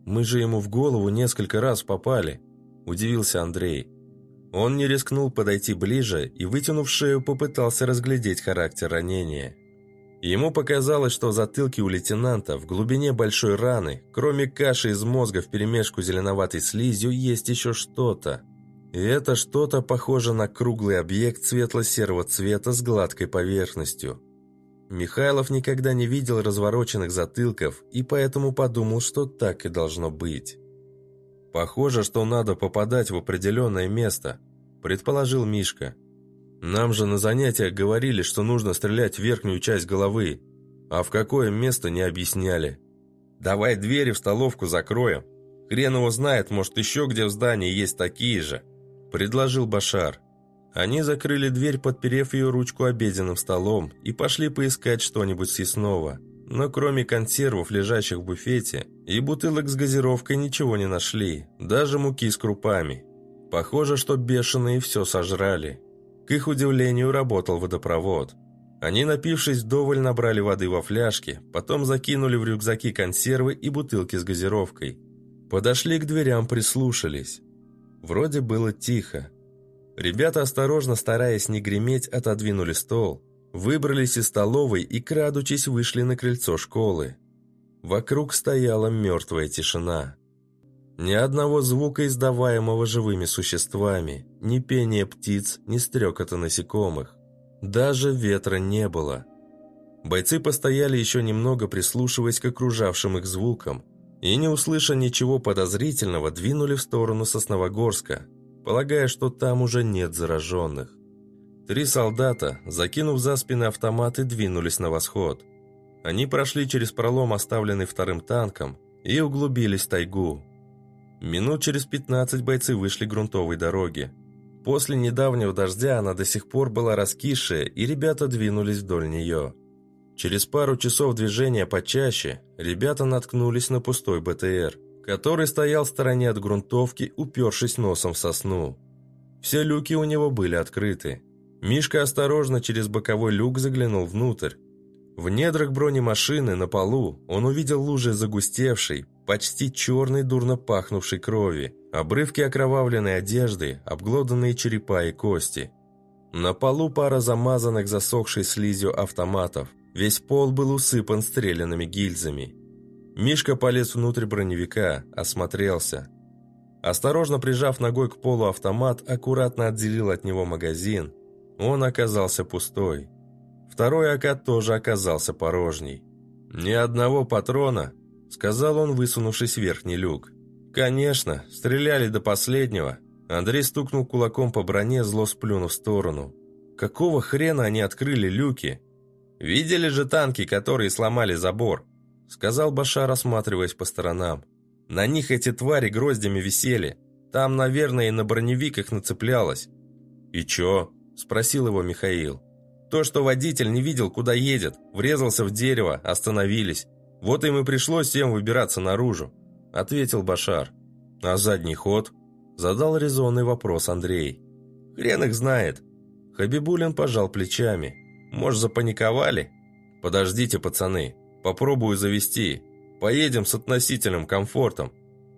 Мы же ему в голову несколько раз попали», – удивился Андрей. Он не рискнул подойти ближе и, вытянув шею, попытался разглядеть характер ранения. Ему показалось, что в затылке у лейтенанта в глубине большой раны, кроме каши из мозга вперемешку зеленоватой слизью, есть еще что-то. И это что-то похоже на круглый объект светло-серого цвета с гладкой поверхностью. Михайлов никогда не видел развороченных затылков и поэтому подумал, что так и должно быть. «Похоже, что надо попадать в определенное место», – предположил Мишка. Нам же на занятиях говорили, что нужно стрелять в верхнюю часть головы, а в какое место не объясняли. Давай двери в столовку закроем. Хрен его знает, может еще где в здании есть такие же, предложил Башар. Они закрыли дверь, подперев ее ручку обеденным столом, и пошли поискать что-нибудь съестного. Но кроме консервов, лежащих в буфете, и бутылок с газировкой ничего не нашли, даже муки с крупами. Похоже, что бешеные все сожрали. К их удивлению, работал водопровод. Они, напившись вдоволь, набрали воды во фляжки, потом закинули в рюкзаки консервы и бутылки с газировкой. Подошли к дверям, прислушались. Вроде было тихо. Ребята, осторожно стараясь не греметь, отодвинули стол, выбрались из столовой и, крадучись, вышли на крыльцо школы. Вокруг стояла мертвая тишина. Ни одного звука, издаваемого живыми существами, ни пения птиц, ни стрекота насекомых. Даже ветра не было. Бойцы постояли еще немного, прислушиваясь к окружавшим их звукам, и, не услыша ничего подозрительного, двинули в сторону Сосновогорска, полагая, что там уже нет зараженных. Три солдата, закинув за спины автоматы, двинулись на восход. Они прошли через пролом, оставленный вторым танком, и углубились в тайгу. Минут через 15 бойцы вышли грунтовой дороги. После недавнего дождя она до сих пор была раскисшая, и ребята двинулись вдоль нее. Через пару часов движения почаще ребята наткнулись на пустой БТР, который стоял в стороне от грунтовки, упершись носом в сосну. Все люки у него были открыты. Мишка осторожно через боковой люк заглянул внутрь. В недрах бронемашины на полу он увидел лужи загустевшей, почти черной дурно пахнувшей крови, обрывки окровавленной одежды, обглоданные черепа и кости. На полу пара замазанных засохшей слизью автоматов. Весь пол был усыпан стрелянными гильзами. Мишка полез внутрь броневика, осмотрелся. Осторожно прижав ногой к полу автомат, аккуратно отделил от него магазин. Он оказался пустой. Второй АК тоже оказался порожней. Ни одного патрона, — сказал он, высунувшись в верхний люк. «Конечно, стреляли до последнего». Андрей стукнул кулаком по броне, зло сплюнув в сторону. «Какого хрена они открыли люки?» «Видели же танки, которые сломали забор?» Сказал Башар, осматриваясь по сторонам. «На них эти твари гроздями висели. Там, наверное, и на броневик их нацеплялось». «И чё?» – спросил его Михаил. «То, что водитель не видел, куда едет, врезался в дерево, остановились. «Вот им и пришлось всем выбираться наружу», — ответил Башар. «А задний ход?» — задал резонный вопрос Андрей. «Хрен их знает». Хабибулин пожал плечами. «Может, запаниковали?» «Подождите, пацаны, попробую завести. Поедем с относительным комфортом».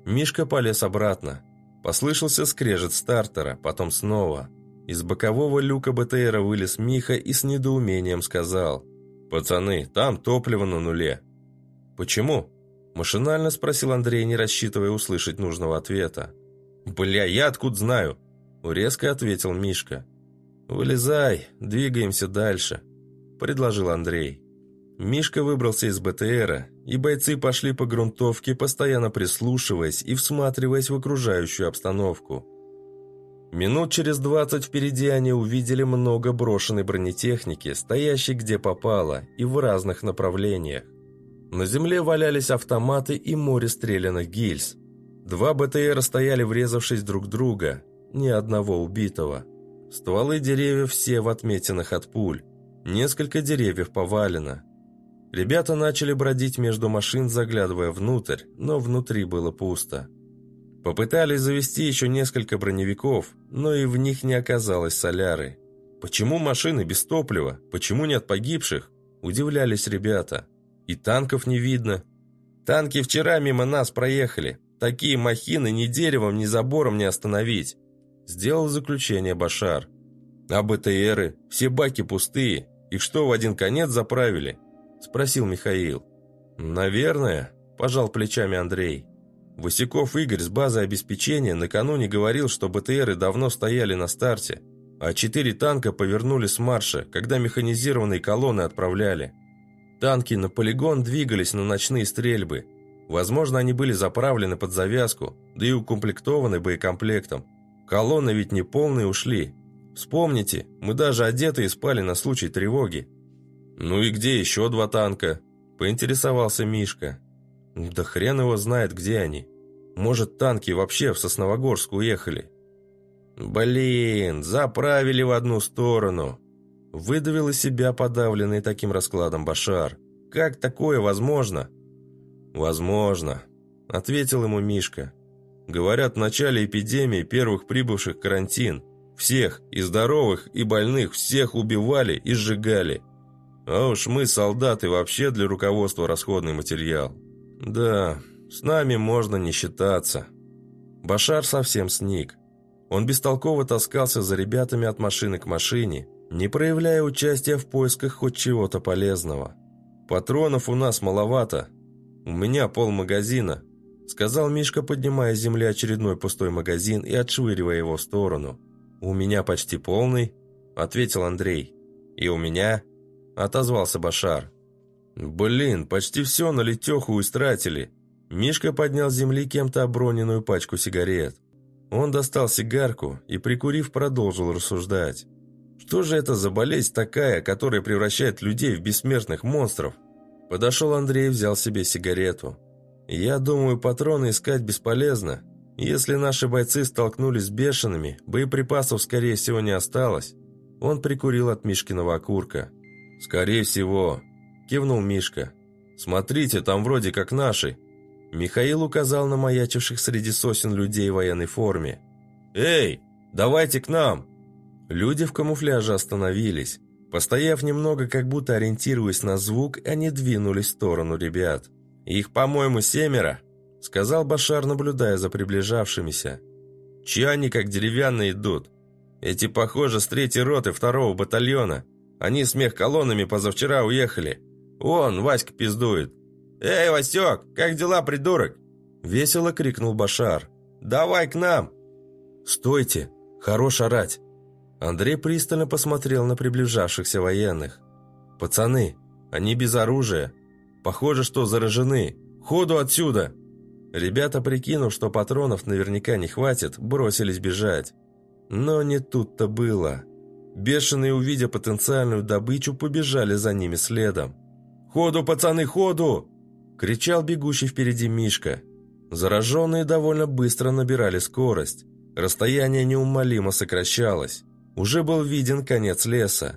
Мишка полез обратно. Послышался скрежет стартера, потом снова. Из бокового люка БТРа вылез Миха и с недоумением сказал. «Пацаны, там топливо на нуле. «Почему?» – машинально спросил Андрей, не рассчитывая услышать нужного ответа. «Бля, я откуда знаю?» – резко ответил Мишка. «Вылезай, двигаемся дальше», – предложил Андрей. Мишка выбрался из БТРа, и бойцы пошли по грунтовке, постоянно прислушиваясь и всматриваясь в окружающую обстановку. Минут через двадцать впереди они увидели много брошенной бронетехники, стоящей где попало и в разных направлениях. На земле валялись автоматы и море стрелянных гильз. Два БТР стояли, врезавшись друг в друга, ни одного убитого. Стволы деревьев все в отметинах от пуль. Несколько деревьев повалено. Ребята начали бродить между машин, заглядывая внутрь, но внутри было пусто. Попытались завести еще несколько броневиков, но и в них не оказалось соляры. Почему машины без топлива? Почему нет погибших? Удивлялись ребята. И танков не видно. Танки вчера мимо нас проехали. Такие махины ни деревом, ни забором не остановить. Сделал заключение Башар. А БТРы? Все баки пустые. Их что, в один конец заправили? Спросил Михаил. Наверное, пожал плечами Андрей. Васяков Игорь с базы обеспечения накануне говорил, что БТРы давно стояли на старте, а четыре танка повернули с марша, когда механизированные колонны отправляли. Танки на полигон двигались на ночные стрельбы. Возможно, они были заправлены под завязку, да и укомплектованы боекомплектом. Колонны ведь не полные ушли. Вспомните, мы даже одетые спали на случай тревоги. «Ну и где еще два танка?» – поинтересовался Мишка. «Да хрен его знает, где они. Может, танки вообще в Сосновогорск уехали?» «Блин, заправили в одну сторону», Выдавил из себя подавленный таким раскладом Башар. «Как такое возможно?» «Возможно», — ответил ему Мишка. «Говорят, в начале эпидемии первых прибывших карантин. Всех, и здоровых, и больных, всех убивали и сжигали. А уж мы, солдаты, вообще для руководства расходный материал. Да, с нами можно не считаться». Башар совсем сник. Он бестолково таскался за ребятами от машины к машине, не проявляя участия в поисках хоть чего-то полезного. «Патронов у нас маловато. У меня полмагазина», — сказал Мишка, поднимая с земли очередной пустой магазин и отшвыривая его в сторону. «У меня почти полный», — ответил Андрей. «И у меня», — отозвался Башар. «Блин, почти все на летеху истратили». Мишка поднял с земли кем-то оброненную пачку сигарет. Он достал сигарку и, прикурив, продолжил рассуждать. Что же это за болезнь такая, которая превращает людей в бессмертных монстров? Подошел Андрей и взял себе сигарету. Я думаю, патроны искать бесполезно. Если наши бойцы столкнулись с бешеными, боеприпасов, скорее всего, не осталось. Он прикурил от Мишкиного окурка. «Скорее всего», – кивнул Мишка. «Смотрите, там вроде как наши». Михаил указал на маячивших среди сосен людей в военной форме. «Эй, давайте к нам!» Люди в камуфляже остановились. Постояв немного, как будто ориентируясь на звук, они двинулись в сторону ребят. «Их, по-моему, семеро», — сказал Башар, наблюдая за приближавшимися. «Че они как деревянные идут? Эти, похоже, с третьей роты второго батальона. Они с мех-колоннами позавчера уехали. Вон, Васька пиздует. «Эй, Васек, как дела, придурок?» Весело крикнул Башар. «Давай к нам!» «Стойте! Хорош орать!» Андрей пристально посмотрел на приближавшихся военных. «Пацаны, они без оружия. Похоже, что заражены. Ходу отсюда!» Ребята, прикинув, что патронов наверняка не хватит, бросились бежать. Но не тут-то было. Бешеные, увидя потенциальную добычу, побежали за ними следом. «Ходу, пацаны, ходу!» – кричал бегущий впереди Мишка. Зараженные довольно быстро набирали скорость. Расстояние неумолимо сокращалось. Уже был виден конец леса.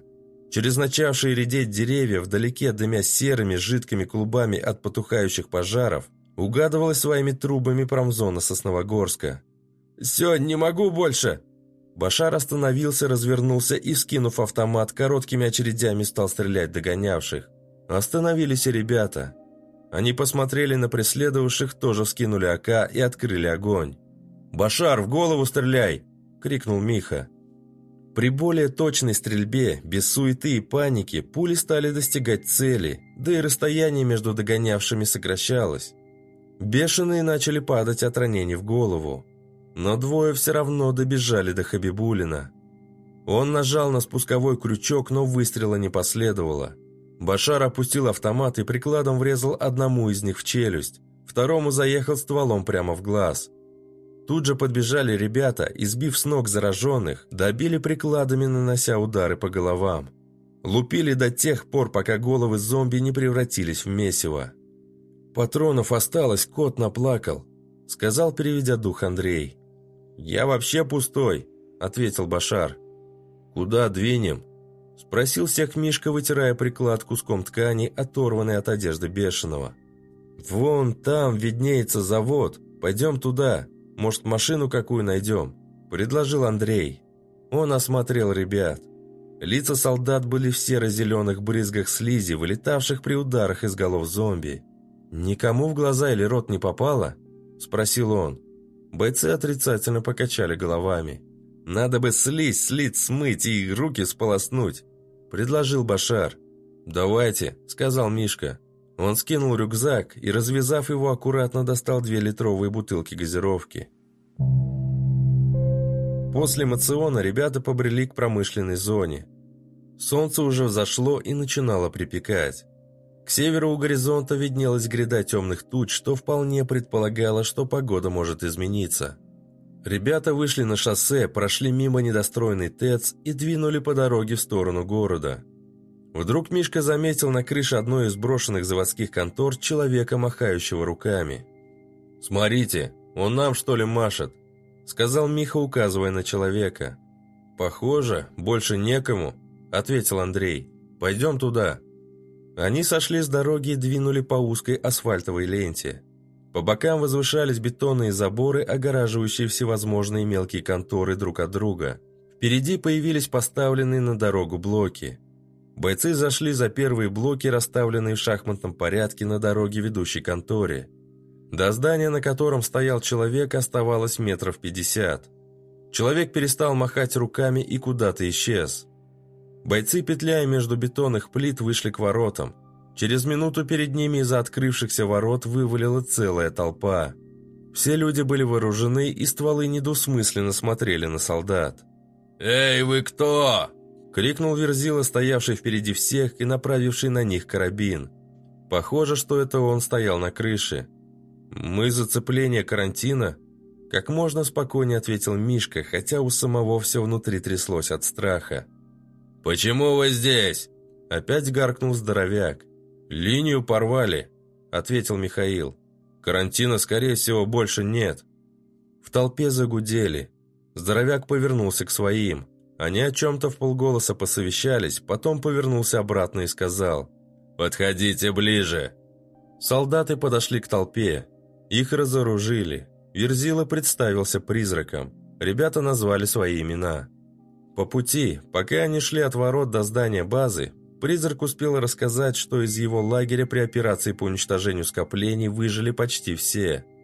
Через начавшие редеть деревья, вдалеке дымя серыми жидкими клубами от потухающих пожаров, угадывалась своими трубами промзона Сосновогорска. «Все, не могу больше!» Башар остановился, развернулся и, скинув автомат, короткими очередями стал стрелять догонявших. Остановились и ребята. Они посмотрели на преследовавших, тоже скинули АК и открыли огонь. «Башар, в голову стреляй!» – крикнул Миха. При более точной стрельбе, без суеты и паники, пули стали достигать цели, да и расстояние между догонявшими сокращалось. Бешеные начали падать от ранений в голову. Но двое все равно добежали до Хабибулина. Он нажал на спусковой крючок, но выстрела не последовало. Башар опустил автомат и прикладом врезал одному из них в челюсть, второму заехал стволом прямо в глаз – Тут же подбежали ребята и, сбив с ног зараженных, добили прикладами, нанося удары по головам. Лупили до тех пор, пока головы зомби не превратились в месиво. «Патронов осталось, кот наплакал», — сказал, переведя дух Андрей. «Я вообще пустой», — ответил Башар. «Куда двинем?» — спросил всех Мишка, вытирая приклад куском ткани, оторванной от одежды Бешеного. «Вон там виднеется завод. Пойдем туда», может, машину какую найдем?» – предложил Андрей. Он осмотрел ребят. Лица солдат были в серо-зеленых брызгах слизи, вылетавших при ударах из голов зомби. «Никому в глаза или рот не попало?» – спросил он. Бойцы отрицательно покачали головами. «Надо бы слизь, слить, смыть и руки сполоснуть», – предложил Башар. «Давайте», – сказал Мишка. Он скинул рюкзак и, развязав его, аккуратно достал две литровые бутылки газировки. После мациона ребята побрели к промышленной зоне. Солнце уже взошло и начинало припекать. К северу у горизонта виднелась гряда темных туч, что вполне предполагало, что погода может измениться. Ребята вышли на шоссе, прошли мимо недостроенной ТЭЦ и двинули по дороге в сторону города. Вдруг Мишка заметил на крыше одной из брошенных заводских контор человека, махающего руками. «Смотрите, он нам, что ли, машет?» Сказал Миха, указывая на человека. «Похоже, больше некому», — ответил Андрей. «Пойдем туда». Они сошли с дороги и двинули по узкой асфальтовой ленте. По бокам возвышались бетонные заборы, огораживающие всевозможные мелкие конторы друг от друга. Впереди появились поставленные на дорогу блоки — Бойцы зашли за первые блоки, расставленные в шахматном порядке на дороге, ведущей конторе. До здания, на котором стоял человек, оставалось метров пятьдесят. Человек перестал махать руками и куда-то исчез. Бойцы, петляя между бетонных плит, вышли к воротам. Через минуту перед ними из-за открывшихся ворот вывалила целая толпа. Все люди были вооружены, и стволы недвусмысленно смотрели на солдат. «Эй, вы кто?» Крикнул Верзила, стоявший впереди всех и направивший на них карабин. Похоже, что это он стоял на крыше. «Мы зацепление карантина?» Как можно спокойнее ответил Мишка, хотя у самого все внутри тряслось от страха. «Почему вы здесь?» Опять гаркнул здоровяк. «Линию порвали», — ответил Михаил. «Карантина, скорее всего, больше нет». В толпе загудели. Здоровяк повернулся к своим. Они о чем-то в полголоса посовещались, потом повернулся обратно и сказал «Подходите ближе». Солдаты подошли к толпе. Их разоружили. Верзила представился призраком. Ребята назвали свои имена. По пути, пока они шли от ворот до здания базы, призрак успел рассказать, что из его лагеря при операции по уничтожению скоплений выжили почти все –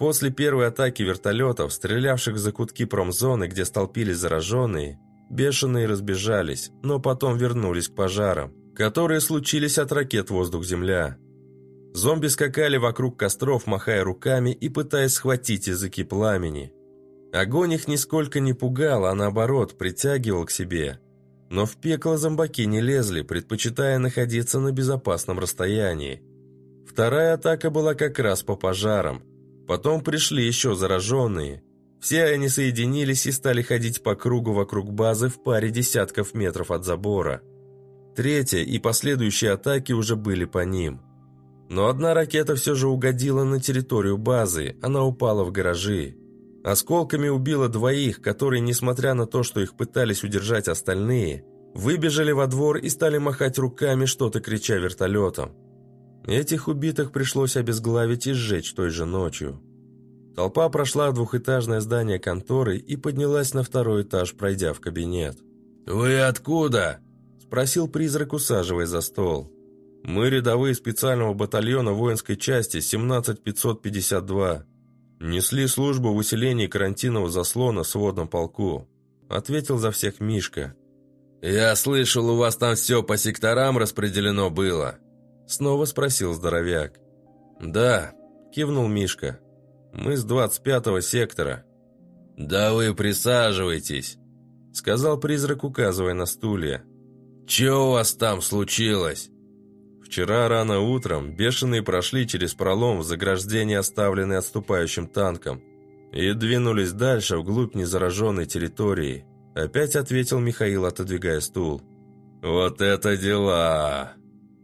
После первой атаки вертолетов, стрелявших в закутки промзоны, где столпились зараженные, бешеные разбежались, но потом вернулись к пожарам, которые случились от ракет воздух-земля. Зомби скакали вокруг костров, махая руками и пытаясь схватить языки пламени. Огонь их нисколько не пугал, а наоборот, притягивал к себе. Но в пекло зомбаки не лезли, предпочитая находиться на безопасном расстоянии. Вторая атака была как раз по пожарам – Потом пришли еще зараженные. Все они соединились и стали ходить по кругу вокруг базы в паре десятков метров от забора. Третья и последующие атаки уже были по ним. Но одна ракета все же угодила на территорию базы, она упала в гаражи. Осколками убила двоих, которые, несмотря на то, что их пытались удержать остальные, выбежали во двор и стали махать руками, что-то крича вертолетом. Этих убитых пришлось обезглавить и сжечь той же ночью. Толпа прошла двухэтажное здание конторы и поднялась на второй этаж, пройдя в кабинет. «Вы откуда?» – спросил призрак, усаживаясь за стол. «Мы рядовые специального батальона воинской части 17552. Несли службу в усилении карантинного заслона в сводном полку», – ответил за всех Мишка. «Я слышал, у вас там все по секторам распределено было», Снова спросил здоровяк. «Да», – кивнул Мишка. «Мы с 25-го сектора». «Да вы присаживайтесь», – сказал призрак, указывая на стулья. «Че у вас там случилось?» Вчера рано утром бешеные прошли через пролом в заграждение, оставленное отступающим танком, и двинулись дальше вглубь незараженной территории. Опять ответил Михаил, отодвигая стул. «Вот это дела!»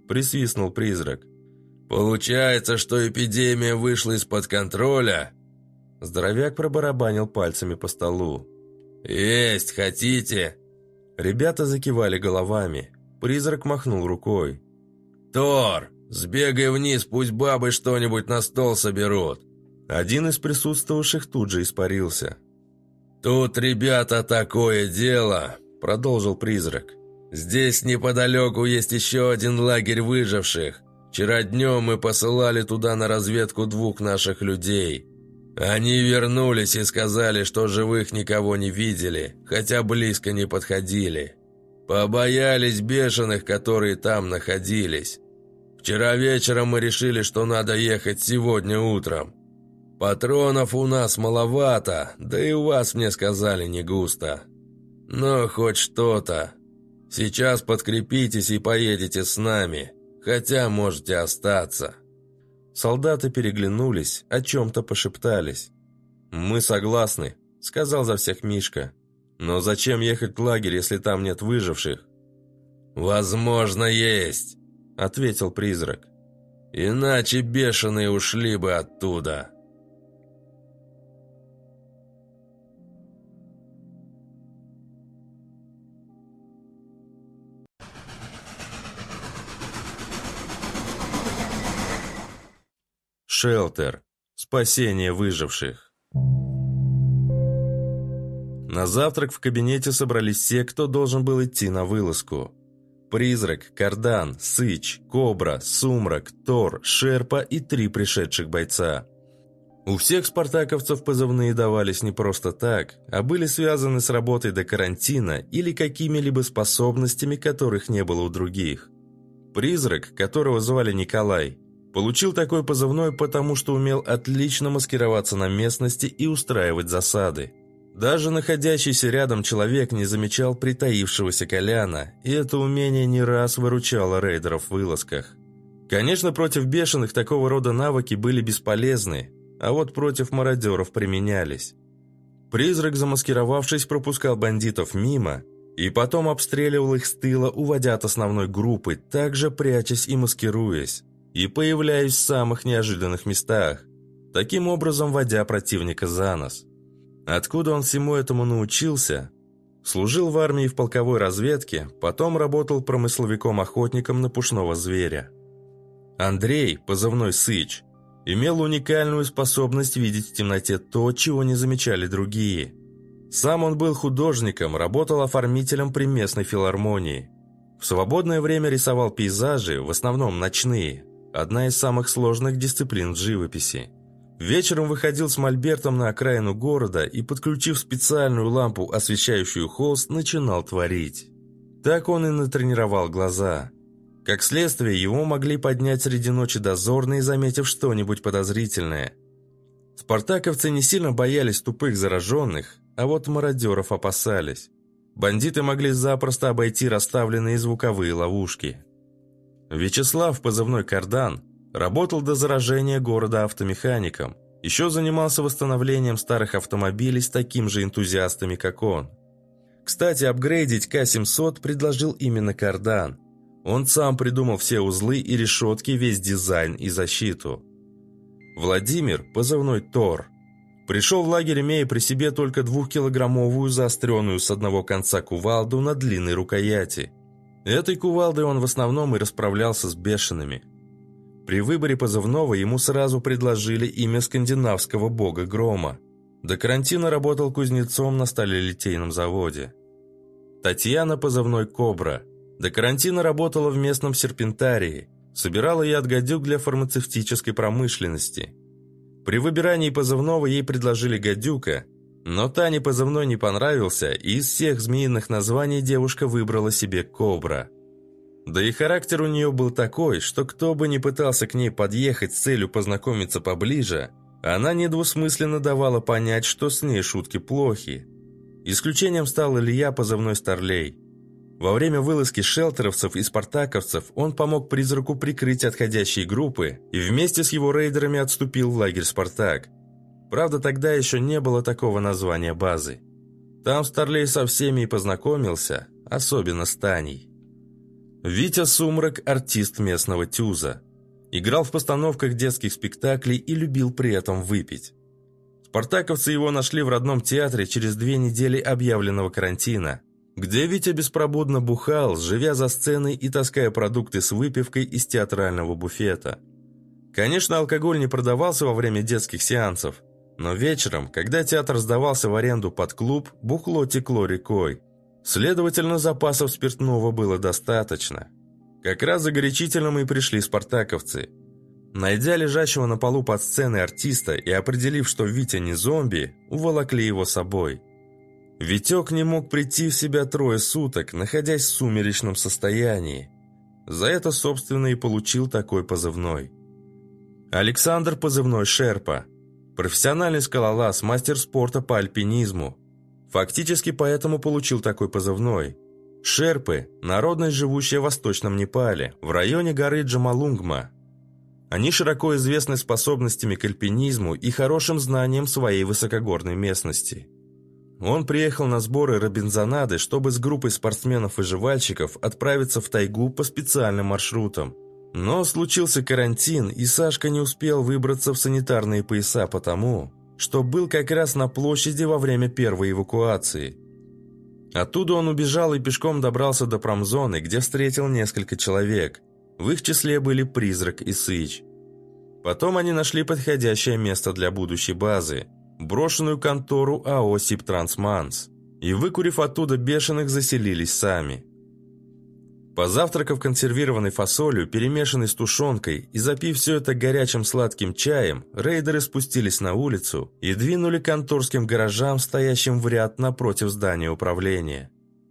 Присвистнул призрак. «Получается, что эпидемия вышла из-под контроля?» Здоровяк пробарабанил пальцами по столу. «Есть хотите?» Ребята закивали головами. Призрак махнул рукой. «Тор, сбегай вниз, пусть бабы что-нибудь на стол соберут». Один из присутствовавших тут же испарился. «Тут, ребята, такое дело», — продолжил призрак. Здесь неподалеку есть еще один лагерь выживших. Вчера днем мы посылали туда на разведку двух наших людей. Они вернулись и сказали, что живых никого не видели, хотя близко не подходили. Побоялись бешеных, которые там находились. Вчера вечером мы решили, что надо ехать сегодня утром. Патронов у нас маловато, да и у вас, мне сказали, не густо. Но хоть что-то. Сейчас подкрепитесь и поедете с нами, хотя можете остаться». Солдаты переглянулись, о чем-то пошептались. «Мы согласны», — сказал за всех Мишка. «Но зачем ехать в лагерь, если там нет выживших?» «Возможно, есть», — ответил призрак. «Иначе бешеные ушли бы оттуда». Шелтер. Спасение выживших. На завтрак в кабинете собрались все, кто должен был идти на вылазку. Призрак, Кардан, Сыч, Кобра, Сумрак, Тор, Шерпа и три пришедших бойца. У всех спартаковцев позывные давались не просто так, а были связаны с работой до карантина или какими-либо способностями, которых не было у других. Призрак, которого звали Николай, Получил такой позывной, потому что умел отлично маскироваться на местности и устраивать засады. Даже находящийся рядом человек не замечал притаившегося Коляна, и это умение не раз выручало рейдеров в вылазках. Конечно, против бешеных такого рода навыки были бесполезны, а вот против мародеров применялись. Призрак, замаскировавшись, пропускал бандитов мимо и потом обстреливал их с тыла, уводя от основной группы, также прячась и маскируясь и появляюсь в самых неожиданных местах, таким образом вводя противника за нос. Откуда он всему этому научился? Служил в армии в полковой разведке, потом работал промысловиком-охотником на пушного зверя. Андрей, позывной Сыч, имел уникальную способность видеть в темноте то, чего не замечали другие. Сам он был художником, работал оформителем при местной филармонии. В свободное время рисовал пейзажи, в основном ночные, одна из самых сложных дисциплин в живописи. Вечером выходил с мольбертом на окраину города и, подключив специальную лампу, освещающую холст, начинал творить. Так он и натренировал глаза. Как следствие, его могли поднять среди ночи дозорные, заметив что-нибудь подозрительное. Спартаковцы не сильно боялись тупых зараженных, а вот мародеров опасались. Бандиты могли запросто обойти расставленные звуковые ловушки. Вячеслав, позывной «Кардан», работал до заражения города автомехаником. Еще занимался восстановлением старых автомобилей с таким же энтузиастами, как он. Кстати, апгрейдить К-700 предложил именно «Кардан». Он сам придумал все узлы и решетки, весь дизайн и защиту. Владимир, позывной «Тор», Пришел в лагерь, имея при себе только двухкилограммовую заостренную с одного конца кувалду на длинной рукояти. Этой кувалдой он в основном и расправлялся с бешеными. При выборе позывного ему сразу предложили имя скандинавского бога грома. До карантина работал кузнецом на сталелитейном заводе. Татьяна позывной «Кобра». До карантина работала в местном серпентарии. Собирала яд гадюк для фармацевтической промышленности – при выбирании позывного ей предложили «гадюка», но Тане позывной не понравился, и из всех змеиных названий девушка выбрала себе «кобра». Да и характер у нее был такой, что кто бы ни пытался к ней подъехать с целью познакомиться поближе, она недвусмысленно давала понять, что с ней шутки плохи. Исключением стал Илья позывной «Старлей». Во время вылазки шелтеровцев и спартаковцев он помог призраку прикрыть отходящие группы и вместе с его рейдерами отступил в лагерь «Спартак». Правда, тогда еще не было такого названия базы. Там Старлей со всеми и познакомился, особенно с Таней. Витя Сумрак – артист местного тюза. Играл в постановках детских спектаклей и любил при этом выпить. Спартаковцы его нашли в родном театре через две недели объявленного карантина – где Витя беспробудно бухал, живя за сценой и таская продукты с выпивкой из театрального буфета. Конечно, алкоголь не продавался во время детских сеансов, но вечером, когда театр сдавался в аренду под клуб, бухло текло рекой. Следовательно, запасов спиртного было достаточно. Как раз за горячительным и пришли спартаковцы. Найдя лежащего на полу под сценой артиста и определив, что Витя не зомби, уволокли его с собой – Витек не мог прийти в себя трое суток, находясь в сумеречном состоянии. За это, собственно, и получил такой позывной. Александр позывной «Шерпа». Профессиональный скалолаз, мастер спорта по альпинизму. Фактически поэтому получил такой позывной. Шерпы – народность, живущая в Восточном Непале, в районе горы Джамалунгма. Они широко известны способностями к альпинизму и хорошим знанием своей высокогорной местности. Он приехал на сборы Робинзонады, чтобы с группой спортсменов-выживальщиков отправиться в тайгу по специальным маршрутам. Но случился карантин, и Сашка не успел выбраться в санитарные пояса потому, что был как раз на площади во время первой эвакуации. Оттуда он убежал и пешком добрался до промзоны, где встретил несколько человек. В их числе были Призрак и Сыч. Потом они нашли подходящее место для будущей базы – брошенную контору АО «Сибтрансманс», и, выкурив оттуда бешеных, заселились сами. Позавтракав консервированной фасолью, перемешанной с тушенкой, и запив все это горячим сладким чаем, рейдеры спустились на улицу и двинули к конторским гаражам, стоящим в ряд напротив здания управления.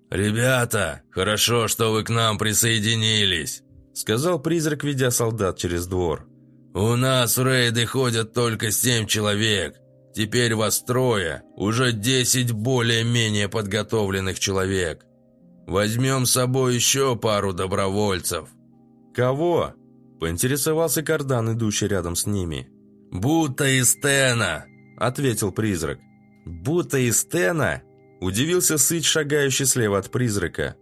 «Ребята, хорошо, что вы к нам присоединились», сказал призрак, ведя солдат через двор. «У нас рейды ходят только семь человек, Теперь вас трое, уже десять более-менее подготовленных человек. Возьмем с собой еще пару добровольцев». «Кого?» – поинтересовался Кардан, идущий рядом с ними. «Будто из Тена», – ответил призрак. «Будто из Тена?» – удивился Сыч, шагающий слева от призрака.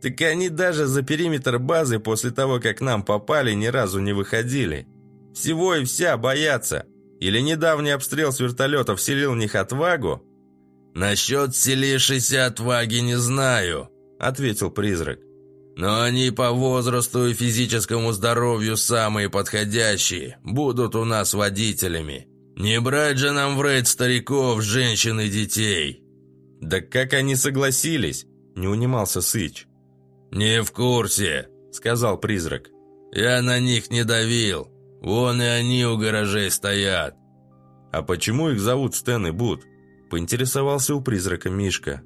«Так они даже за периметр базы после того, как нам попали, ни разу не выходили. Всего и вся боятся. Или недавний обстрел с вертолета вселил в них отвагу? «Насчет селившейся отваги не знаю», — ответил призрак. «Но они по возрасту и физическому здоровью самые подходящие, будут у нас водителями. Не брать же нам в рейд стариков, женщин и детей». «Да как они согласились?» — не унимался Сыч. «Не в курсе», — сказал призрак. «Я на них не давил. Вон и они у гаражей стоят». «А почему их зовут Стэн и Бут?» — поинтересовался у призрака Мишка.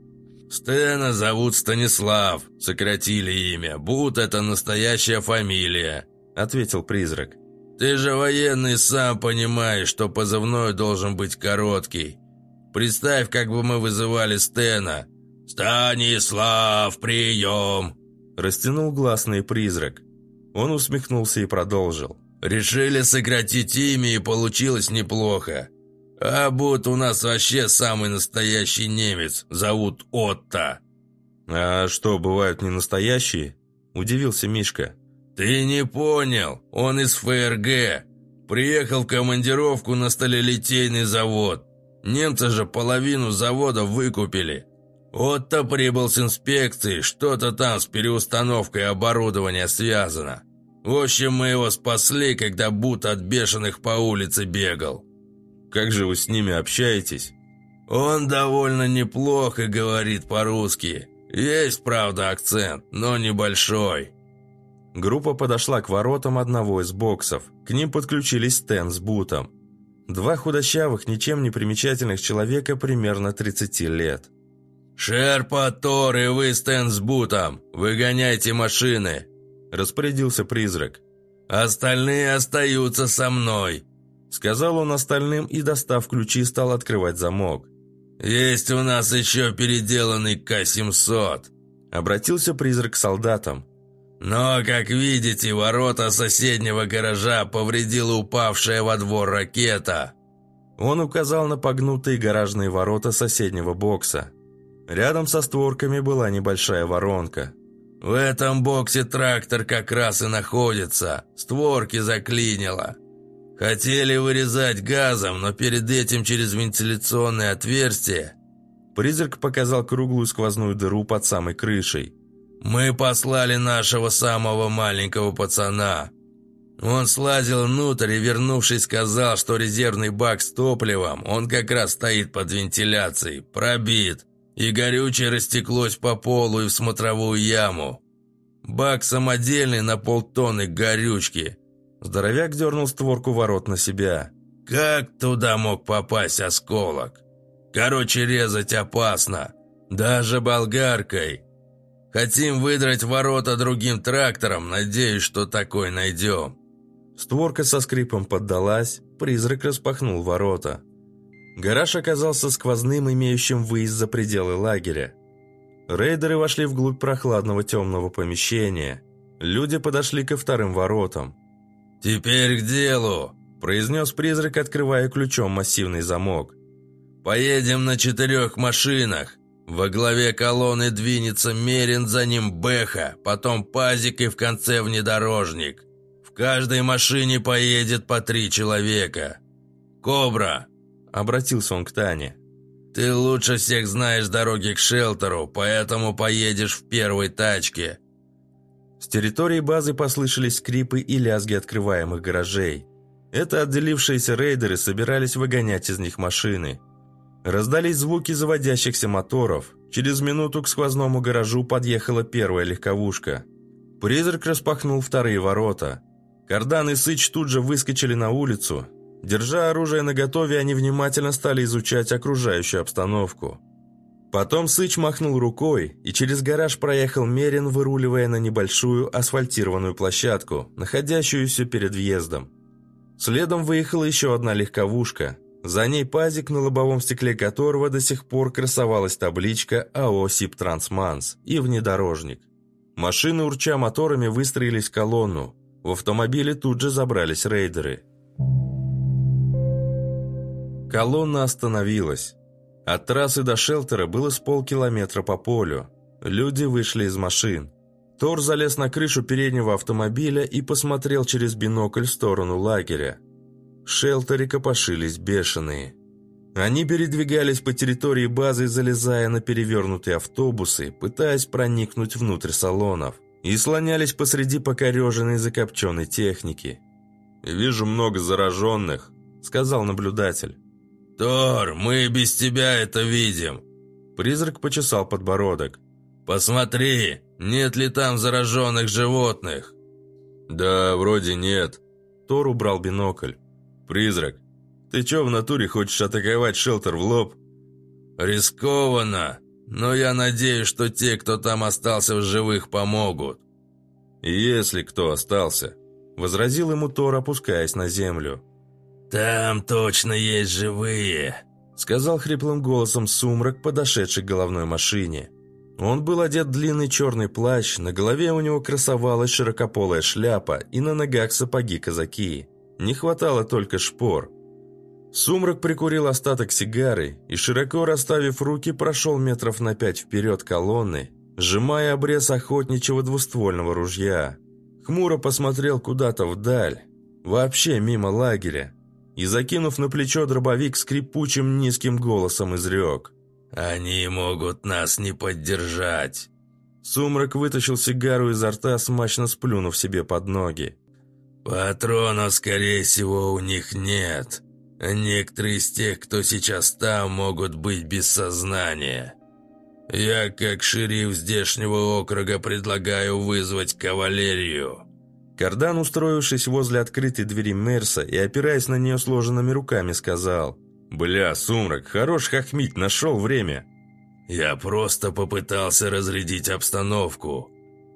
«Стэна зовут Станислав, сократили имя. Бут — это настоящая фамилия», — ответил призрак. «Ты же военный сам понимаешь, что позывной должен быть короткий. Представь, как бы мы вызывали Стена. «Станислав, прием!» Растянул гласный призрак. Он усмехнулся и продолжил. «Решили сократить имя, и получилось неплохо. А Бут у нас вообще самый настоящий немец. Зовут Отто». «А что, бывают не настоящие?» Удивился Мишка. «Ты не понял. Он из ФРГ. Приехал в командировку на сталелитейный завод. Немцы же половину завода выкупили. Отто прибыл с инспекцией, что-то там с переустановкой оборудования связано. В общем, мы его спасли, когда Бут от бешеных по улице бегал. Как же вы с ними общаетесь? Он довольно неплохо говорит по-русски. Есть, правда, акцент, но небольшой. Группа подошла к воротам одного из боксов. К ним подключились Стэн с Бутом. Два худощавых, ничем не примечательных человека примерно 30 лет. «Шерпа, Тор и вы, Стэн с Бутом, выгоняйте машины!» Распорядился призрак. «Остальные остаются со мной!» Сказал он остальным и, достав ключи, стал открывать замок. «Есть у нас еще переделанный К-700!» Обратился призрак к солдатам. «Но, как видите, ворота соседнего гаража повредила упавшая во двор ракета!» Он указал на погнутые гаражные ворота соседнего бокса. Рядом со створками была небольшая воронка. «В этом боксе трактор как раз и находится. Створки заклинило. Хотели вырезать газом, но перед этим через вентиляционное отверстие...» Призрак показал круглую сквозную дыру под самой крышей. «Мы послали нашего самого маленького пацана. Он слазил внутрь и, вернувшись, сказал, что резервный бак с топливом, он как раз стоит под вентиляцией, пробит и горючее растеклось по полу и в смотровую яму. Бак самодельный на полтонны горючки. Здоровяк дернул створку ворот на себя. Как туда мог попасть осколок? Короче, резать опасно. Даже болгаркой. Хотим выдрать ворота другим трактором, надеюсь, что такой найдем. Створка со скрипом поддалась, призрак распахнул ворота. Гараж оказался сквозным, имеющим выезд за пределы лагеря. Рейдеры вошли вглубь прохладного темного помещения. Люди подошли ко вторым воротам. «Теперь к делу», – произнес призрак, открывая ключом массивный замок. «Поедем на четырех машинах. Во главе колонны двинется Мерин, за ним Бэха, потом Пазик и в конце внедорожник. В каждой машине поедет по три человека. Кобра, Обратился он к Тане. «Ты лучше всех знаешь дороги к шелтеру, поэтому поедешь в первой тачке». С территории базы послышались скрипы и лязги открываемых гаражей. Это отделившиеся рейдеры собирались выгонять из них машины. Раздались звуки заводящихся моторов. Через минуту к сквозному гаражу подъехала первая легковушка. Призрак распахнул вторые ворота. Кардан и Сыч тут же выскочили на улицу, Держа оружие наготове, они внимательно стали изучать окружающую обстановку. Потом Сыч махнул рукой, и через гараж проехал Мерин, выруливая на небольшую асфальтированную площадку, находящуюся перед въездом. Следом выехала еще одна легковушка. За ней пазик, на лобовом стекле которого до сих пор красовалась табличка АО «Сибтрансманс» и внедорожник. Машины, урча моторами, выстроились в колонну. В автомобиле тут же забрались рейдеры. Колонна остановилась. От трассы до шелтера было с полкилометра по полю. Люди вышли из машин. Тор залез на крышу переднего автомобиля и посмотрел через бинокль в сторону лагеря. В шелтере копошились бешеные. Они передвигались по территории базы, залезая на перевернутые автобусы, пытаясь проникнуть внутрь салонов, и слонялись посреди покореженной закопченной техники. «Вижу много зараженных», — сказал наблюдатель. «Тор, мы без тебя это видим!» Призрак почесал подбородок. «Посмотри, нет ли там зараженных животных?» «Да, вроде нет». Тор убрал бинокль. «Призрак, ты чё в натуре хочешь атаковать шелтер в лоб?» «Рискованно, но я надеюсь, что те, кто там остался в живых, помогут». «Если кто остался», — возразил ему Тор, опускаясь на землю. «Там точно есть живые», — сказал хриплым голосом сумрак, подошедший к головной машине. Он был одет в длинный черный плащ, на голове у него красовалась широкополая шляпа и на ногах сапоги-казаки. Не хватало только шпор. Сумрак прикурил остаток сигары и, широко расставив руки, прошел метров на пять вперед колонны, сжимая обрез охотничьего двуствольного ружья. Хмуро посмотрел куда-то вдаль, вообще мимо лагеря, и, закинув на плечо дробовик, скрипучим низким голосом изрек. «Они могут нас не поддержать». Сумрак вытащил сигару изо рта, смачно сплюнув себе под ноги. «Патронов, скорее всего, у них нет. Некоторые из тех, кто сейчас там, могут быть без сознания. Я, как шериф здешнего округа, предлагаю вызвать кавалерию». Кардан, устроившись возле открытой двери Мерса и опираясь на нее сложенными руками, сказал «Бля, Сумрак, хорош хохмить, нашел время». «Я просто попытался разрядить обстановку».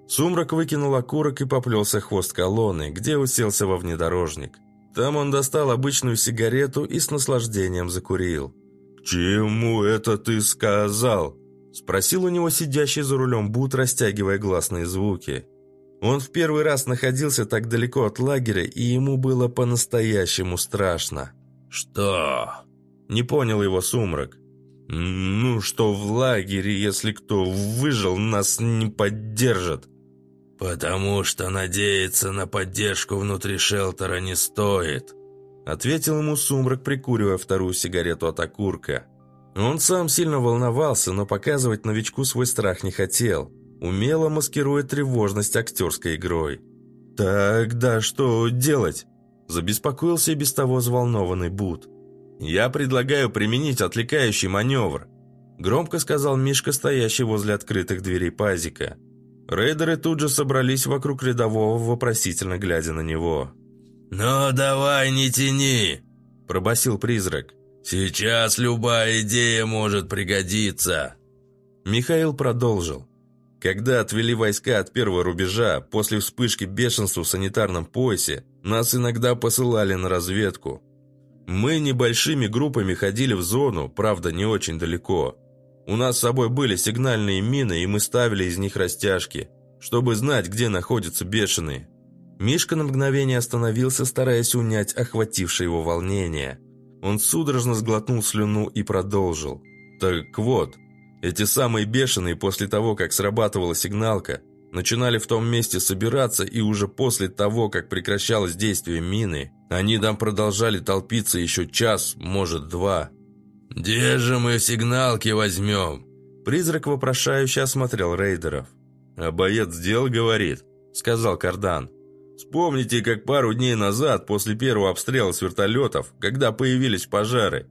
Сумрак выкинул окурок и поплелся хвост колонны, где уселся во внедорожник. Там он достал обычную сигарету и с наслаждением закурил. «Чему это ты сказал?» Спросил у него сидящий за рулем Бут, растягивая гласные звуки. Он в первый раз находился так далеко от лагеря, и ему было по-настоящему страшно. «Что?» Не понял его сумрак. «Ну, что в лагере, если кто выжил, нас не поддержат». «Потому что надеяться на поддержку внутри шелтера не стоит», ответил ему сумрак, прикуривая вторую сигарету от окурка. Он сам сильно волновался, но показывать новичку свой страх не хотел умело маскируя тревожность актерской игрой. «Тогда что делать?» – забеспокоился и без того взволнованный Бут. «Я предлагаю применить отвлекающий маневр», – громко сказал Мишка, стоящий возле открытых дверей пазика. Рейдеры тут же собрались вокруг рядового, вопросительно глядя на него. «Ну давай, не тяни!» – пробасил призрак. «Сейчас любая идея может пригодиться!» Михаил продолжил. Когда отвели войска от первого рубежа, после вспышки бешенства в санитарном поясе, нас иногда посылали на разведку. Мы небольшими группами ходили в зону, правда, не очень далеко. У нас с собой были сигнальные мины, и мы ставили из них растяжки, чтобы знать, где находятся бешеные. Мишка на мгновение остановился, стараясь унять охватившее его волнение. Он судорожно сглотнул слюну и продолжил. «Так вот, эти самые бешеные после того, как срабатывала сигналка, начинали в том месте собираться, и уже после того, как прекращалось действие мины, они там продолжали толпиться еще час, может, два. «Где же мы сигналки возьмем?» Призрак вопрошающе осмотрел рейдеров. «А боец дел говорит», — сказал Кардан. «Вспомните, как пару дней назад, после первого обстрела с вертолетов, когда появились пожары,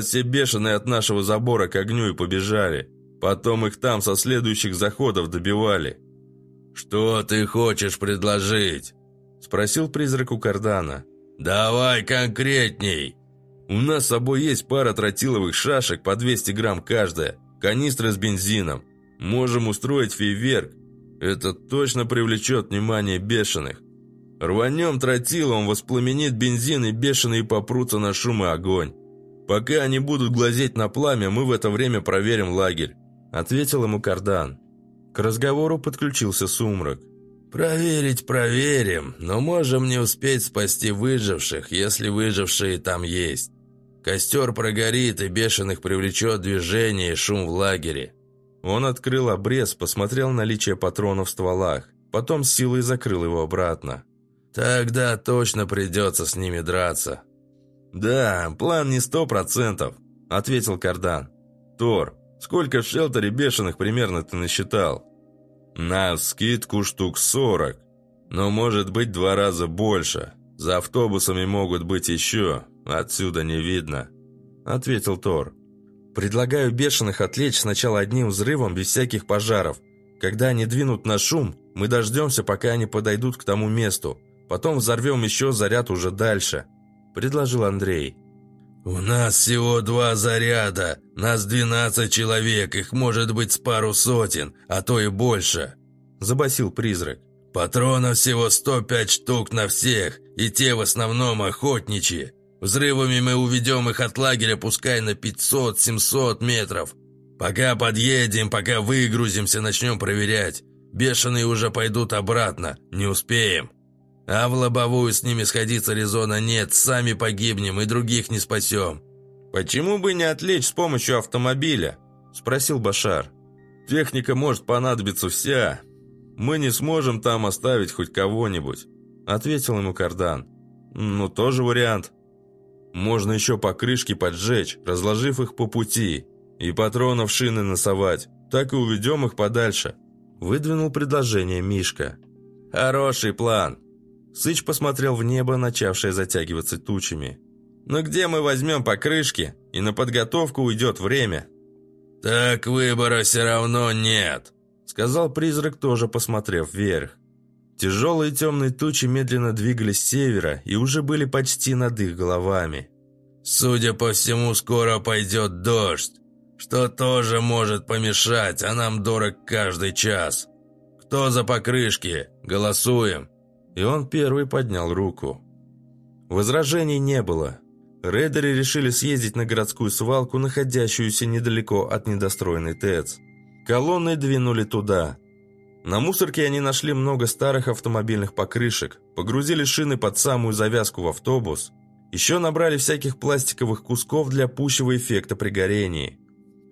все бешеные от нашего забора к огню и побежали. Потом их там со следующих заходов добивали. «Что ты хочешь предложить?» Спросил призрак у Кардана. «Давай конкретней!» «У нас с собой есть пара тротиловых шашек по 200 грамм каждая, канистры с бензином. Можем устроить фейверк. Это точно привлечет внимание бешеных. Рванем тротил, он воспламенит бензин, и бешеные попрутся на шум и огонь. «Пока они будут глазеть на пламя, мы в это время проверим лагерь», — ответил ему Кардан. К разговору подключился сумрак. «Проверить проверим, но можем не успеть спасти выживших, если выжившие там есть. Костер прогорит и бешеных привлечет движение и шум в лагере». Он открыл обрез, посмотрел наличие патронов в стволах, потом силой закрыл его обратно. «Тогда точно придется с ними драться», «Да, план не сто процентов», — ответил Кардан. «Тор, сколько в шелтере бешеных примерно ты насчитал?» «На скидку штук сорок, но может быть два раза больше. За автобусами могут быть еще, отсюда не видно», — ответил Тор. «Предлагаю бешеных отвлечь сначала одним взрывом без всяких пожаров. Когда они двинут на шум, мы дождемся, пока они подойдут к тому месту. Потом взорвем еще заряд уже дальше», — предложил Андрей. «У нас всего два заряда. Нас двенадцать человек, их может быть с пару сотен, а то и больше», – забасил призрак. «Патронов всего 105 штук на всех, и те в основном охотничьи. Взрывами мы уведем их от лагеря пускай на 500-700 метров. Пока подъедем, пока выгрузимся, начнем проверять. Бешеные уже пойдут обратно, не успеем». А в лобовую с ними сходиться резона нет, сами погибнем и других не спасем». «Почему бы не отвлечь с помощью автомобиля?» – спросил Башар. «Техника может понадобиться вся. Мы не сможем там оставить хоть кого-нибудь», – ответил ему Кардан. «Ну, тоже вариант. Можно еще покрышки поджечь, разложив их по пути, и патронов шины носовать. Так и уведем их подальше», – выдвинул предложение Мишка. «Хороший план», Сыч посмотрел в небо, начавшее затягиваться тучами. «Но где мы возьмем покрышки? И на подготовку уйдет время». «Так выбора все равно нет», — сказал призрак, тоже посмотрев вверх. Тяжелые темные тучи медленно двигались с севера и уже были почти над их головами. «Судя по всему, скоро пойдет дождь, что тоже может помешать, а нам дорог каждый час. Кто за покрышки? Голосуем!» И он первый поднял руку. Возражений не было. Рейдеры решили съездить на городскую свалку, находящуюся недалеко от недостроенной ТЭЦ. Колонны двинули туда. На мусорке они нашли много старых автомобильных покрышек, погрузили шины под самую завязку в автобус, еще набрали всяких пластиковых кусков для пущего эффекта при горении.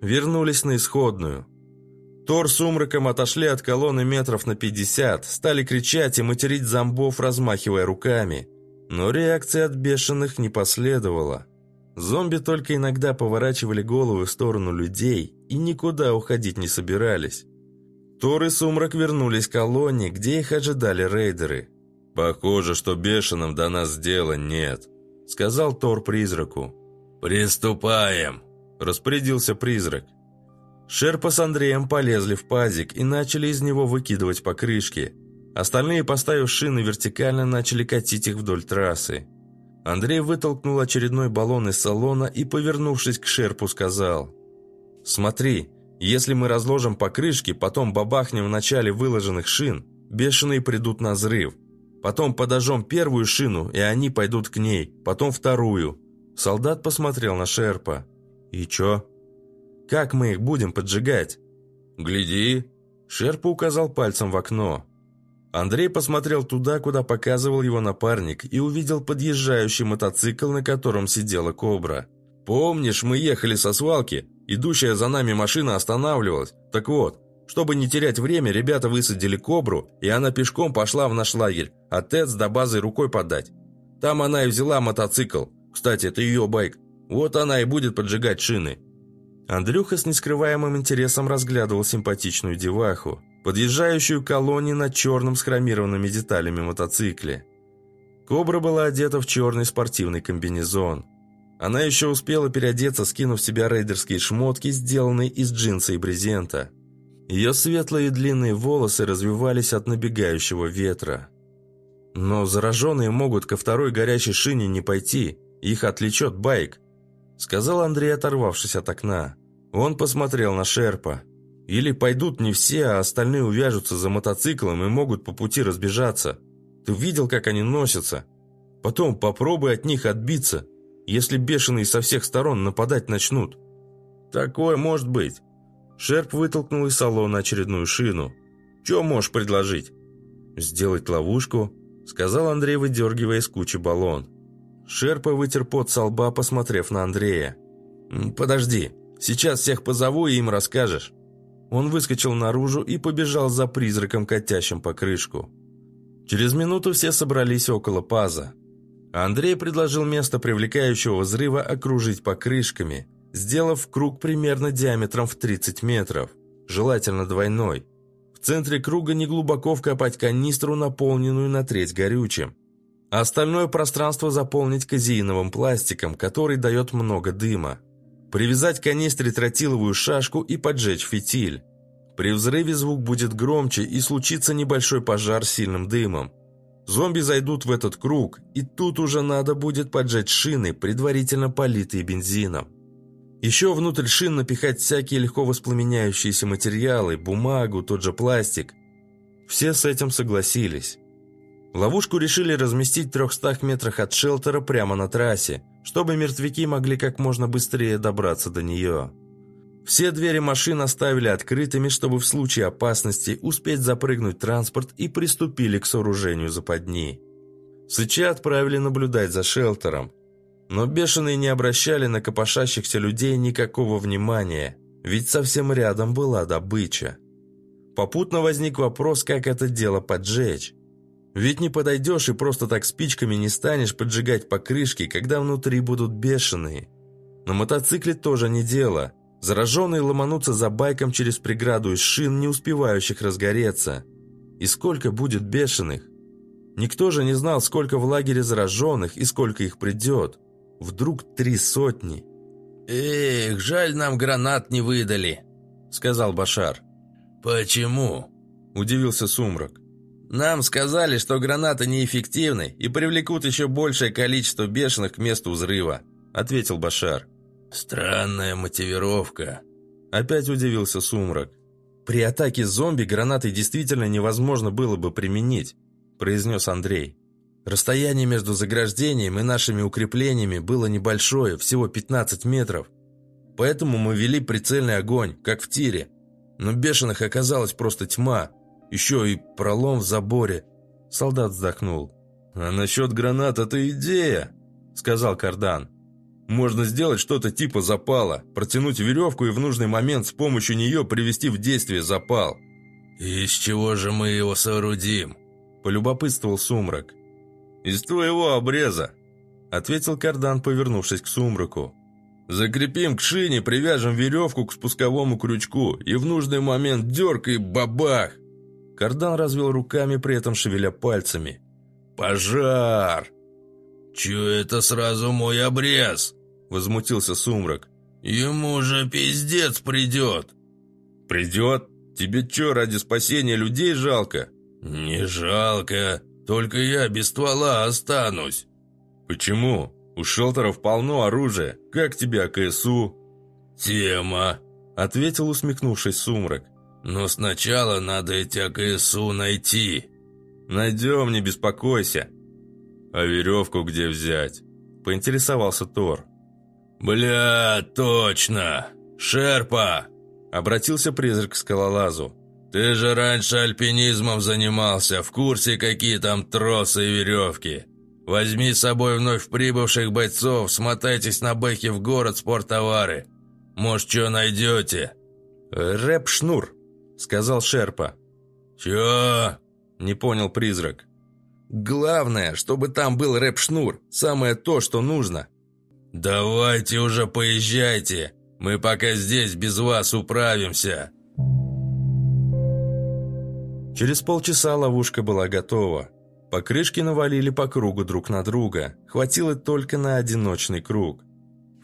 Вернулись на исходную – Тор с Умраком отошли от колонны метров на 50, стали кричать и материть зомбов, размахивая руками. Но реакции от бешеных не последовало. Зомби только иногда поворачивали головы в сторону людей и никуда уходить не собирались. Тор и Сумрак вернулись к колонне, где их ожидали рейдеры. «Похоже, что бешеным до нас дела нет», — сказал Тор призраку. «Приступаем», — распорядился призрак. Шерпа с Андреем полезли в пазик и начали из него выкидывать покрышки. Остальные, поставив шины вертикально, начали катить их вдоль трассы. Андрей вытолкнул очередной баллон из салона и, повернувшись к Шерпу, сказал «Смотри, если мы разложим покрышки, потом бабахнем в начале выложенных шин, бешеные придут на взрыв. Потом подожжем первую шину, и они пойдут к ней, потом вторую». Солдат посмотрел на Шерпа. «И чё?» Как мы их будем поджигать?» «Гляди!» Шерпа указал пальцем в окно. Андрей посмотрел туда, куда показывал его напарник, и увидел подъезжающий мотоцикл, на котором сидела кобра. «Помнишь, мы ехали со свалки? Идущая за нами машина останавливалась. Так вот, чтобы не терять время, ребята высадили кобру, и она пешком пошла в наш лагерь, а ТЭЦ до базы рукой подать. Там она и взяла мотоцикл. Кстати, это ее байк. Вот она и будет поджигать шины. Андрюха с нескрываемым интересом разглядывал симпатичную деваху, подъезжающую к колонне на черном с хромированными деталями мотоцикле. Кобра была одета в черный спортивный комбинезон. Она еще успела переодеться, скинув в себя рейдерские шмотки, сделанные из джинса и брезента. Ее светлые длинные волосы развивались от набегающего ветра. Но зараженные могут ко второй горячей шине не пойти, их отвлечет байк сказал Андрей, оторвавшись от окна. Он посмотрел на Шерпа. Или пойдут не все, а остальные увяжутся за мотоциклом и могут по пути разбежаться. Ты видел, как они носятся? Потом попробуй от них отбиться, если бешеные со всех сторон нападать начнут. Такое может быть. Шерп вытолкнул из салона очередную шину. Че можешь предложить? Сделать ловушку, сказал Андрей, выдергивая из кучи баллон. Шерпа вытер пот со лба, посмотрев на Андрея. «Подожди, сейчас всех позову и им расскажешь». Он выскочил наружу и побежал за призраком, катящим по крышку. Через минуту все собрались около паза. Андрей предложил место привлекающего взрыва окружить покрышками, сделав круг примерно диаметром в 30 метров, желательно двойной. В центре круга неглубоко вкопать канистру, наполненную на треть горючим. А остальное пространство заполнить казеиновым пластиком, который дает много дыма. Привязать канистре тротиловую шашку и поджечь фитиль. При взрыве звук будет громче и случится небольшой пожар с сильным дымом. Зомби зайдут в этот круг, и тут уже надо будет поджечь шины, предварительно политые бензином. Еще внутрь шин напихать всякие легко воспламеняющиеся материалы, бумагу, тот же пластик. Все с этим согласились. Ловушку решили разместить в 300 метрах от шелтера прямо на трассе, чтобы мертвяки могли как можно быстрее добраться до нее. Все двери машин оставили открытыми, чтобы в случае опасности успеть запрыгнуть транспорт и приступили к сооружению западни. Сыча отправили наблюдать за шелтером. Но бешеные не обращали на копошащихся людей никакого внимания, ведь совсем рядом была добыча. Попутно возник вопрос, как это дело поджечь. Ведь не подойдешь и просто так спичками не станешь поджигать покрышки, когда внутри будут бешеные. На мотоцикле тоже не дело – Зараженные ломанутся за байком через преграду из шин, не успевающих разгореться. И сколько будет бешеных? Никто же не знал, сколько в лагере зараженных и сколько их придет. Вдруг три сотни. «Эх, жаль, нам гранат не выдали», — сказал Башар. «Почему?» — удивился Сумрак. «Нам сказали, что гранаты неэффективны и привлекут еще большее количество бешеных к месту взрыва», — ответил Башар. «Странная мотивировка», — опять удивился Сумрак. «При атаке зомби гранаты действительно невозможно было бы применить», — произнес Андрей. «Расстояние между заграждением и нашими укреплениями было небольшое, всего 15 метров. Поэтому мы вели прицельный огонь, как в тире. Но бешеных оказалась просто тьма. Еще и пролом в заборе». Солдат вздохнул. «А насчет гранат это идея», — сказал Кардан. Можно сделать что-то типа запала, протянуть веревку и в нужный момент с помощью нее привести в действие запал. «Из чего же мы его соорудим?» – полюбопытствовал Сумрак. «Из твоего обреза», – ответил Кардан, повернувшись к Сумраку. «Закрепим к шине, привяжем веревку к спусковому крючку и в нужный момент дерг и бабах!» Кардан развел руками, при этом шевеля пальцами. «Пожар!» «Чё это сразу мой обрез?» – возмутился Сумрак. «Ему же пиздец придет!» «Придет? Тебе чё, ради спасения людей жалко?» «Не жалко, только я без ствола останусь». «Почему? У шелтеров полно оружия. Как тебе АКСУ?» «Тема», — ответил усмехнувшись Сумрак. «Но сначала надо эти АКСУ найти». «Найдем, не беспокойся», «А веревку где взять?» – поинтересовался Тор. «Бля, точно! Шерпа!» – обратился призрак к скалолазу. «Ты же раньше альпинизмом занимался, в курсе, какие там тросы и веревки. Возьми с собой вновь прибывших бойцов, смотайтесь на бэхе в город спорттовары. Может, что найдете?» «Рэп-шнур», — сказал Шерпа. «Чё?» — не понял призрак. Главное, чтобы там был рэп-шнур. Самое то, что нужно. Давайте уже поезжайте. Мы пока здесь без вас управимся. Через полчаса ловушка была готова. Покрышки навалили по кругу друг на друга. Хватило только на одиночный круг.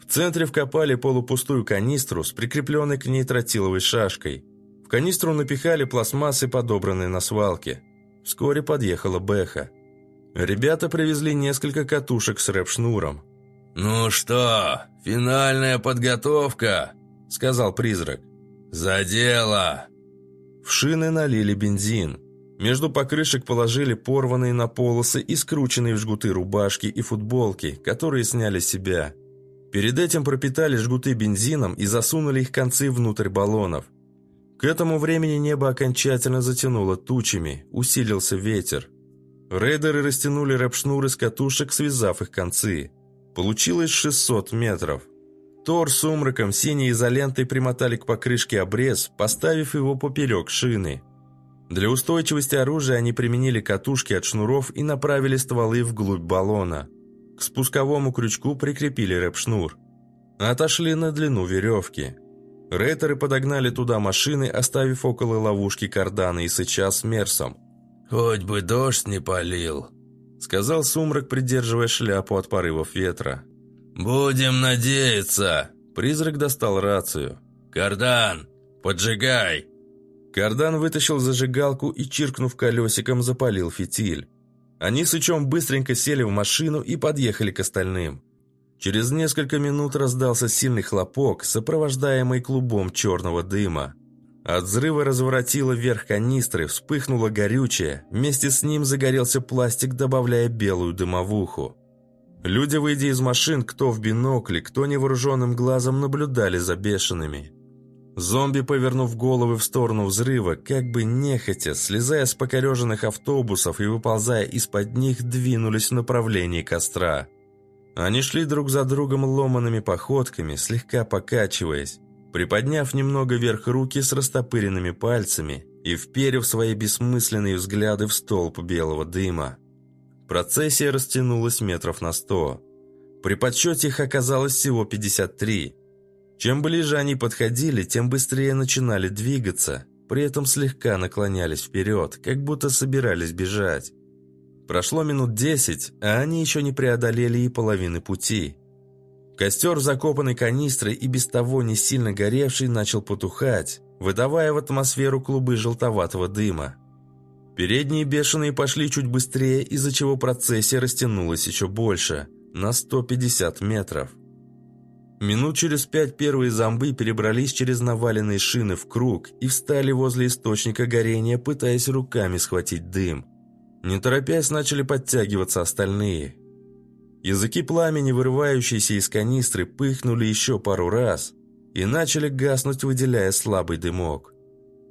В центре вкопали полупустую канистру с прикрепленной к ней тротиловой шашкой. Канистру напихали пластмассы, подобранные на свалке. Вскоре подъехала Бэха. Ребята привезли несколько катушек с рэп-шнуром. «Ну что, финальная подготовка?» – сказал призрак. «За дело!» В шины налили бензин. Между покрышек положили порванные на полосы и скрученные в жгуты рубашки и футболки, которые сняли с себя. Перед этим пропитали жгуты бензином и засунули их концы внутрь баллонов. К этому времени небо окончательно затянуло тучами, усилился ветер. Рейдеры растянули рэп-шнуры с катушек, связав их концы. Получилось 600 метров. Тор с сумраком синей изолентой примотали к покрышке обрез, поставив его поперек шины. Для устойчивости оружия они применили катушки от шнуров и направили стволы вглубь баллона. К спусковому крючку прикрепили рэп-шнур. отошли на длину веревки. Рейтеры подогнали туда машины, оставив около ловушки карданы и сыча с Мерсом. «Хоть бы дождь не полил», — сказал Сумрак, придерживая шляпу от порывов ветра. «Будем надеяться!» Призрак достал рацию. «Кардан, поджигай!» Кардан вытащил зажигалку и, чиркнув колесиком, запалил фитиль. Они с Ичом быстренько сели в машину и подъехали к остальным. Через несколько минут раздался сильный хлопок, сопровождаемый клубом черного дыма. От взрыва разворотило вверх канистры, вспыхнуло горючее, вместе с ним загорелся пластик, добавляя белую дымовуху. Люди, выйдя из машин, кто в бинокле, кто невооруженным глазом, наблюдали за бешеными. Зомби, повернув головы в сторону взрыва, как бы нехотя, слезая с покореженных автобусов и выползая из-под них, двинулись в направлении костра. Они шли друг за другом ломаными походками, слегка покачиваясь, приподняв немного вверх руки с растопыренными пальцами и вперев свои бессмысленные взгляды в столб белого дыма. Процессия растянулась метров на сто. При подсчете их оказалось всего 53. Чем ближе они подходили, тем быстрее начинали двигаться, при этом слегка наклонялись вперед, как будто собирались бежать. Прошло минут десять, а они еще не преодолели и половины пути. Костер, закопанный канистрой и без того не сильно горевший, начал потухать, выдавая в атмосферу клубы желтоватого дыма. Передние бешеные пошли чуть быстрее, из-за чего процессия растянулась еще больше, на 150 метров. Минут через пять первые зомбы перебрались через наваленные шины в круг и встали возле источника горения, пытаясь руками схватить дым. Не торопясь, начали подтягиваться остальные. Языки пламени, вырывающиеся из канистры, пыхнули еще пару раз и начали гаснуть, выделяя слабый дымок.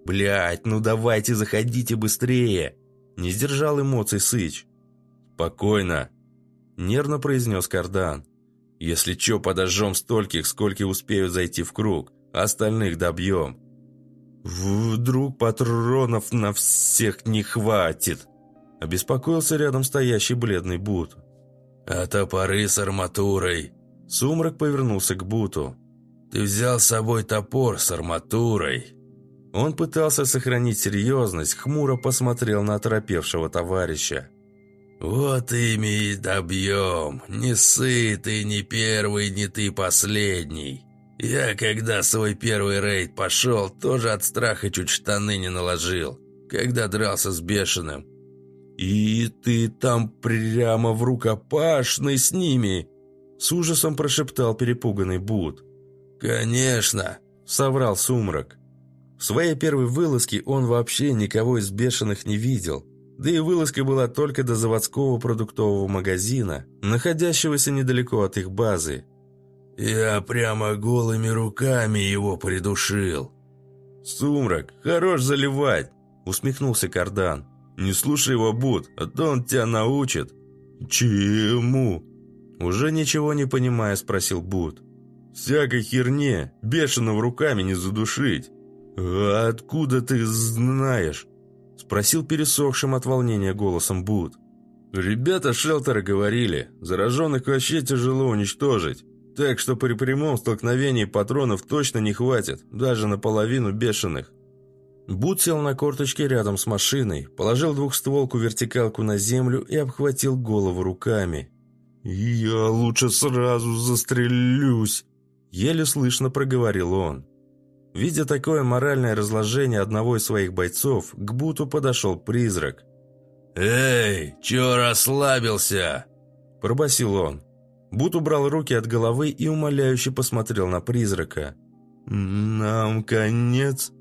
«Блядь, ну давайте заходите быстрее!» Не сдержал эмоций Сыч. «Спокойно!» Нервно произнес Кардан. «Если чё, подожжем стольких, сколько успеют зайти в круг. Остальных добьем». «Вдруг патронов на всех не хватит?» Обеспокоился рядом стоящий бледный Бут. «А топоры с арматурой?» Сумрак повернулся к Буту. «Ты взял с собой топор с арматурой?» Он пытался сохранить серьезность, хмуро посмотрел на оторопевшего товарища. «Вот ими и добьем. Не ссы ты не первый, не ты последний. Я, когда свой первый рейд пошел, тоже от страха чуть штаны не наложил, когда дрался с бешеным. «И ты там прямо в рукопашной с ними?» С ужасом прошептал перепуганный Буд. «Конечно», — соврал Сумрак. В своей первой вылазке он вообще никого из бешеных не видел. Да и вылазка была только до заводского продуктового магазина, находящегося недалеко от их базы. «Я прямо голыми руками его придушил». «Сумрак, хорош заливать!» — усмехнулся Кардан. «Не слушай его, Буд, а то он тебя научит». «Чему?» Уже ничего не понимая, спросил Буд. «Всякой херне, бешеного руками не задушить». «А откуда ты знаешь?» Спросил пересохшим от волнения голосом Буд. «Ребята шелтера говорили, зараженных вообще тяжело уничтожить, так что при прямом столкновении патронов точно не хватит, даже наполовину бешеных». Буд сел на корточке рядом с машиной, положил двухстволку-вертикалку на землю и обхватил голову руками. «Я лучше сразу застрелюсь», — еле слышно проговорил он. Видя такое моральное разложение одного из своих бойцов, к Буту подошел призрак. «Эй, чё расслабился?» – пробасил он. Бут убрал руки от головы и умоляюще посмотрел на призрака. «Нам конец?»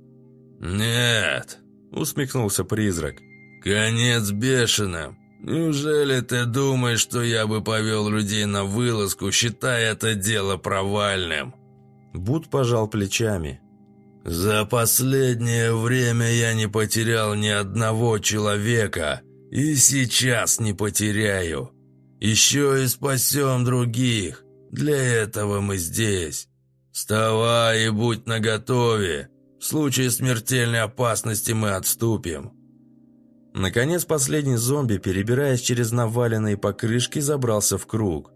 «Нет», – усмехнулся призрак. «Конец бешеным. Неужели ты думаешь, что я бы повел людей на вылазку, считая это дело провальным?» Бут пожал плечами. «За последнее время я не потерял ни одного человека, и сейчас не потеряю. Еще и спасем других. Для этого мы здесь. Вставай и будь наготове. В случае смертельной опасности мы отступим». Наконец последний зомби, перебираясь через наваленные покрышки, забрался в круг.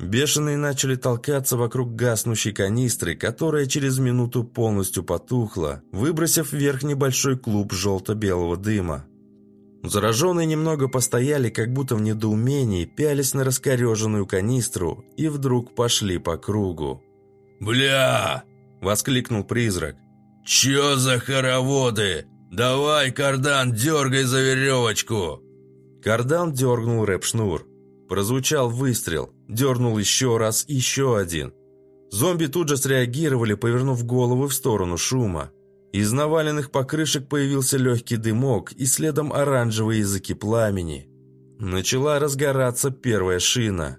Бешеные начали толкаться вокруг гаснущей канистры, которая через минуту полностью потухла, выбросив вверх небольшой клуб желто-белого дыма. Зараженные немного постояли, как будто в недоумении, пялись на раскореженную канистру и вдруг пошли по кругу. «Бля!» – воскликнул призрак. «Чё за хороводы? Давай, кардан, дергай за веревочку!» Кардан дергнул рэп-шнур. Прозвучал выстрел. Дернул еще раз, еще один. Зомби тут же среагировали, повернув головы в сторону шума. Из наваленных покрышек появился легкий дымок и следом оранжевые языки пламени. Начала разгораться первая шина.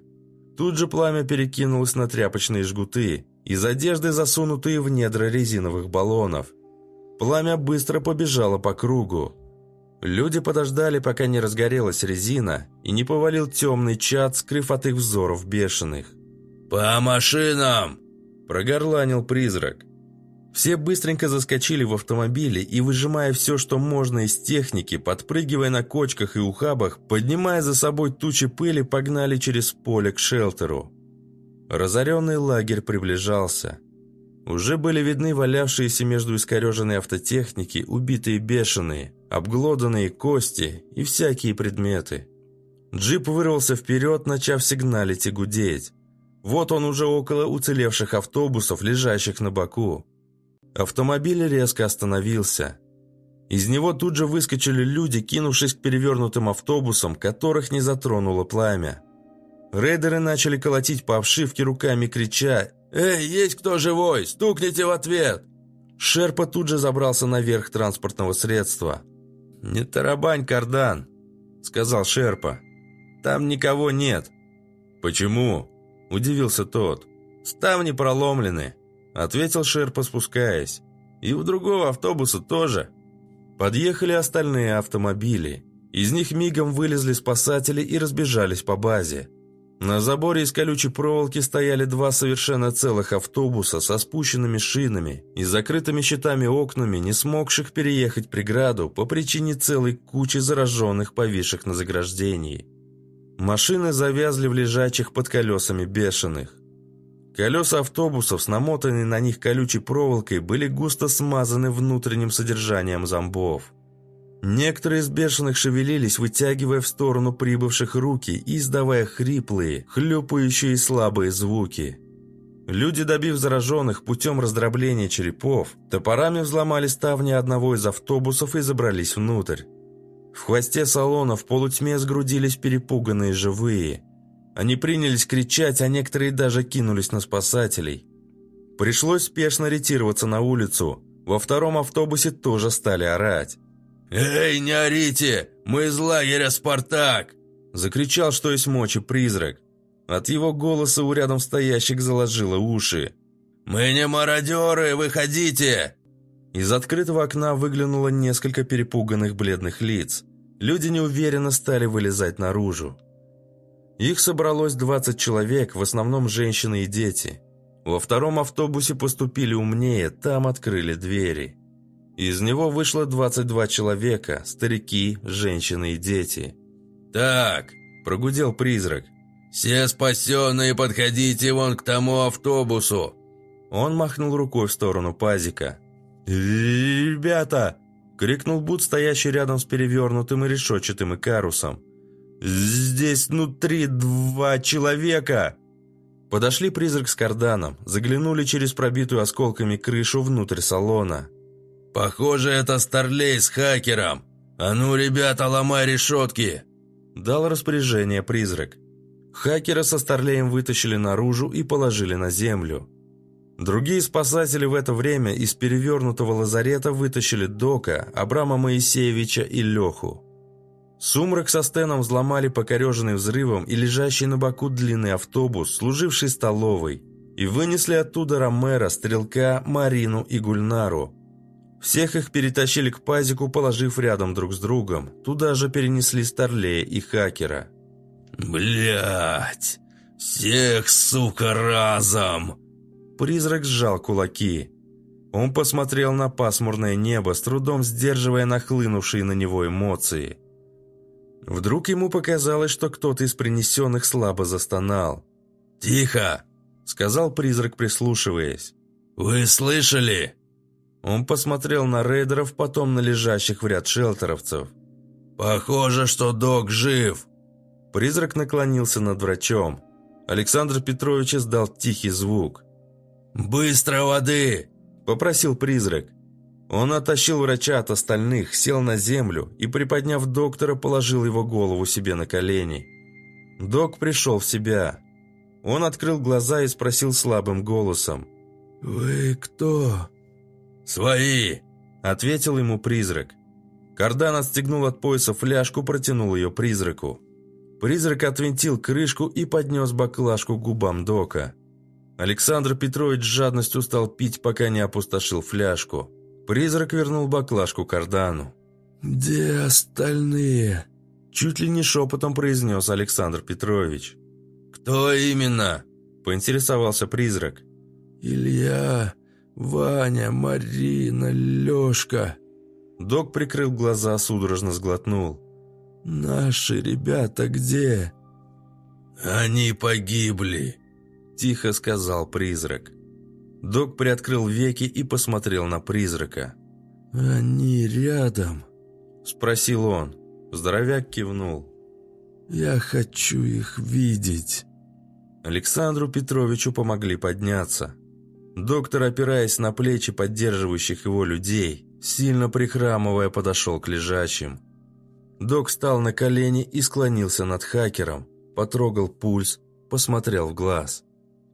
Тут же пламя перекинулось на тряпочные жгуты, из одежды засунутые в недра резиновых баллонов. Пламя быстро побежало по кругу. Люди подождали, пока не разгорелась резина и не повалил темный чад, скрыв от их взоров бешеных. «По машинам!» – прогорланил призрак. Все быстренько заскочили в автомобили и, выжимая все, что можно из техники, подпрыгивая на кочках и ухабах, поднимая за собой тучи пыли, погнали через поле к шелтеру. Разоренный лагерь приближался. Уже были видны валявшиеся между искореженной автотехники убитые бешеные, обглоданные кости и всякие предметы. Джип вырвался вперед, начав сигналить и гудеть. Вот он уже около уцелевших автобусов, лежащих на боку. Автомобиль резко остановился. Из него тут же выскочили люди, кинувшись к перевернутым автобусам, которых не затронуло пламя. Рейдеры начали колотить по обшивке руками, крича «Эй, есть кто живой? Стукните в ответ!» Шерпа тут же забрался наверх транспортного средства. «Не тарабань, кардан», — сказал Шерпа. «Там никого нет». «Почему?» — удивился тот. «Ставни проломлены», — ответил Шерпа, спускаясь. «И у другого автобуса тоже». Подъехали остальные автомобили. Из них мигом вылезли спасатели и разбежались по базе. На заборе из колючей проволоки стояли два совершенно целых автобуса со спущенными шинами и закрытыми щитами окнами, не смогших переехать преграду по причине целой кучи зараженных, повисших на заграждении. Машины завязли в лежачих под колесами бешеных. Колеса автобусов с намотанной на них колючей проволокой были густо смазаны внутренним содержанием зомбов. Некоторые из бешеных шевелились, вытягивая в сторону прибывших руки и издавая хриплые, хлюпающие слабые звуки. Люди, добив зараженных путем раздробления черепов, топорами взломали ставни одного из автобусов и забрались внутрь. В хвосте салона в полутьме сгрудились перепуганные живые. Они принялись кричать, а некоторые даже кинулись на спасателей. Пришлось спешно ретироваться на улицу. Во втором автобусе тоже стали орать. «Эй, не орите! Мы из лагеря «Спартак»!» Закричал, что есть мочи, призрак. От его голоса у рядом стоящих заложило уши. «Мы не мародеры! Выходите!» Из открытого окна выглянуло несколько перепуганных бледных лиц. Люди неуверенно стали вылезать наружу. Их собралось 20 человек, в основном женщины и дети. Во втором автобусе поступили умнее, там открыли двери. Из него вышло 22 человека, старики, женщины и дети. «Так», – прогудел призрак, – «все спасенные подходите вон к тому автобусу». Он махнул рукой в сторону пазика. «Ребята!» – крикнул Бут, стоящий рядом с перевернутым и решетчатым икарусом. «Здесь внутри два человека!» Подошли призрак с карданом, заглянули через пробитую осколками крышу внутрь салона. «Похоже, это Старлей с хакером. А ну, ребята, ломай решетки!» Дал распоряжение призрак. Хакера со Старлеем вытащили наружу и положили на землю. Другие спасатели в это время из перевернутого лазарета вытащили Дока, Абрама Моисеевича и Леху. Сумрак со Стеном взломали покореженный взрывом и лежащий на боку длинный автобус, служивший столовой, и вынесли оттуда Ромера, Стрелка, Марину и Гульнару, всех их перетащили к пазику, положив рядом друг с другом. Туда же перенесли Старлея и Хакера. Блять! Всех, сука, разом!» Призрак сжал кулаки. Он посмотрел на пасмурное небо, с трудом сдерживая нахлынувшие на него эмоции. Вдруг ему показалось, что кто-то из принесенных слабо застонал. «Тихо!» — сказал призрак, прислушиваясь. «Вы слышали?» Он посмотрел на рейдеров, потом на лежащих в ряд шелтеровцев. «Похоже, что док жив!» Призрак наклонился над врачом. Александр Петрович издал тихий звук. «Быстро воды!» – попросил призрак. Он оттащил врача от остальных, сел на землю и, приподняв доктора, положил его голову себе на колени. Док пришел в себя. Он открыл глаза и спросил слабым голосом. «Вы кто?» «Свои!» – ответил ему призрак. Кардан отстегнул от пояса фляжку, протянул ее призраку. Призрак отвинтил крышку и поднес баклажку губам Дока. Александр Петрович с жадностью стал пить, пока не опустошил фляжку. Призрак вернул баклажку Кардану. «Где остальные?» Чуть ли не шепотом произнес Александр Петрович. «Кто именно?» – поинтересовался призрак. «Илья, Ваня, Марина, Лешка». Док прикрыл глаза, судорожно сглотнул. «Наши ребята где?» «Они погибли», – тихо сказал призрак. Док приоткрыл веки и посмотрел на призрака. «Они рядом?» – спросил он. Здоровяк кивнул. «Я хочу их видеть». Александру Петровичу помогли подняться. Доктор, опираясь на плечи поддерживающих его людей, сильно прихрамывая, подошел к лежачим. Док встал на колени и склонился над хакером, потрогал пульс, посмотрел в глаз.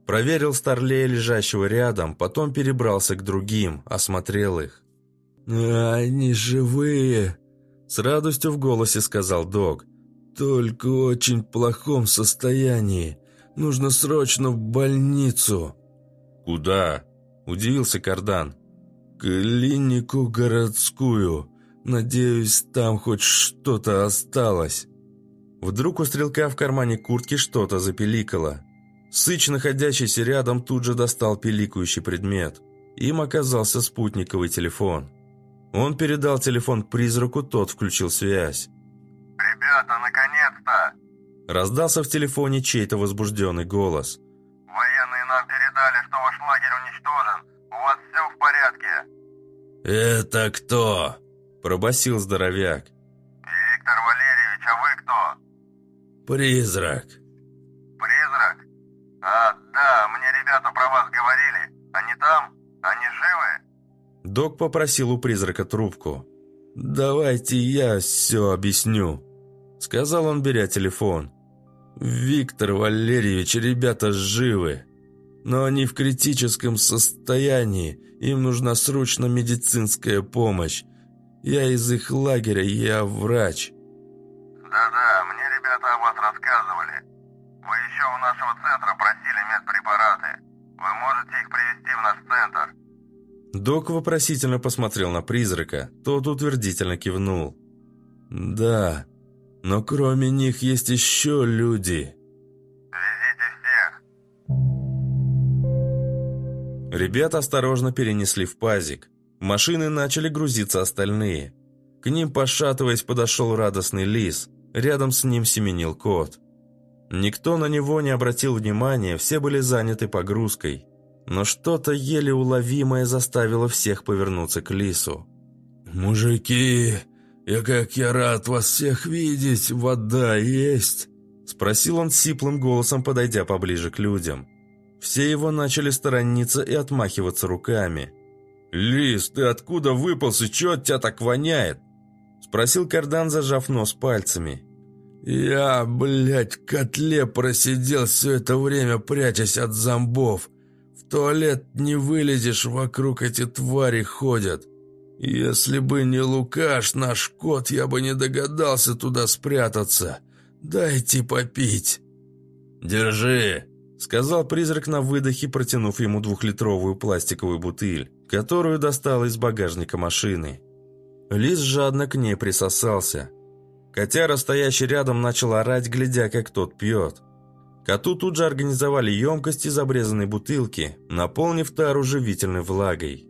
Проверил старлея, лежащего рядом, потом перебрался к другим, осмотрел их. «Они живые!» С радостью в голосе сказал док. «Только в очень плохом состоянии. Нужно срочно в больницу». «Куда?» – удивился Кардан. «Клинику городскую. Надеюсь, там хоть что-то осталось». Вдруг у стрелка в кармане куртки что-то запеликало. Сыч, находящийся рядом, тут же достал пиликающий предмет. Им оказался спутниковый телефон. Он передал телефон призраку, тот включил связь. «Ребята, наконец-то!» Раздался в телефоне чей-то возбужденный голос. «Военные нам передали, что ваш лагерь уничтожен. У вас все в порядке?» «Это кто?» – пробасил здоровяк. «Виктор Валерьевич, а вы кто?» «Призрак». «Призрак? А, да, мне ребята про вас говорили. Они там? Они живы?» Док попросил у призрака трубку. «Давайте я все объясню», – сказал он, беря телефон. «Виктор Валерьевич, ребята живы, но они в критическом состоянии, им нужна срочно медицинская помощь. Я из их лагеря, я врач». «Да-да, мне ребята о вас рассказывали. Вы еще у нашего центра просили медпрепараты. Вы можете их привезти в наш центр?» Док вопросительно посмотрел на призрака, тот утвердительно кивнул. «Да, но кроме них есть еще люди». Ребята осторожно перенесли в пазик. Машины начали грузиться остальные. К ним, пошатываясь, подошел радостный лис. Рядом с ним семенил кот. Никто на него не обратил внимания, все были заняты погрузкой. Но что-то еле уловимое заставило всех повернуться к лису. «Мужики, я как я рад вас всех видеть, вода есть?» Спросил он сиплым голосом, подойдя поближе к людям. Все его начали сторониться и отмахиваться руками. «Лис, ты откуда выполз и чё от тебя так воняет?» Спросил Кардан, зажав нос пальцами. «Я, блядь, в котле просидел все это время, прячась от зомбов. В туалет не вылезешь, вокруг эти твари ходят. Если бы не Лукаш, наш кот, я бы не догадался туда спрятаться. Дайте попить». «Держи», — сказал призрак на выдохе, протянув ему двухлитровую пластиковую бутыль, которую достал из багажника машины. Лис жадно к ней присосался. Котяра, стоящий рядом, начал орать, глядя, как тот пьет. Коту тут же организовали емкость из обрезанной бутылки, наполнив тару живительной влагой.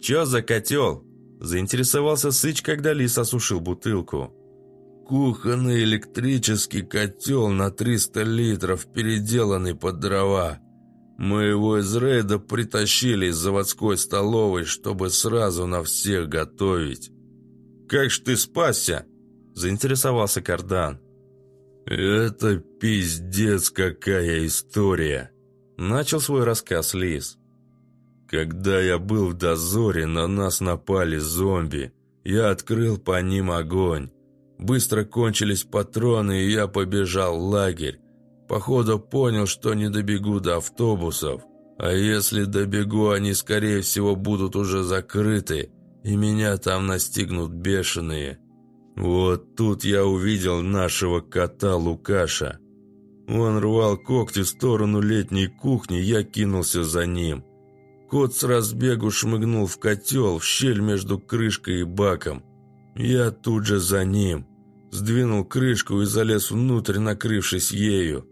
«Чё за котел?» – заинтересовался Сыч, когда лис осушил бутылку. Кухонный электрический котел на 300 литров, переделанный под дрова. Мы его из рейда притащили из заводской столовой, чтобы сразу на всех готовить. «Как ж ты спасся?» – заинтересовался Кардан. «Это пиздец какая история!» – начал свой рассказ Лис. «Когда я был в дозоре, на нас напали зомби. Я открыл по ним огонь. Быстро кончились патроны, и я побежал в лагерь. Походу понял, что не добегу до автобусов. А если добегу, они, скорее всего, будут уже закрыты, и меня там настигнут бешеные. Вот тут я увидел нашего кота Лукаша. Он рвал когти в сторону летней кухни, я кинулся за ним. Кот с разбегу шмыгнул в котел, в щель между крышкой и баком. Я тут же за ним. Сдвинул крышку и залез внутрь, накрывшись ею.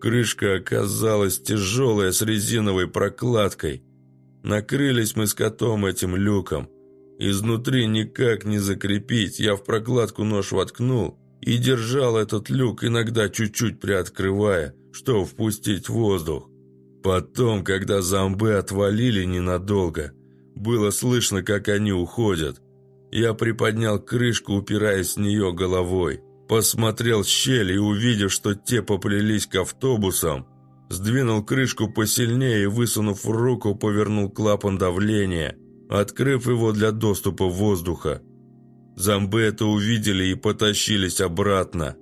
Крышка оказалась тяжелая, с резиновой прокладкой. Накрылись мы с котом этим люком. Изнутри никак не закрепить, я в прокладку нож воткнул и держал этот люк, иногда чуть-чуть приоткрывая, чтобы впустить воздух. Потом, когда зомбы отвалили ненадолго, было слышно, как они уходят. Я приподнял крышку, упираясь в нее головой. Посмотрел в щель и, увидев, что те поплелись к автобусам, сдвинул крышку посильнее и, высунув руку, повернул клапан давления – открыв его для доступа воздуха. Зомбы это увидели и потащились обратно.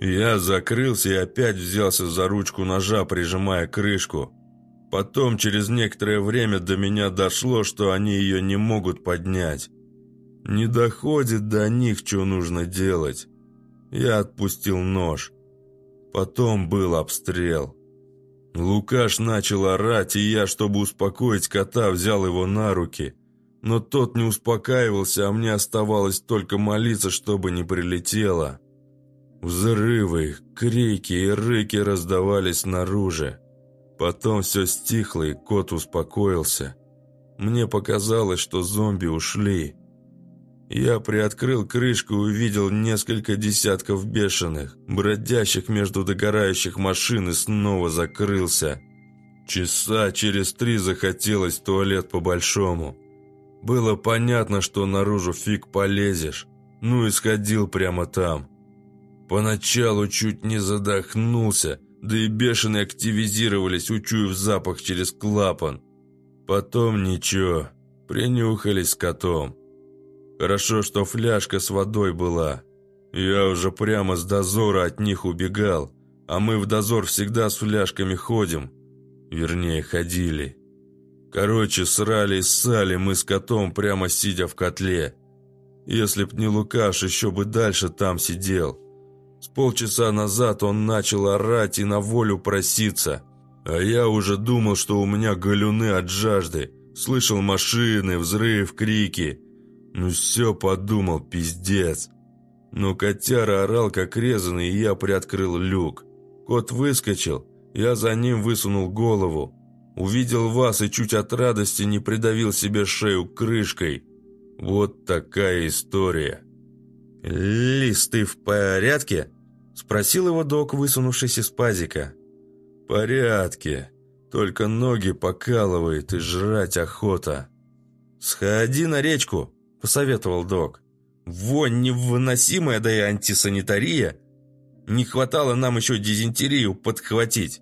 Я закрылся и опять взялся за ручку ножа, прижимая крышку. Потом, через некоторое время, до меня дошло, что они ее не могут поднять. Не доходит до них, что нужно делать. Я отпустил нож. Потом был обстрел. Лукаш начал орать, и я, чтобы успокоить кота, взял его на руки. Но тот не успокаивался, а мне оставалось только молиться, чтобы не прилетело. Взрывы, крики и рыки раздавались снаружи. Потом все стихло, и кот успокоился. Мне показалось, что зомби ушли. Я приоткрыл крышку и увидел несколько десятков бешеных, бродящих между догорающих машин и снова закрылся. Часа через три захотелось туалет по-большому. Было понятно, что наружу фиг полезешь. Ну и сходил прямо там. Поначалу чуть не задохнулся, да и бешеные активизировались, учуяв запах через клапан. Потом ничего, принюхались с котом. Хорошо, что фляжка с водой была. Я уже прямо с дозора от них убегал, а мы в дозор всегда с фляжками ходим. Вернее, ходили. Короче, срали и ссали мы с котом, прямо сидя в котле. Если б не Лукаш, еще бы дальше там сидел. С полчаса назад он начал орать и на волю проситься. А я уже думал, что у меня галюны от жажды. Слышал машины, взрыв, крики. Ну все, подумал, пиздец. Но котяра орал как резанный, и я приоткрыл люк. Кот выскочил, я за ним высунул голову. Увидел вас и чуть от радости не придавил себе шею крышкой. Вот такая история. «Лис, ты в порядке?» Спросил его док, высунувшись из пазика. «Порядке. Только ноги покалывает и жрать охота». «Сходи на речку», – посоветовал док. «Вонь невыносимая, да и антисанитария. Не хватало нам еще дизентерию подхватить».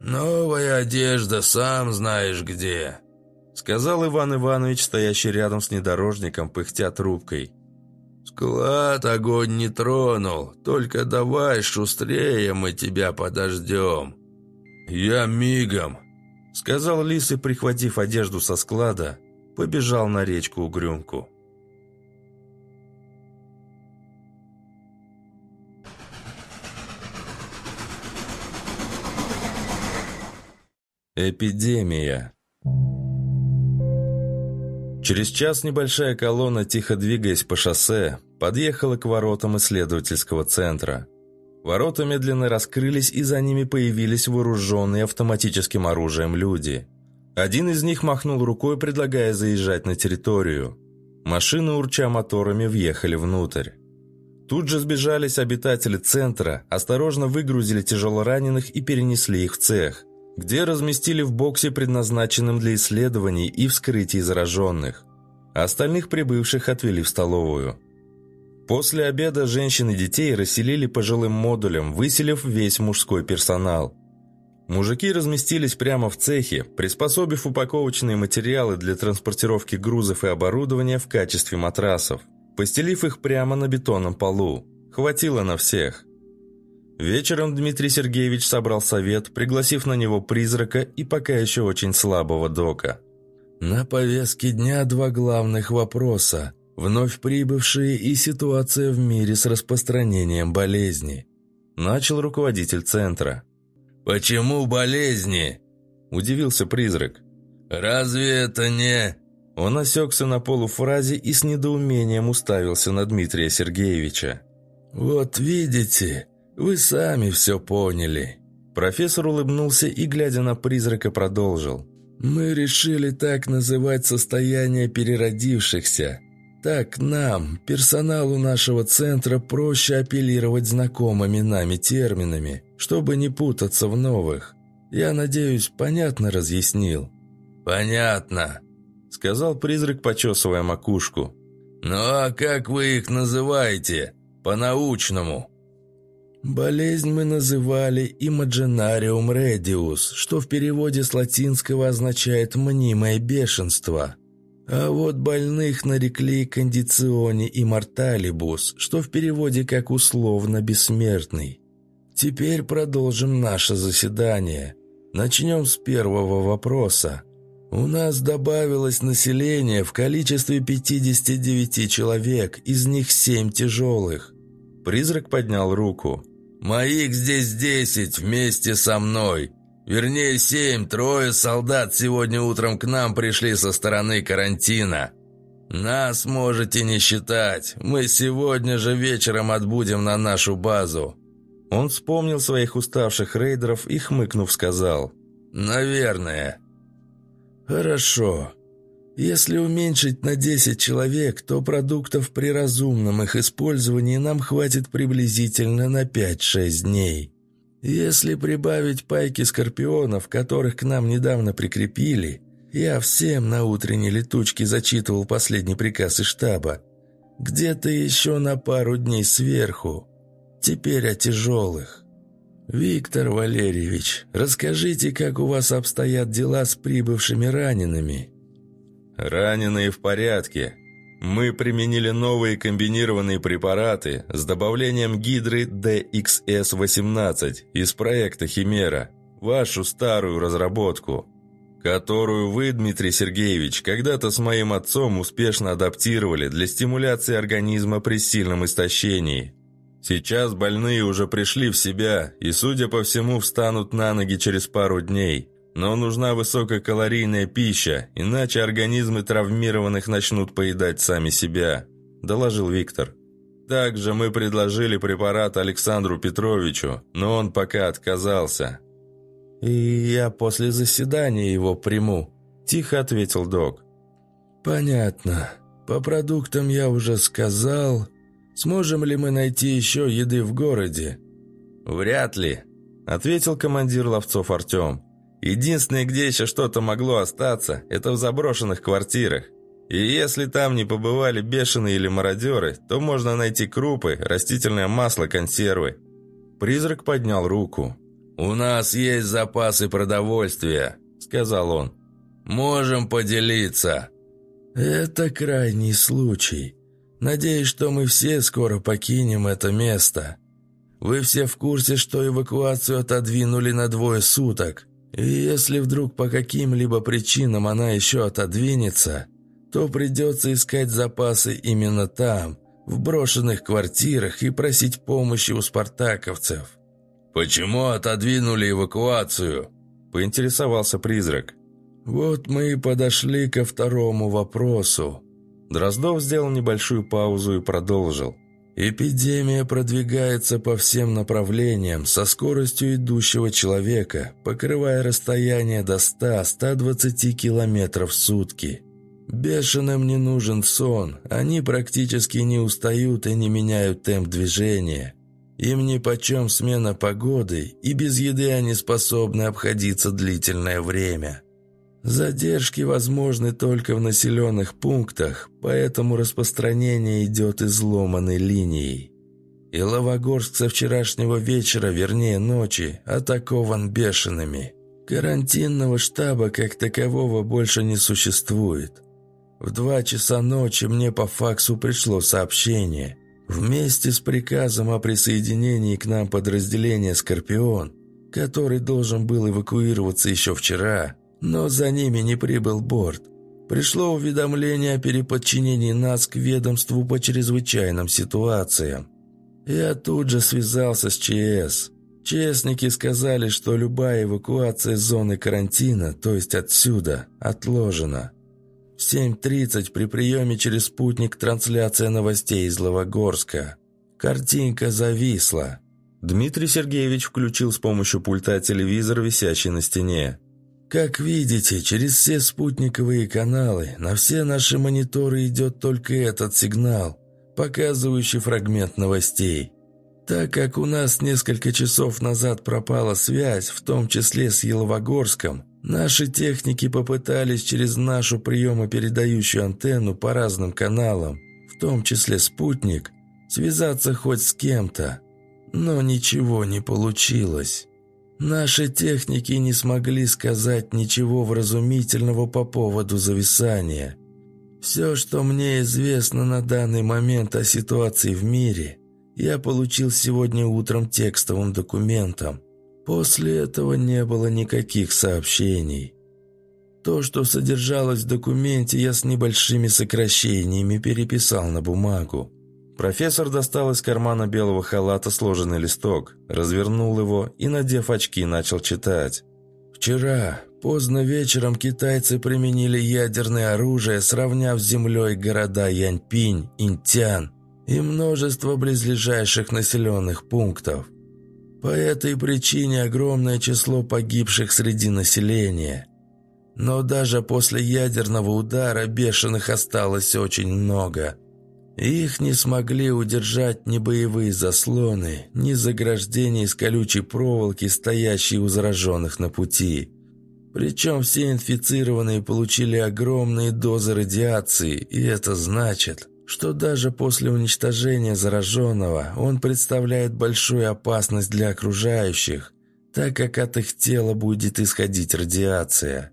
«Новая одежда, сам знаешь где», – сказал Иван Иванович, стоящий рядом с внедорожником, пыхтя трубкой. «Склад огонь не тронул, только давай шустрее, мы тебя подождем». «Я мигом», – сказал Лис и, прихватив одежду со склада, побежал на речку Угрюмку. Эпидемия Через час небольшая колонна, тихо двигаясь по шоссе, подъехала к воротам исследовательского центра. Ворота медленно раскрылись, и за ними появились вооруженные автоматическим оружием люди – один из них махнул рукой, предлагая заезжать на территорию. Машины, урча моторами, въехали внутрь. Тут же сбежались обитатели центра, осторожно выгрузили тяжелораненых и перенесли их в цех, где разместили в боксе, предназначенном для исследований и вскрытий зараженных. Остальных прибывших отвели в столовую. После обеда женщин и детей расселили по жилым модулям, выселив весь мужской персонал. Мужики разместились прямо в цехе, приспособив упаковочные материалы для транспортировки грузов и оборудования в качестве матрасов, постелив их прямо на бетонном полу. Хватило на всех. Вечером Дмитрий Сергеевич собрал совет, пригласив на него призрака и пока еще очень слабого дока. На повестке дня два главных вопроса – Вновь прибывшие и ситуация в мире с распространением болезни. Начал руководитель центра. «Почему болезни?» – удивился призрак. «Разве это не...» Он осекся на полуфразе и с недоумением уставился на Дмитрия Сергеевича. «Вот видите, вы сами все поняли». Профессор улыбнулся и, глядя на призрака, продолжил. «Мы решили так называть состояние переродившихся, так нам, персоналу нашего центра, проще апеллировать знакомыми нами терминами, чтобы не путаться в новых. Я надеюсь, понятно разъяснил?» «Понятно», — сказал призрак, почесывая макушку. «Ну а как вы их называете? По-научному?» Болезнь мы называли имаджинариум редиус, что в переводе с латинского означает «мнимое бешенство». А вот больных нарекли кондиционе и морталибус, что в переводе как условно бессмертный. Теперь продолжим наше заседание. Начнем с первого вопроса. У нас добавилось население в количестве 59 человек, из них 7 тяжелых. Призрак поднял руку. «Моих здесь 10 вместе со мной. Вернее, семь, трое солдат сегодня утром к нам пришли со стороны карантина. Нас можете не считать. Мы сегодня же вечером отбудем на нашу базу». Он вспомнил своих уставших рейдеров и, хмыкнув, сказал. «Наверное». «Хорошо. Если уменьшить на 10 человек, то продуктов при разумном их использовании нам хватит приблизительно на 5-6 дней». Если прибавить пайки скорпионов, которых к нам недавно прикрепили, я всем на утренней летучке зачитывал последний приказ из штаба. Где-то еще на пару дней сверху. Теперь о тяжелых. Виктор Валерьевич, расскажите, как у вас обстоят дела с прибывшими ранеными? Раненые в порядке, мы применили новые комбинированные препараты с добавлением гидры DXS-18 из проекта «Химера», вашу старую разработку, которую вы, Дмитрий Сергеевич, когда-то с моим отцом успешно адаптировали для стимуляции организма при сильном истощении. Сейчас больные уже пришли в себя и, судя по всему, встанут на ноги через пару дней – но нужна высококалорийная пища, иначе организмы травмированных начнут поедать сами себя», – доложил Виктор. «Также мы предложили препарат Александру Петровичу, но он пока отказался». «И я после заседания его приму», – тихо ответил док. «Понятно. По продуктам я уже сказал. Сможем ли мы найти еще еды в городе?» «Вряд ли», – ответил командир ловцов Артем. Единственное, где еще что-то могло остаться, это в заброшенных квартирах. И если там не побывали бешеные или мародеры, то можно найти крупы, растительное масло, консервы. Призрак поднял руку. «У нас есть запасы продовольствия», — сказал он. «Можем поделиться». «Это крайний случай. Надеюсь, что мы все скоро покинем это место. Вы все в курсе, что эвакуацию отодвинули на двое суток. И если вдруг по каким-либо причинам она еще отодвинется, то придется искать запасы именно там, в брошенных квартирах и просить помощи у спартаковцев. «Почему отодвинули эвакуацию?» – поинтересовался призрак. «Вот мы и подошли ко второму вопросу». Дроздов сделал небольшую паузу и продолжил. Эпидемия продвигается по всем направлениям со скоростью идущего человека, покрывая расстояние до 100-120 километров в сутки. Бешеным не нужен сон, они практически не устают и не меняют темп движения. Им нипочем смена погоды, и без еды они способны обходиться длительное время. Задержки возможны только в населенных пунктах, поэтому распространение идет изломанной линией. И Лавогорск со вчерашнего вечера, вернее ночи, атакован бешеными. Карантинного штаба как такового больше не существует. В два часа ночи мне по факсу пришло сообщение. Вместе с приказом о присоединении к нам подразделения «Скорпион», который должен был эвакуироваться еще вчера, но за ними не прибыл борт. Пришло уведомление о переподчинении нас к ведомству по чрезвычайным ситуациям. Я тут же связался с ЧС. Честники сказали, что любая эвакуация зоны карантина, то есть отсюда, отложена. В 7.30 при приеме через спутник трансляция новостей из Ловогорска. Картинка зависла. Дмитрий Сергеевич включил с помощью пульта телевизор, висящий на стене. Как видите, через все спутниковые каналы на все наши мониторы идет только этот сигнал, показывающий фрагмент новостей. Так как у нас несколько часов назад пропала связь, в том числе с Еловогорском, наши техники попытались через нашу приемопередающую антенну по разным каналам, в том числе спутник, связаться хоть с кем-то. Но ничего не получилось. Наши техники не смогли сказать ничего вразумительного по поводу зависания. Все, что мне известно на данный момент о ситуации в мире, я получил сегодня утром текстовым документом. После этого не было никаких сообщений. То, что содержалось в документе, я с небольшими сокращениями переписал на бумагу. Профессор достал из кармана белого халата сложенный листок, развернул его и, надев очки, начал читать. «Вчера, поздно вечером, китайцы применили ядерное оружие, сравняв с землей города Яньпинь, Интян и множество близлежащих населенных пунктов. По этой причине огромное число погибших среди населения. Но даже после ядерного удара бешеных осталось очень много – их не смогли удержать ни боевые заслоны, ни заграждения из колючей проволоки, стоящие у зараженных на пути. Причем все инфицированные получили огромные дозы радиации, и это значит, что даже после уничтожения зараженного он представляет большую опасность для окружающих, так как от их тела будет исходить радиация.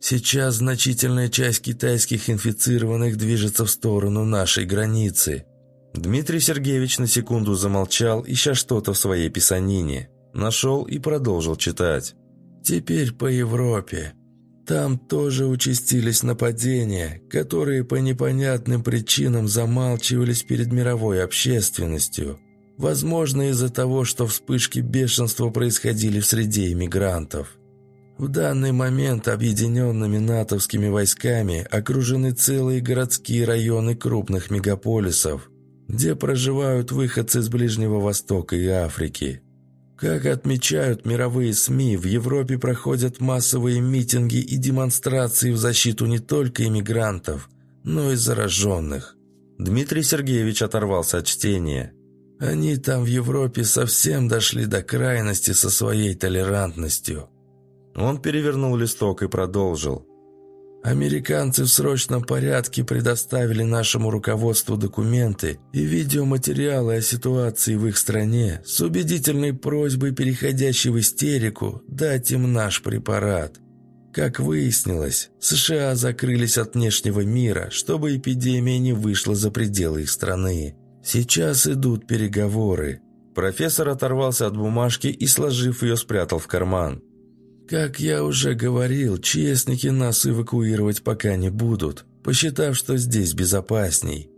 Сейчас значительная часть китайских инфицированных движется в сторону нашей границы. Дмитрий Сергеевич на секунду замолчал, ища что-то в своей писанине. Нашел и продолжил читать. «Теперь по Европе. Там тоже участились нападения, которые по непонятным причинам замалчивались перед мировой общественностью. Возможно, из-за того, что вспышки бешенства происходили в среде иммигрантов. В данный момент объединенными натовскими войсками окружены целые городские районы крупных мегаполисов, где проживают выходцы из Ближнего Востока и Африки. Как отмечают мировые СМИ, в Европе проходят массовые митинги и демонстрации в защиту не только иммигрантов, но и зараженных. Дмитрий Сергеевич оторвался от чтения. Они там в Европе совсем дошли до крайности со своей толерантностью. Он перевернул листок и продолжил. Американцы в срочном порядке предоставили нашему руководству документы и видеоматериалы о ситуации в их стране с убедительной просьбой, переходящей в истерику, дать им наш препарат. Как выяснилось, США закрылись от внешнего мира, чтобы эпидемия не вышла за пределы их страны. Сейчас идут переговоры. Профессор оторвался от бумажки и, сложив ее, спрятал в карман. Как я уже говорил, честники нас эвакуировать пока не будут, посчитав, что здесь безопасней.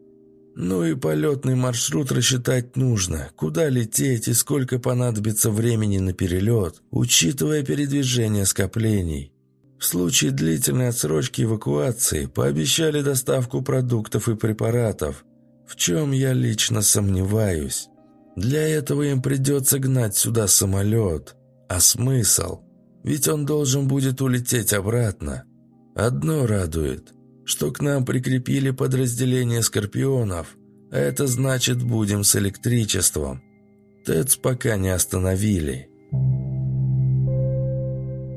Ну и полетный маршрут рассчитать нужно, куда лететь и сколько понадобится времени на перелет, учитывая передвижение скоплений. В случае длительной отсрочки эвакуации пообещали доставку продуктов и препаратов, в чем я лично сомневаюсь. Для этого им придется гнать сюда самолет. А смысл? Ведь он должен будет улететь обратно. Одно радует, что к нам прикрепили подразделение «Скорпионов», а это значит, будем с электричеством. ТЭЦ пока не остановили».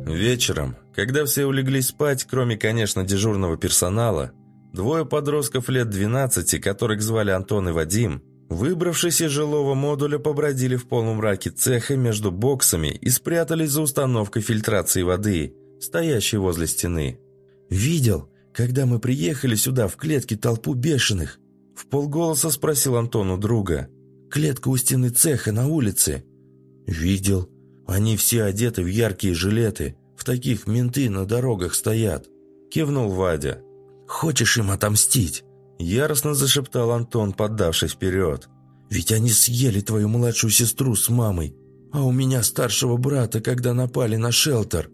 Вечером, когда все улеглись спать, кроме, конечно, дежурного персонала, двое подростков лет 12, которых звали Антон и Вадим, выбравшись из жилого модуля, побродили в полумраке цеха между боксами и спрятались за установкой фильтрации воды, стоящей возле стены. «Видел, когда мы приехали сюда в клетке толпу бешеных?» В полголоса спросил Антон у друга. «Клетка у стены цеха на улице». «Видел. Они все одеты в яркие жилеты. В таких менты на дорогах стоят», – кивнул Вадя. «Хочешь им отомстить?» – яростно зашептал Антон, поддавшись вперед. «Ведь они съели твою младшую сестру с мамой, а у меня старшего брата, когда напали на шелтер».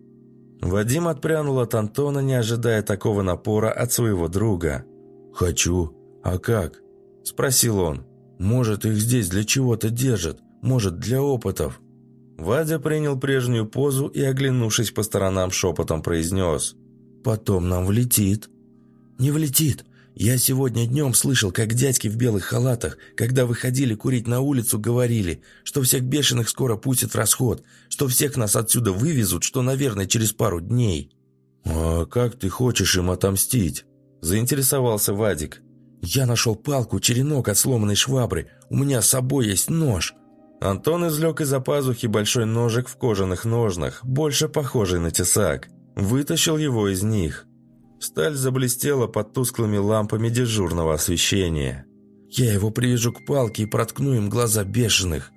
Вадим отпрянул от Антона, не ожидая такого напора от своего друга. «Хочу. А как?» – спросил он. «Может, их здесь для чего-то держат, может, для опытов». Вадя принял прежнюю позу и, оглянувшись по сторонам, шепотом произнес. «Потом нам влетит». «Не влетит. Я сегодня днем слышал, как дядьки в белых халатах, когда выходили курить на улицу, говорили, что всех бешеных скоро пустят в расход, что всех нас отсюда вывезут, что, наверное, через пару дней». «А как ты хочешь им отомстить?» – заинтересовался Вадик. «Я нашел палку, черенок от сломанной швабры. У меня с собой есть нож. Антон извлек из-за пазухи большой ножик в кожаных ножнах, больше похожий на тесак. Вытащил его из них. Сталь заблестела под тусклыми лампами дежурного освещения. «Я его привяжу к палке и проткну им глаза бешеных».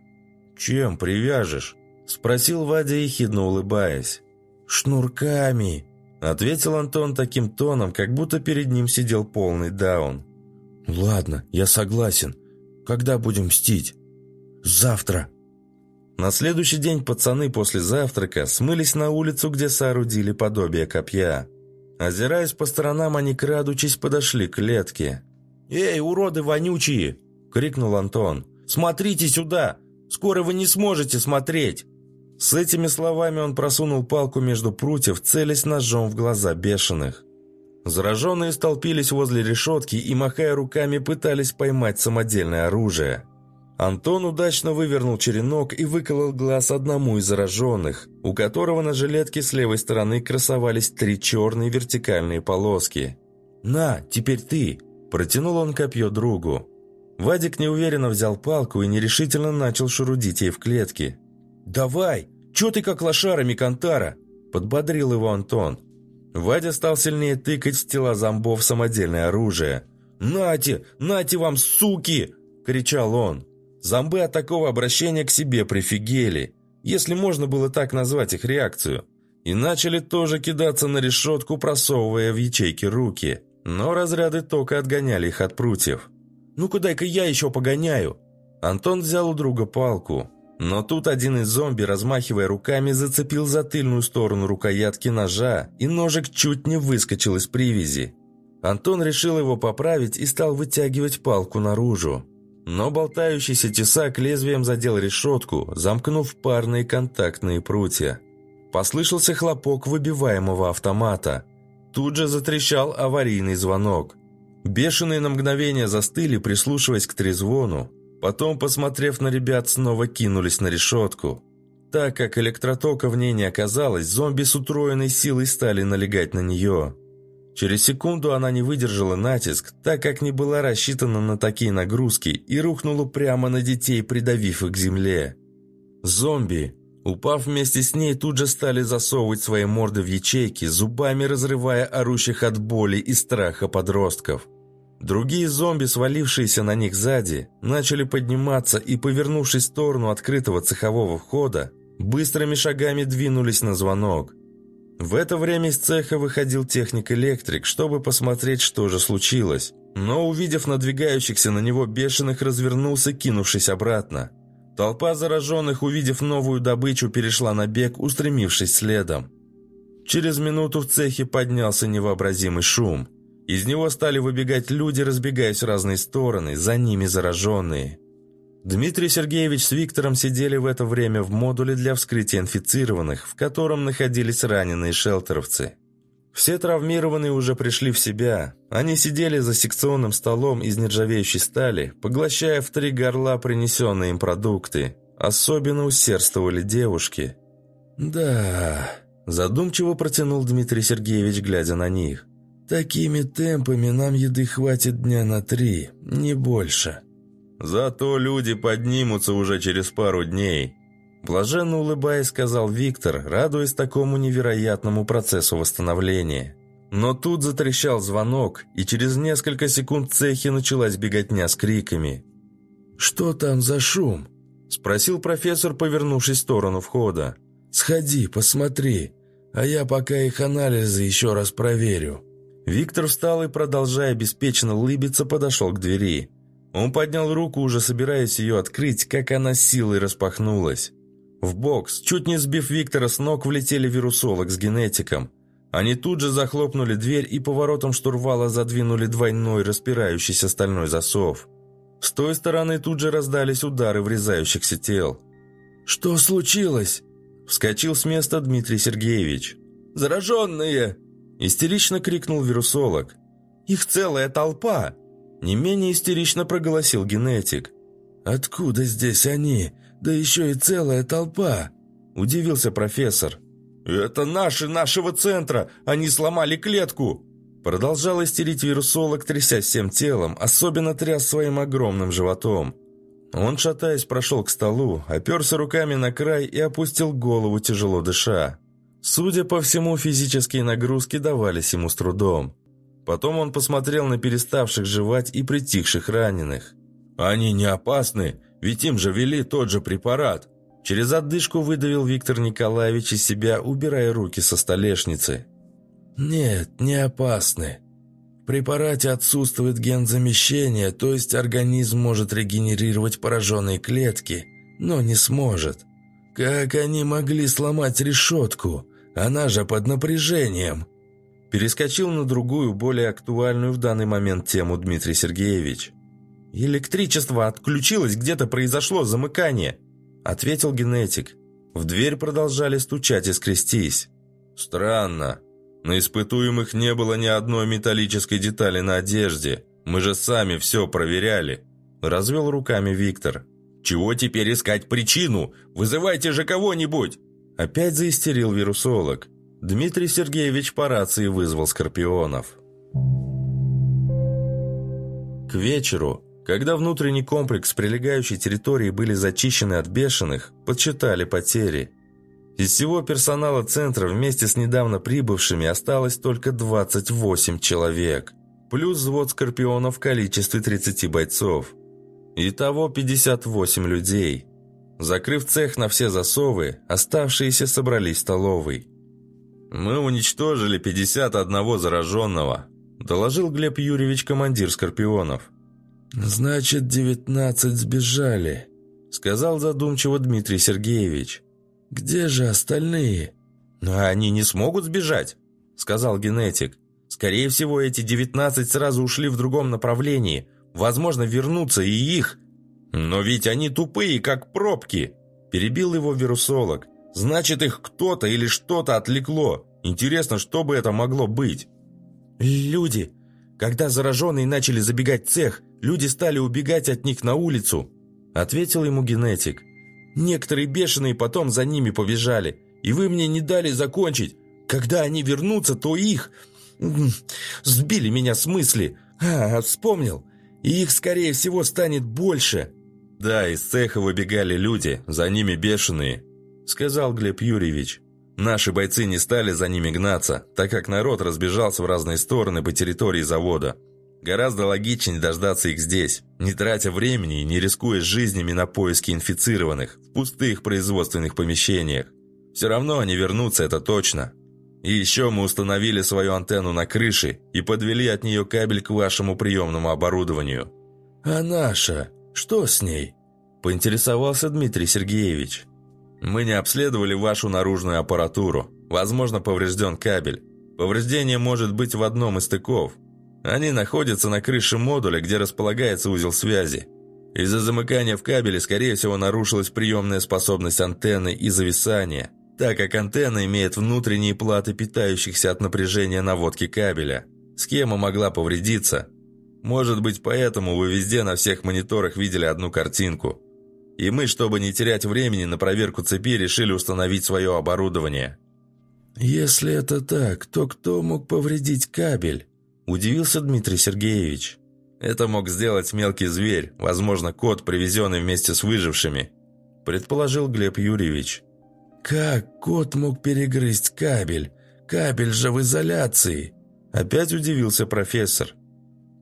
«Чем привяжешь?» – спросил Вадя, ехидно улыбаясь. «Шнурками», – ответил Антон таким тоном, как будто перед ним сидел полный даун. «Ладно, я согласен. Когда будем мстить?» Завтра!» На следующий день пацаны после завтрака смылись на улицу, где соорудили подобие копья. Озираясь по сторонам, они, крадучись, подошли к клетке. «Эй, уроды вонючие!» – крикнул Антон. «Смотрите сюда! Скоро вы не сможете смотреть!» С этими словами он просунул палку между прутьев, целясь ножом в глаза бешеных. Зараженные столпились возле решетки и, махая руками, пытались поймать самодельное оружие. Антон удачно вывернул черенок и выколол глаз одному из зараженных, у которого на жилетке с левой стороны красовались три черные вертикальные полоски. «На, теперь ты!» – протянул он копье другу. Вадик неуверенно взял палку и нерешительно начал шурудить ей в клетке. «Давай! Чё ты как лошара, Микантара?» – подбодрил его Антон. Вадя стал сильнее тыкать в тела зомбов самодельное оружие. «Нате! Нате вам, суки!» – кричал он. Зомбы от такого обращения к себе прифигели, если можно было так назвать их реакцию, и начали тоже кидаться на решетку, просовывая в ячейки руки. Но разряды тока отгоняли их от прутьев. «Ну-ка дай-ка я еще погоняю!» Антон взял у друга палку, но тут один из зомби, размахивая руками, зацепил за тыльную сторону рукоятки ножа, и ножик чуть не выскочил из привязи. Антон решил его поправить и стал вытягивать палку наружу. Но болтающийся тесак лезвием задел решетку, замкнув парные контактные прутья. Послышался хлопок выбиваемого автомата. Тут же затрещал аварийный звонок. Бешеные на мгновение застыли, прислушиваясь к трезвону. Потом, посмотрев на ребят, снова кинулись на решетку. Так как электротока в ней не оказалось, зомби с утроенной силой стали налегать на нее. Через секунду она не выдержала натиск, так как не была рассчитана на такие нагрузки и рухнула прямо на детей, придавив их к земле. Зомби, упав вместе с ней, тут же стали засовывать свои морды в ячейки, зубами разрывая орущих от боли и страха подростков. Другие зомби, свалившиеся на них сзади, начали подниматься и, повернувшись в сторону открытого цехового входа, быстрыми шагами двинулись на звонок – в это время из цеха выходил техник-электрик, чтобы посмотреть, что же случилось. Но, увидев надвигающихся на него бешеных, развернулся, кинувшись обратно. Толпа зараженных, увидев новую добычу, перешла на бег, устремившись следом. Через минуту в цехе поднялся невообразимый шум. Из него стали выбегать люди, разбегаясь в разные стороны, за ними зараженные. Дмитрий Сергеевич с Виктором сидели в это время в модуле для вскрытия инфицированных, в котором находились раненые шелтеровцы. Все травмированные уже пришли в себя. Они сидели за секционным столом из нержавеющей стали, поглощая в три горла принесенные им продукты. Особенно усердствовали девушки. «Да...» – задумчиво протянул Дмитрий Сергеевич, глядя на них. «Такими темпами нам еды хватит дня на три, не больше». «Зато люди поднимутся уже через пару дней», Блаженно улыбаясь, сказал Виктор, радуясь такому невероятному процессу восстановления. Но тут затрещал звонок, и через несколько секунд в цехе началась беготня с криками. «Что там за шум?» – спросил профессор, повернувшись в сторону входа. «Сходи, посмотри, а я пока их анализы еще раз проверю». Виктор встал и, продолжая беспечно улыбиться, подошел к двери. Он поднял руку, уже собираясь ее открыть, как она силой распахнулась. В бокс, чуть не сбив Виктора с ног, влетели вирусолог с генетиком. Они тут же захлопнули дверь и поворотом штурвала задвинули двойной распирающийся стальной засов. С той стороны тут же раздались удары врезающихся тел. «Что случилось?» Вскочил с места Дмитрий Сергеевич. «Зараженные!» Истерично крикнул вирусолог. «Их целая толпа!» Не менее истерично проголосил генетик. «Откуда здесь они? Да еще и целая толпа!» – удивился профессор. «Это наши нашего центра! Они сломали клетку!» Продолжал истерить вирусолог, трясясь всем телом, особенно тряс своим огромным животом. Он, шатаясь, прошел к столу, оперся руками на край и опустил голову, тяжело дыша. Судя по всему, физические нагрузки давались ему с трудом. Потом он посмотрел на переставших жевать и притихших раненых. «Они не опасны. Ведь им же ввели тот же препарат. Через отдышку выдавил Виктор Николаевич из себя, убирая руки со столешницы. «Нет, не опасны. В препарате отсутствует ген замещения, то есть организм может регенерировать пораженные клетки, но не сможет. Как они могли сломать решетку? Она же под напряжением!» Перескочил на другую, более актуальную в данный момент тему Дмитрий Сергеевич. «Электричество отключилось, где-то произошло замыкание», — ответил генетик. В дверь продолжали стучать и скрестись. «Странно. На испытуемых не было ни одной металлической детали на одежде. Мы же сами все проверяли», — развел руками Виктор. «Чего теперь искать причину? Вызывайте же кого-нибудь!» Опять заистерил вирусолог. Дмитрий Сергеевич по рации вызвал скорпионов. К вечеру когда внутренний комплекс прилегающей территории были зачищены от бешеных, подсчитали потери. Из всего персонала центра вместе с недавно прибывшими осталось только 28 человек, плюс взвод скорпионов в количестве 30 бойцов. Итого 58 людей. Закрыв цех на все засовы, оставшиеся собрались в столовой. «Мы уничтожили 51 зараженного», – доложил Глеб Юрьевич, командир скорпионов. «Значит, девятнадцать сбежали», — сказал задумчиво Дмитрий Сергеевич. «Где же остальные?» «Но они не смогут сбежать», — сказал генетик. «Скорее всего, эти девятнадцать сразу ушли в другом направлении. Возможно, вернуться и их...» «Но ведь они тупые, как пробки», — перебил его вирусолог. «Значит, их кто-то или что-то отвлекло. Интересно, что бы это могло быть?» «Люди. Когда зараженные начали забегать в цех, Люди стали убегать от них на улицу», — ответил ему генетик. «Некоторые бешеные потом за ними побежали, и вы мне не дали закончить. Когда они вернутся, то их... Сбили меня с мысли. А, вспомнил. И их, скорее всего, станет больше». «Да, из цеха выбегали люди, за ними бешеные», — сказал Глеб Юрьевич. «Наши бойцы не стали за ними гнаться, так как народ разбежался в разные стороны по территории завода. Гораздо логичнее дождаться их здесь, не тратя времени и не рискуя жизнями на поиски инфицированных в пустых производственных помещениях. Все равно они вернутся, это точно. И еще мы установили свою антенну на крыше и подвели от нее кабель к вашему приемному оборудованию. «А наша? Что с ней?» – поинтересовался Дмитрий Сергеевич. «Мы не обследовали вашу наружную аппаратуру. Возможно, поврежден кабель. Повреждение может быть в одном из стыков, они находятся на крыше модуля, где располагается узел связи. Из-за замыкания в кабеле, скорее всего, нарушилась приемная способность антенны и зависания. так как антенна имеет внутренние платы, питающихся от напряжения наводки кабеля. Схема могла повредиться. Может быть, поэтому вы везде на всех мониторах видели одну картинку. И мы, чтобы не терять времени на проверку цепи, решили установить свое оборудование. «Если это так, то кто мог повредить кабель?» – удивился Дмитрий Сергеевич. «Это мог сделать мелкий зверь, возможно, кот, привезенный вместе с выжившими», – предположил Глеб Юрьевич. «Как кот мог перегрызть кабель? Кабель же в изоляции!» Опять удивился профессор.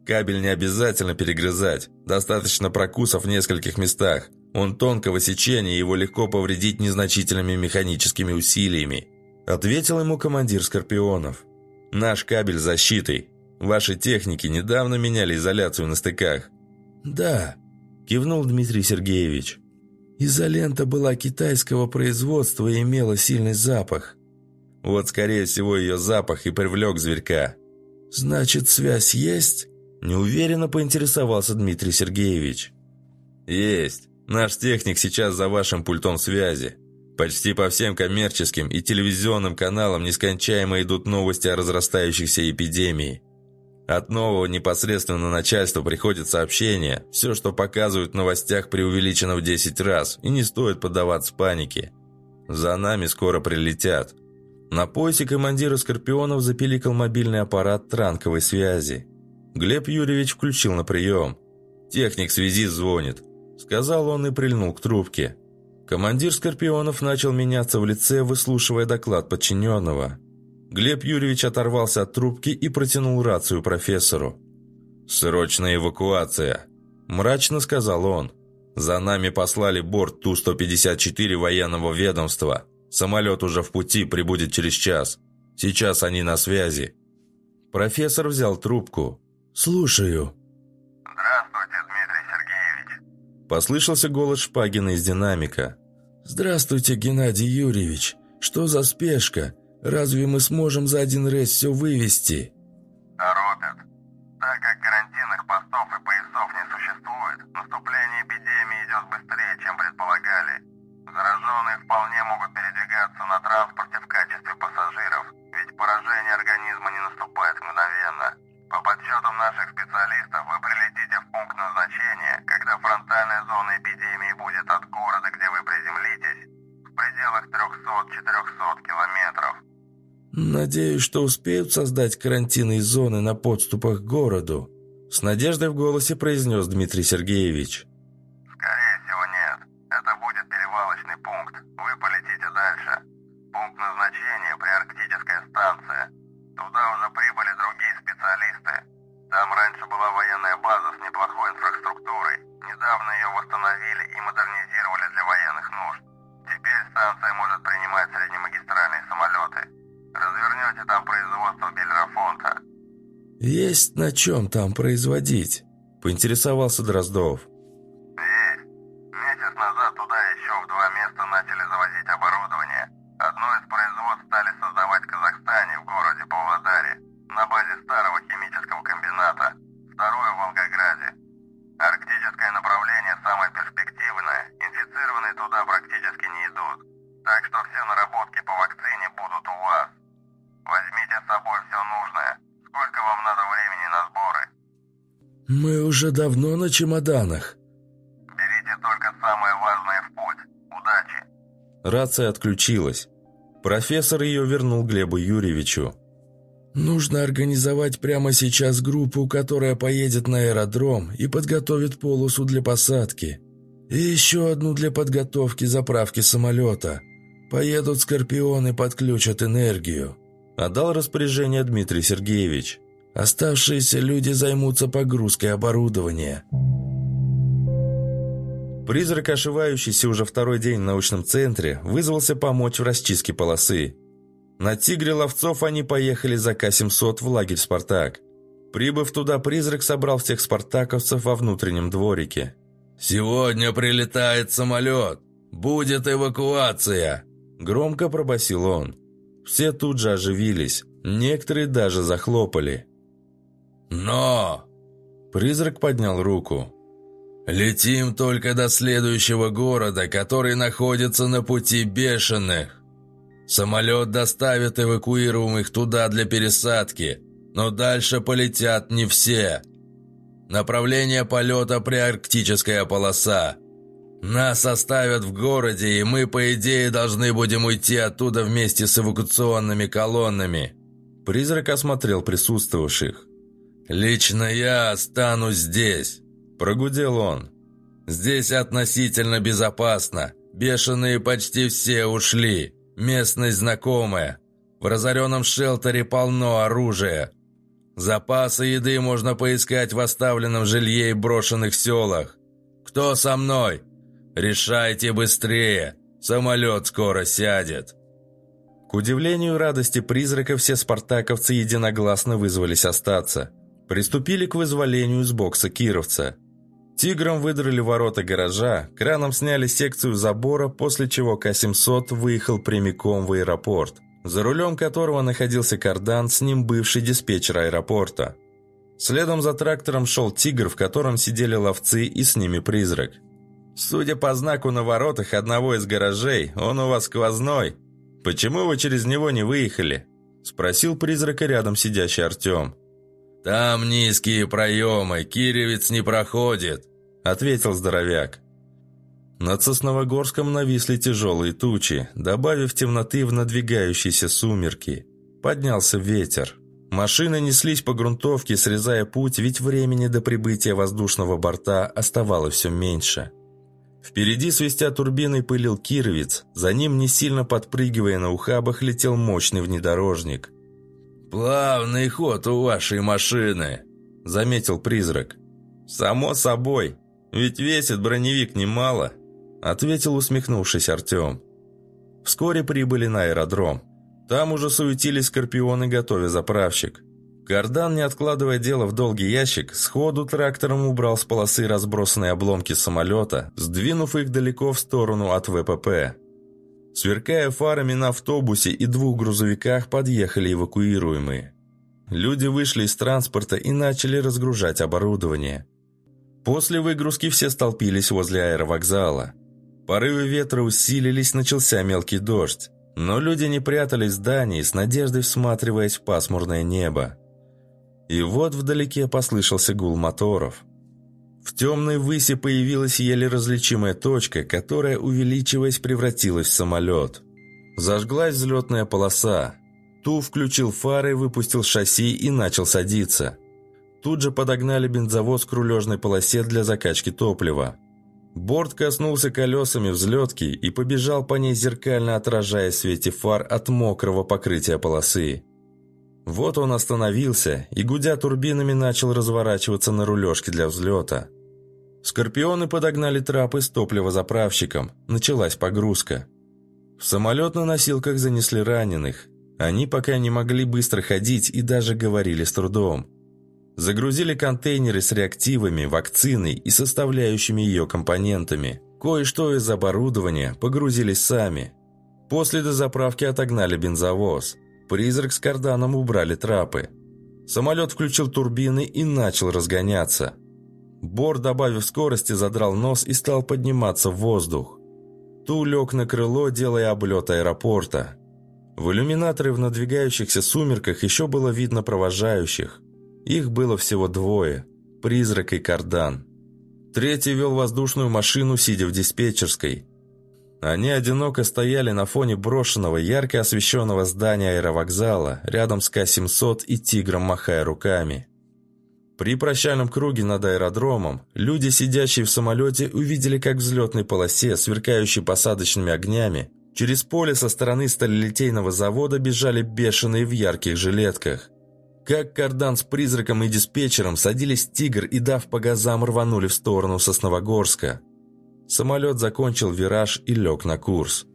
«Кабель не обязательно перегрызать, достаточно прокусов в нескольких местах. Он тонкого сечения, его легко повредить незначительными механическими усилиями», ответил ему командир Скорпионов. «Наш кабель защитой. Ваши техники недавно меняли изоляцию на стыках». «Да», кивнул Дмитрий Сергеевич. Изолента была китайского производства и имела сильный запах. Вот, скорее всего, ее запах и привлек зверька. «Значит, связь есть?» Неуверенно поинтересовался Дмитрий Сергеевич. «Есть. Наш техник сейчас за вашим пультом связи. Почти по всем коммерческим и телевизионным каналам нескончаемо идут новости о разрастающейся эпидемии. От нового непосредственно начальства приходит сообщение. Все, что показывают в новостях, преувеличено в 10 раз, и не стоит поддаваться панике. За нами скоро прилетят. На поясе командира «Скорпионов» запиликал мобильный аппарат транковой связи. Глеб Юрьевич включил на прием. «Техник связи звонит», — сказал он и прильнул к трубке. Командир «Скорпионов» начал меняться в лице, выслушивая доклад подчиненного. Глеб Юрьевич оторвался от трубки и протянул рацию профессору. «Срочная эвакуация», – мрачно сказал он. «За нами послали борт Ту-154 военного ведомства. Самолет уже в пути, прибудет через час. Сейчас они на связи». Профессор взял трубку. «Слушаю». Послышался голос Шпагина из динамика. «Здравствуйте, Геннадий Юрьевич. Что за спешка? Разве мы сможем за один рейс все вывести?» Торопят. Так как карантинных постов и поясов не существует, наступление эпидемии идет быстрее, чем предполагали. Зараженные вполне могут передвигаться на транспорте в качестве пассажиров, ведь поражение организма не наступает мгновенно. По подсчетам наших специалистов, вы прилетите в пункт назначения, зона эпидемии будет от города, где вы приземлитесь, в пределах 300-400 километров. «Надеюсь, что успеют создать карантинные зоны на подступах к городу», с надеждой в голосе произнес Дмитрий Сергеевич. Скорее всего, нет. Это будет перевалочный пункт. Вы полетите дальше. Пункт назначения – приарктическая станция. Туда уже прибыли другие специалисты. Там раньше была военная база с неплохой инфраструктурой. Недавно ее «Есть на чем там производить?» – поинтересовался Дроздов. Уже давно на чемоданах». Берите только самое важное в путь. Удачи! Рация отключилась. Профессор ее вернул Глебу Юрьевичу. «Нужно организовать прямо сейчас группу, которая поедет на аэродром и подготовит полосу для посадки. И еще одну для подготовки заправки самолета. Поедут скорпионы, подключат энергию». Отдал распоряжение Дмитрий Сергеевич. Оставшиеся люди займутся погрузкой оборудования. Призрак, ошивающийся уже второй день в научном центре, вызвался помочь в расчистке полосы. На «Тигре» ловцов они поехали за К-700 в лагерь «Спартак». Прибыв туда, призрак собрал всех спартаковцев во внутреннем дворике. «Сегодня прилетает самолет! Будет эвакуация!» Громко пробасил он. Все тут же оживились, некоторые даже захлопали. «Но!» Призрак поднял руку. «Летим только до следующего города, который находится на пути бешеных. Самолет доставит эвакуируемых туда для пересадки, но дальше полетят не все. Направление полета приарктическая полоса. Нас оставят в городе, и мы, по идее, должны будем уйти оттуда вместе с эвакуационными колоннами». Призрак осмотрел присутствовавших. «Лично я останусь здесь», – прогудел он. «Здесь относительно безопасно. Бешеные почти все ушли. Местность знакомая. В разоренном шелтере полно оружия. Запасы еды можно поискать в оставленном жилье и брошенных селах. Кто со мной? Решайте быстрее. Самолет скоро сядет». К удивлению и радости призрака все спартаковцы единогласно вызвались остаться. Приступили к вызволению из бокса кировца. Тигром выдрали ворота гаража, краном сняли секцию забора, после чего К-700 выехал прямиком в аэропорт, за рулем которого находился кардан, с ним бывший диспетчер аэропорта. Следом за трактором шел «Тигр», в котором сидели ловцы и с ними призрак. «Судя по знаку на воротах одного из гаражей, он у вас сквозной. Почему вы через него не выехали?» – спросил призрака рядом сидящий Артем. «Там низкие проемы, киревец не проходит», — ответил здоровяк. Над Сосновогорском нависли тяжелые тучи, добавив темноты в надвигающиеся сумерки. Поднялся ветер. Машины неслись по грунтовке, срезая путь, ведь времени до прибытия воздушного борта оставалось все меньше. Впереди, свистя турбиной, пылил кировец, за ним, не сильно подпрыгивая на ухабах, летел мощный внедорожник – «Плавный ход у вашей машины», — заметил призрак. «Само собой, ведь весит броневик немало», — ответил усмехнувшись Артем. Вскоре прибыли на аэродром. Там уже суетились скорпионы, готовя заправщик. Кардан, не откладывая дело в долгий ящик, сходу трактором убрал с полосы разбросанные обломки самолета, сдвинув их далеко в сторону от ВПП. Сверкая фарами на автобусе и двух грузовиках, подъехали эвакуируемые. Люди вышли из транспорта и начали разгружать оборудование. После выгрузки все столпились возле аэровокзала. Порывы ветра усилились, начался мелкий дождь. Но люди не прятались в здании, с надеждой всматриваясь в пасмурное небо. И вот вдалеке послышался гул моторов. В темной выси появилась еле различимая точка, которая, увеличиваясь, превратилась в самолет. Зажглась взлетная полоса. Ту включил фары, выпустил шасси и начал садиться. Тут же подогнали бензовоз к рулежной полосе для закачки топлива. Борт коснулся колесами взлетки и побежал по ней зеркально отражая свете фар от мокрого покрытия полосы. Вот он остановился и, гудя турбинами, начал разворачиваться на рулежке для взлета. Скорпионы подогнали трапы с топливозаправщиком. Началась погрузка. В самолет на носилках занесли раненых. Они пока не могли быстро ходить и даже говорили с трудом. Загрузили контейнеры с реактивами, вакциной и составляющими ее компонентами. Кое-что из оборудования погрузили сами. После дозаправки отогнали бензовоз. Призрак с карданом убрали трапы. Самолет включил турбины и начал разгоняться. Бор, добавив скорости, задрал нос и стал подниматься в воздух. Ту лег на крыло, делая облет аэропорта. В иллюминаторы в надвигающихся сумерках еще было видно провожающих. Их было всего двое – призрак и кардан. Третий вел воздушную машину, сидя в диспетчерской. Они одиноко стояли на фоне брошенного, ярко освещенного здания аэровокзала, рядом с К-700 и «Тигром», махая руками. При прощальном круге над аэродромом люди, сидящие в самолете, увидели, как в взлетной полосе, сверкающей посадочными огнями, через поле со стороны сталелитейного завода бежали бешеные в ярких жилетках. Как кардан с призраком и диспетчером садились «Тигр» и, дав по газам, рванули в сторону Сосновогорска – Самолет закончил вираж и лег на курс.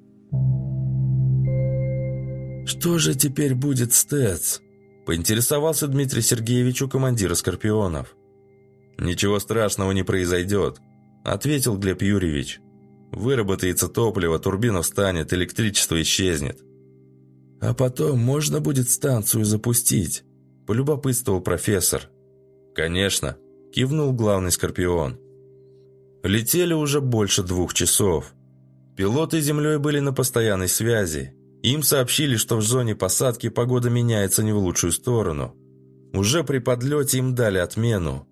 «Что же теперь будет с ТЭЦ?» – поинтересовался Дмитрий Сергеевич у командира «Скорпионов». «Ничего страшного не произойдет», – ответил Глеб Юрьевич. «Выработается топливо, турбина встанет, электричество исчезнет». «А потом можно будет станцию запустить?» – полюбопытствовал профессор. «Конечно», – кивнул главный «Скорпион». Летели уже больше двух часов. Пилоты с Землей были на постоянной связи. Им сообщили, что в зоне посадки погода меняется не в лучшую сторону. Уже при подлете им дали отмену.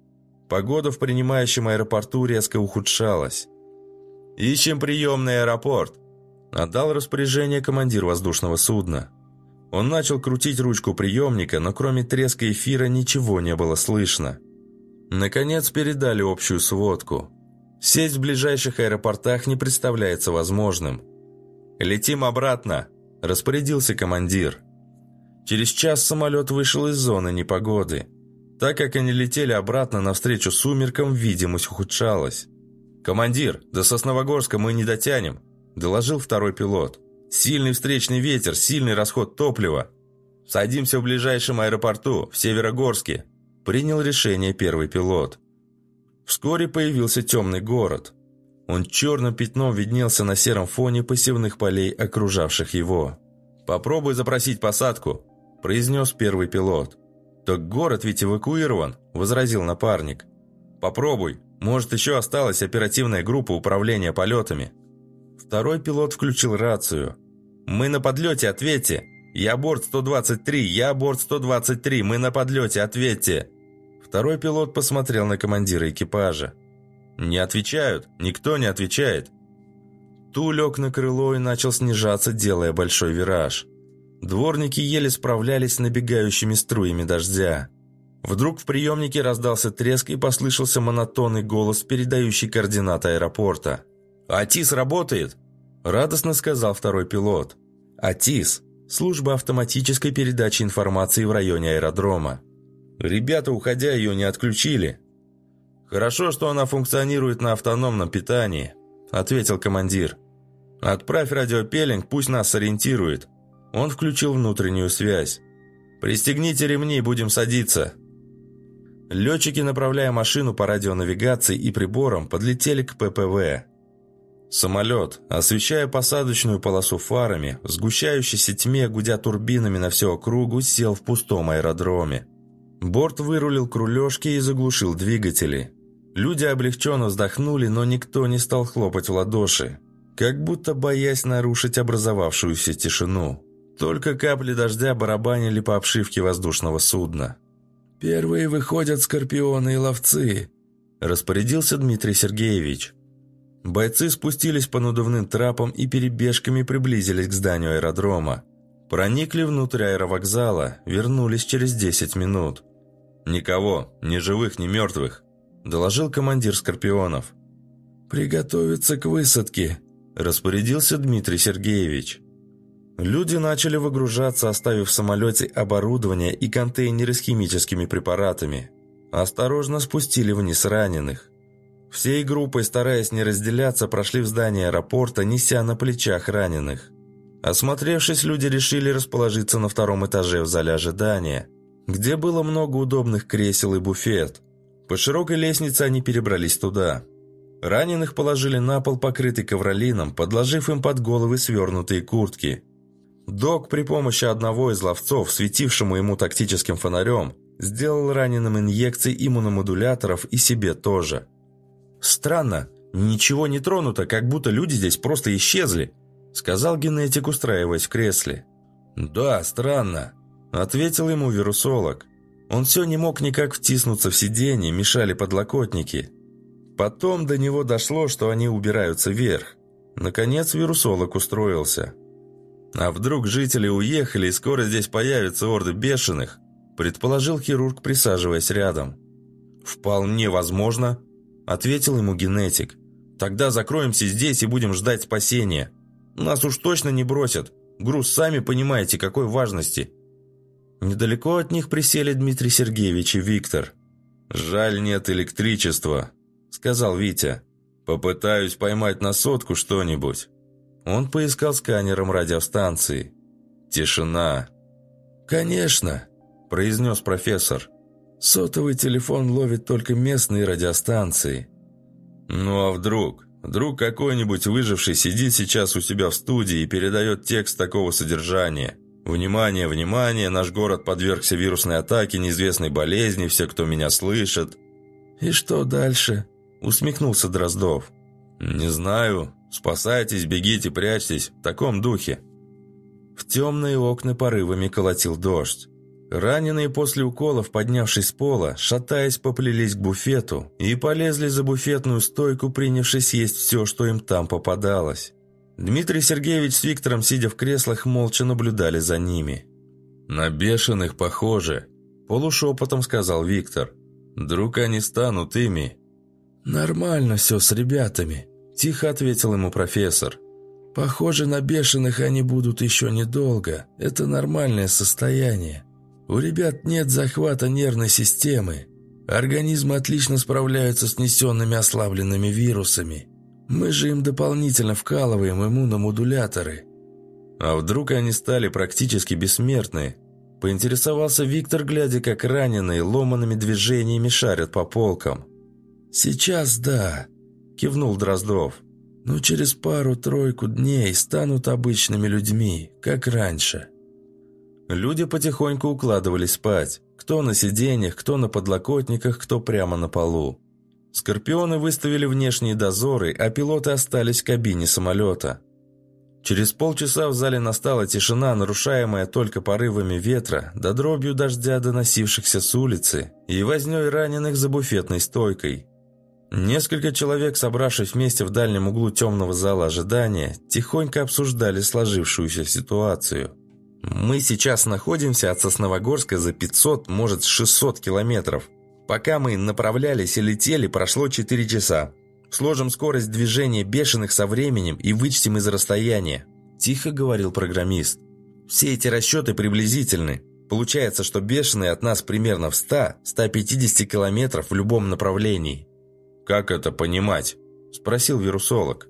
Погода в принимающем аэропорту резко ухудшалась. «Ищем приемный аэропорт», – отдал распоряжение командир воздушного судна. Он начал крутить ручку приемника, но кроме треска эфира ничего не было слышно. Наконец передали общую сводку. Сесть в ближайших аэропортах не представляется возможным. «Летим обратно», – распорядился командир. Через час самолет вышел из зоны непогоды. Так как они летели обратно навстречу сумеркам, видимость ухудшалась. «Командир, до Сосновогорска мы не дотянем», – доложил второй пилот. «Сильный встречный ветер, сильный расход топлива. Садимся в ближайшем аэропорту, в Северогорске», – принял решение первый пилот. Вскоре появился темный город. Он черным пятном виднелся на сером фоне посевных полей, окружавших его. «Попробуй запросить посадку», – произнес первый пилот. «Так город ведь эвакуирован», – возразил напарник. «Попробуй, может, еще осталась оперативная группа управления полетами». Второй пилот включил рацию. «Мы на подлете, ответьте! Я борт 123, я борт 123, мы на подлете, ответьте!» Второй пилот посмотрел на командира экипажа. «Не отвечают, никто не отвечает». Ту лег на крыло и начал снижаться, делая большой вираж. Дворники еле справлялись с набегающими струями дождя. Вдруг в приемнике раздался треск и послышался монотонный голос, передающий координаты аэропорта. «АТИС работает!» – радостно сказал второй пилот. «АТИС – служба автоматической передачи информации в районе аэродрома. Ребята, уходя, ее не отключили». «Хорошо, что она функционирует на автономном питании», – ответил командир. «Отправь радиопеллинг, пусть нас сориентирует. Он включил внутреннюю связь. «Пристегните ремни, будем садиться». Летчики, направляя машину по радионавигации и приборам, подлетели к ППВ. Самолет, освещая посадочную полосу фарами, в сгущающейся тьме, гудя турбинами на всю округу, сел в пустом аэродроме. Борт вырулил к рулежке и заглушил двигатели. Люди облегченно вздохнули, но никто не стал хлопать в ладоши, как будто боясь нарушить образовавшуюся тишину. Только капли дождя барабанили по обшивке воздушного судна. «Первые выходят скорпионы и ловцы», – распорядился Дмитрий Сергеевич. Бойцы спустились по надувным трапам и перебежками приблизились к зданию аэродрома. Проникли внутрь аэровокзала, вернулись через 10 минут. «Никого, ни живых, ни мертвых», – доложил командир «Скорпионов». «Приготовиться к высадке», – распорядился Дмитрий Сергеевич. Люди начали выгружаться, оставив в самолете оборудование и контейнеры с химическими препаратами. Осторожно спустили вниз раненых. Всей группой, стараясь не разделяться, прошли в здание аэропорта, неся на плечах раненых. Осмотревшись, люди решили расположиться на втором этаже в зале ожидания, где было много удобных кресел и буфет. По широкой лестнице они перебрались туда. Раненых положили на пол, покрытый ковролином, подложив им под головы свернутые куртки – Док при помощи одного из ловцов, светившему ему тактическим фонарем, сделал раненым инъекции иммуномодуляторов и себе тоже. «Странно, ничего не тронуто, как будто люди здесь просто исчезли», сказал генетик, устраиваясь в кресле. «Да, странно», ответил ему вирусолог. Он все не мог никак втиснуться в сиденье, мешали подлокотники. Потом до него дошло, что они убираются вверх. Наконец вирусолог устроился. А вдруг жители уехали и скоро здесь появятся орды бешеных? Предположил хирург, присаживаясь рядом. «Вполне возможно», — ответил ему генетик. «Тогда закроемся здесь и будем ждать спасения. Нас уж точно не бросят. Груз сами понимаете, какой важности». Недалеко от них присели Дмитрий Сергеевич и Виктор. «Жаль, нет электричества», — сказал Витя. «Попытаюсь поймать на сотку что-нибудь». Он поискал сканером радиостанции. Тишина. «Конечно», – произнес профессор. «Сотовый телефон ловит только местные радиостанции». «Ну а вдруг? Вдруг какой-нибудь выживший сидит сейчас у себя в студии и передает текст такого содержания?» «Внимание, внимание, наш город подвергся вирусной атаке неизвестной болезни, все, кто меня слышит». «И что дальше?» – усмехнулся Дроздов. «Не знаю. Спасайтесь, бегите, прячьтесь. В таком духе». В темные окна порывами колотил дождь. Раненые после уколов, поднявшись с пола, шатаясь, поплелись к буфету и полезли за буфетную стойку, принявшись есть все, что им там попадалось. Дмитрий Сергеевич с Виктором, сидя в креслах, молча наблюдали за ними. «На бешеных похоже», – полушепотом сказал Виктор. «Вдруг они станут ими?» «Нормально все с ребятами», – тихо ответил ему профессор. «Похоже, на бешеных они будут еще недолго. Это нормальное состояние. У ребят нет захвата нервной системы. Организмы отлично справляются с несенными ослабленными вирусами. Мы же им дополнительно вкалываем иммуномодуляторы». «А вдруг они стали практически бессмертны?» Поинтересовался Виктор, глядя, как раненые ломанными движениями шарят по полкам. «Сейчас да», – кивнул Дроздов. «Но через пару-тройку дней станут обычными людьми, как раньше». Люди потихоньку укладывались спать. Кто на сиденьях, кто на подлокотниках, кто прямо на полу. Скорпионы выставили внешние дозоры, а пилоты остались в кабине самолета. Через полчаса в зале настала тишина, нарушаемая только порывами ветра, до дробью дождя, доносившихся с улицы, и вознёй раненых за буфетной стойкой. Несколько человек, собравшись вместе в дальнем углу темного зала ожидания, тихонько обсуждали сложившуюся ситуацию – мы сейчас находимся от Сосновогорска за 500, может, 600 километров. Пока мы направлялись и летели, прошло 4 часа. Сложим скорость движения бешеных со временем и вычтем из расстояния», – тихо говорил программист. «Все эти расчеты приблизительны. Получается, что бешеные от нас примерно в 100-150 километров в любом направлении». «Как это понимать?» – спросил вирусолог.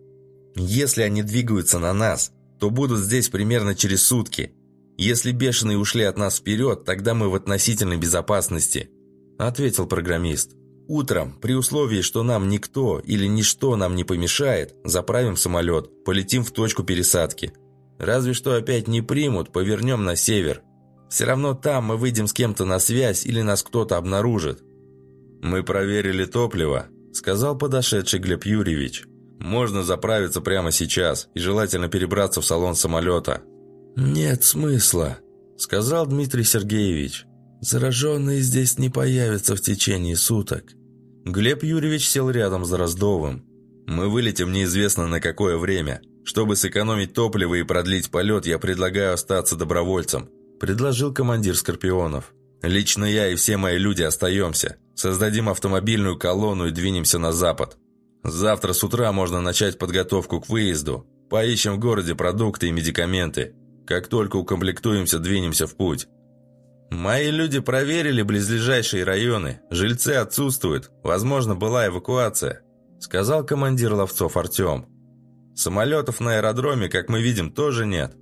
«Если они двигаются на нас, то будут здесь примерно через сутки. «Если бешеные ушли от нас вперед, тогда мы в относительной безопасности», – ответил программист. «Утром, при условии, что нам никто или ничто нам не помешает, заправим самолет, полетим в точку пересадки. Разве что опять не примут, повернем на север. Все равно там мы выйдем с кем-то на связь или нас кто-то обнаружит». «Мы проверили топливо», – сказал подошедший Глеб Юрьевич. «Можно заправиться прямо сейчас и желательно перебраться в салон самолета». «Нет смысла», — сказал Дмитрий Сергеевич. «Зараженные здесь не появятся в течение суток». Глеб Юрьевич сел рядом с Дроздовым. «Мы вылетим неизвестно на какое время. Чтобы сэкономить топливо и продлить полет, я предлагаю остаться добровольцем», – предложил командир «Скорпионов». «Лично я и все мои люди остаемся. Создадим автомобильную колонну и двинемся на запад. Завтра с утра можно начать подготовку к выезду. Поищем в городе продукты и медикаменты. Как только укомплектуемся, двинемся в путь. Мои люди проверили близлежащие районы. Жильцы отсутствуют. Возможно, была эвакуация», — сказал командир ловцов Артем. «Самолетов на аэродроме, как мы видим, тоже нет.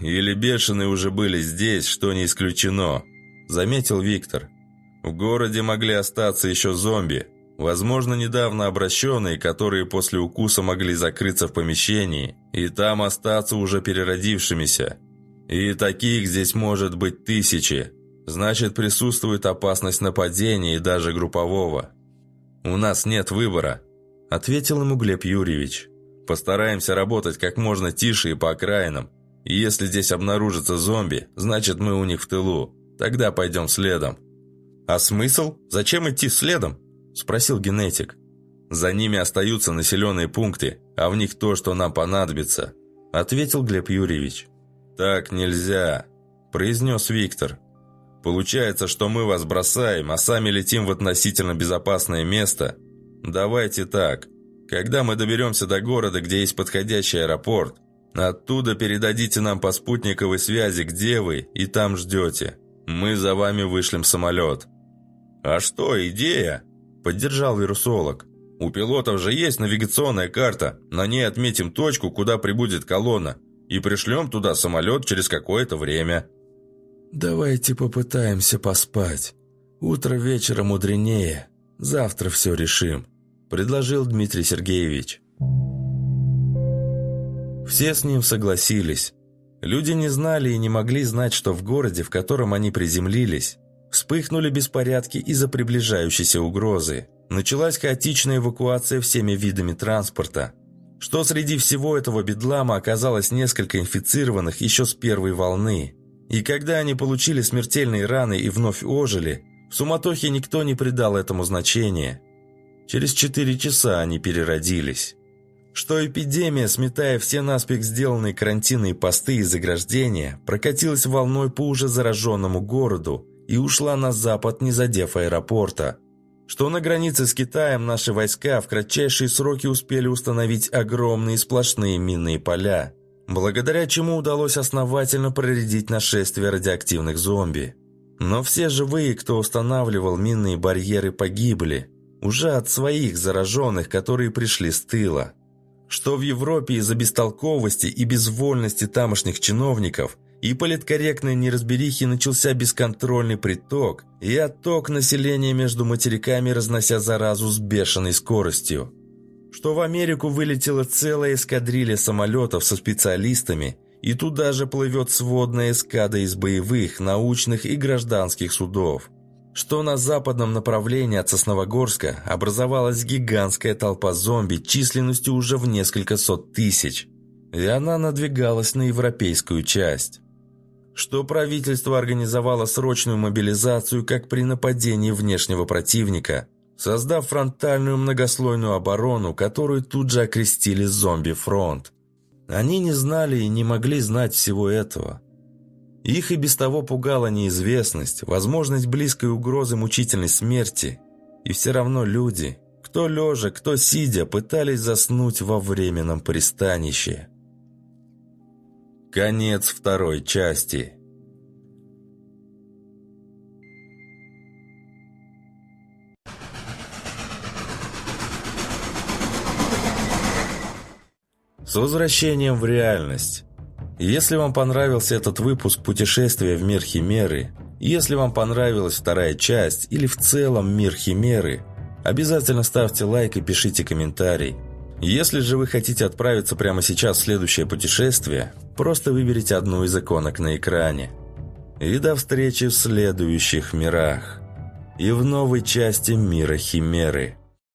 Или бешеные уже были здесь, что не исключено», — заметил Виктор. «В городе могли остаться еще зомби. Возможно, недавно обращенные, которые после укуса могли закрыться в помещении и там остаться уже переродившимися. И таких здесь может быть тысячи. Значит, присутствует опасность нападения и даже группового. У нас нет выбора, ответил ему Глеб Юрьевич. Постараемся работать как можно тише и по окраинам. И если здесь обнаружится зомби, значит мы у них в тылу. Тогда пойдем следом. А смысл? Зачем идти следом? Спросил генетик. За ними остаются населенные пункты, а в них то, что нам понадобится, ответил Глеб Юрьевич. «Так нельзя», – произнес Виктор. «Получается, что мы вас бросаем, а сами летим в относительно безопасное место. Давайте так. Когда мы доберемся до города, где есть подходящий аэропорт, оттуда передадите нам по спутниковой связи, где вы, и там ждете. Мы за вами вышлем самолет». «А что, идея?» – поддержал вирусолог. «У пилотов же есть навигационная карта. На ней отметим точку, куда прибудет колонна и пришлем туда самолет через какое-то время». «Давайте попытаемся поспать. Утро вечера мудренее. Завтра все решим», – предложил Дмитрий Сергеевич. Все с ним согласились. Люди не знали и не могли знать, что в городе, в котором они приземлились, вспыхнули беспорядки из-за приближающейся угрозы. Началась хаотичная эвакуация всеми видами транспорта – что среди всего этого бедлама оказалось несколько инфицированных еще с первой волны. И когда они получили смертельные раны и вновь ожили, в суматохе никто не придал этому значения. Через четыре часа они переродились. Что эпидемия, сметая все наспех сделанные карантинные посты и заграждения, прокатилась волной по уже зараженному городу и ушла на запад, не задев аэропорта – что на границе с Китаем наши войска в кратчайшие сроки успели установить огромные сплошные минные поля, благодаря чему удалось основательно проредить нашествие радиоактивных зомби. Но все живые, кто устанавливал минные барьеры, погибли, уже от своих зараженных, которые пришли с тыла. Что в Европе из-за бестолковости и безвольности тамошних чиновников – и политкорректной неразберихи начался бесконтрольный приток и отток населения между материками, разнося заразу с бешеной скоростью. Что в Америку вылетела целая эскадрилья самолетов со специалистами, и туда же плывет сводная эскада из боевых, научных и гражданских судов. Что на западном направлении от Сосновогорска образовалась гигантская толпа зомби численностью уже в несколько сот тысяч, и она надвигалась на европейскую часть что правительство организовало срочную мобилизацию как при нападении внешнего противника, создав фронтальную многослойную оборону, которую тут же окрестили «Зомби-фронт». Они не знали и не могли знать всего этого. Их и без того пугала неизвестность, возможность близкой угрозы мучительной смерти. И все равно люди, кто лежа, кто сидя, пытались заснуть во временном пристанище. Конец второй части. С возвращением в реальность. Если вам понравился этот выпуск «Путешествия в мир Химеры», если вам понравилась вторая часть или в целом мир Химеры, обязательно ставьте лайк и пишите комментарий. Если же вы хотите отправиться прямо сейчас в следующее путешествие, просто выберите одну из иконок на экране. И до встречи в следующих мирах. И в новой части мира Химеры.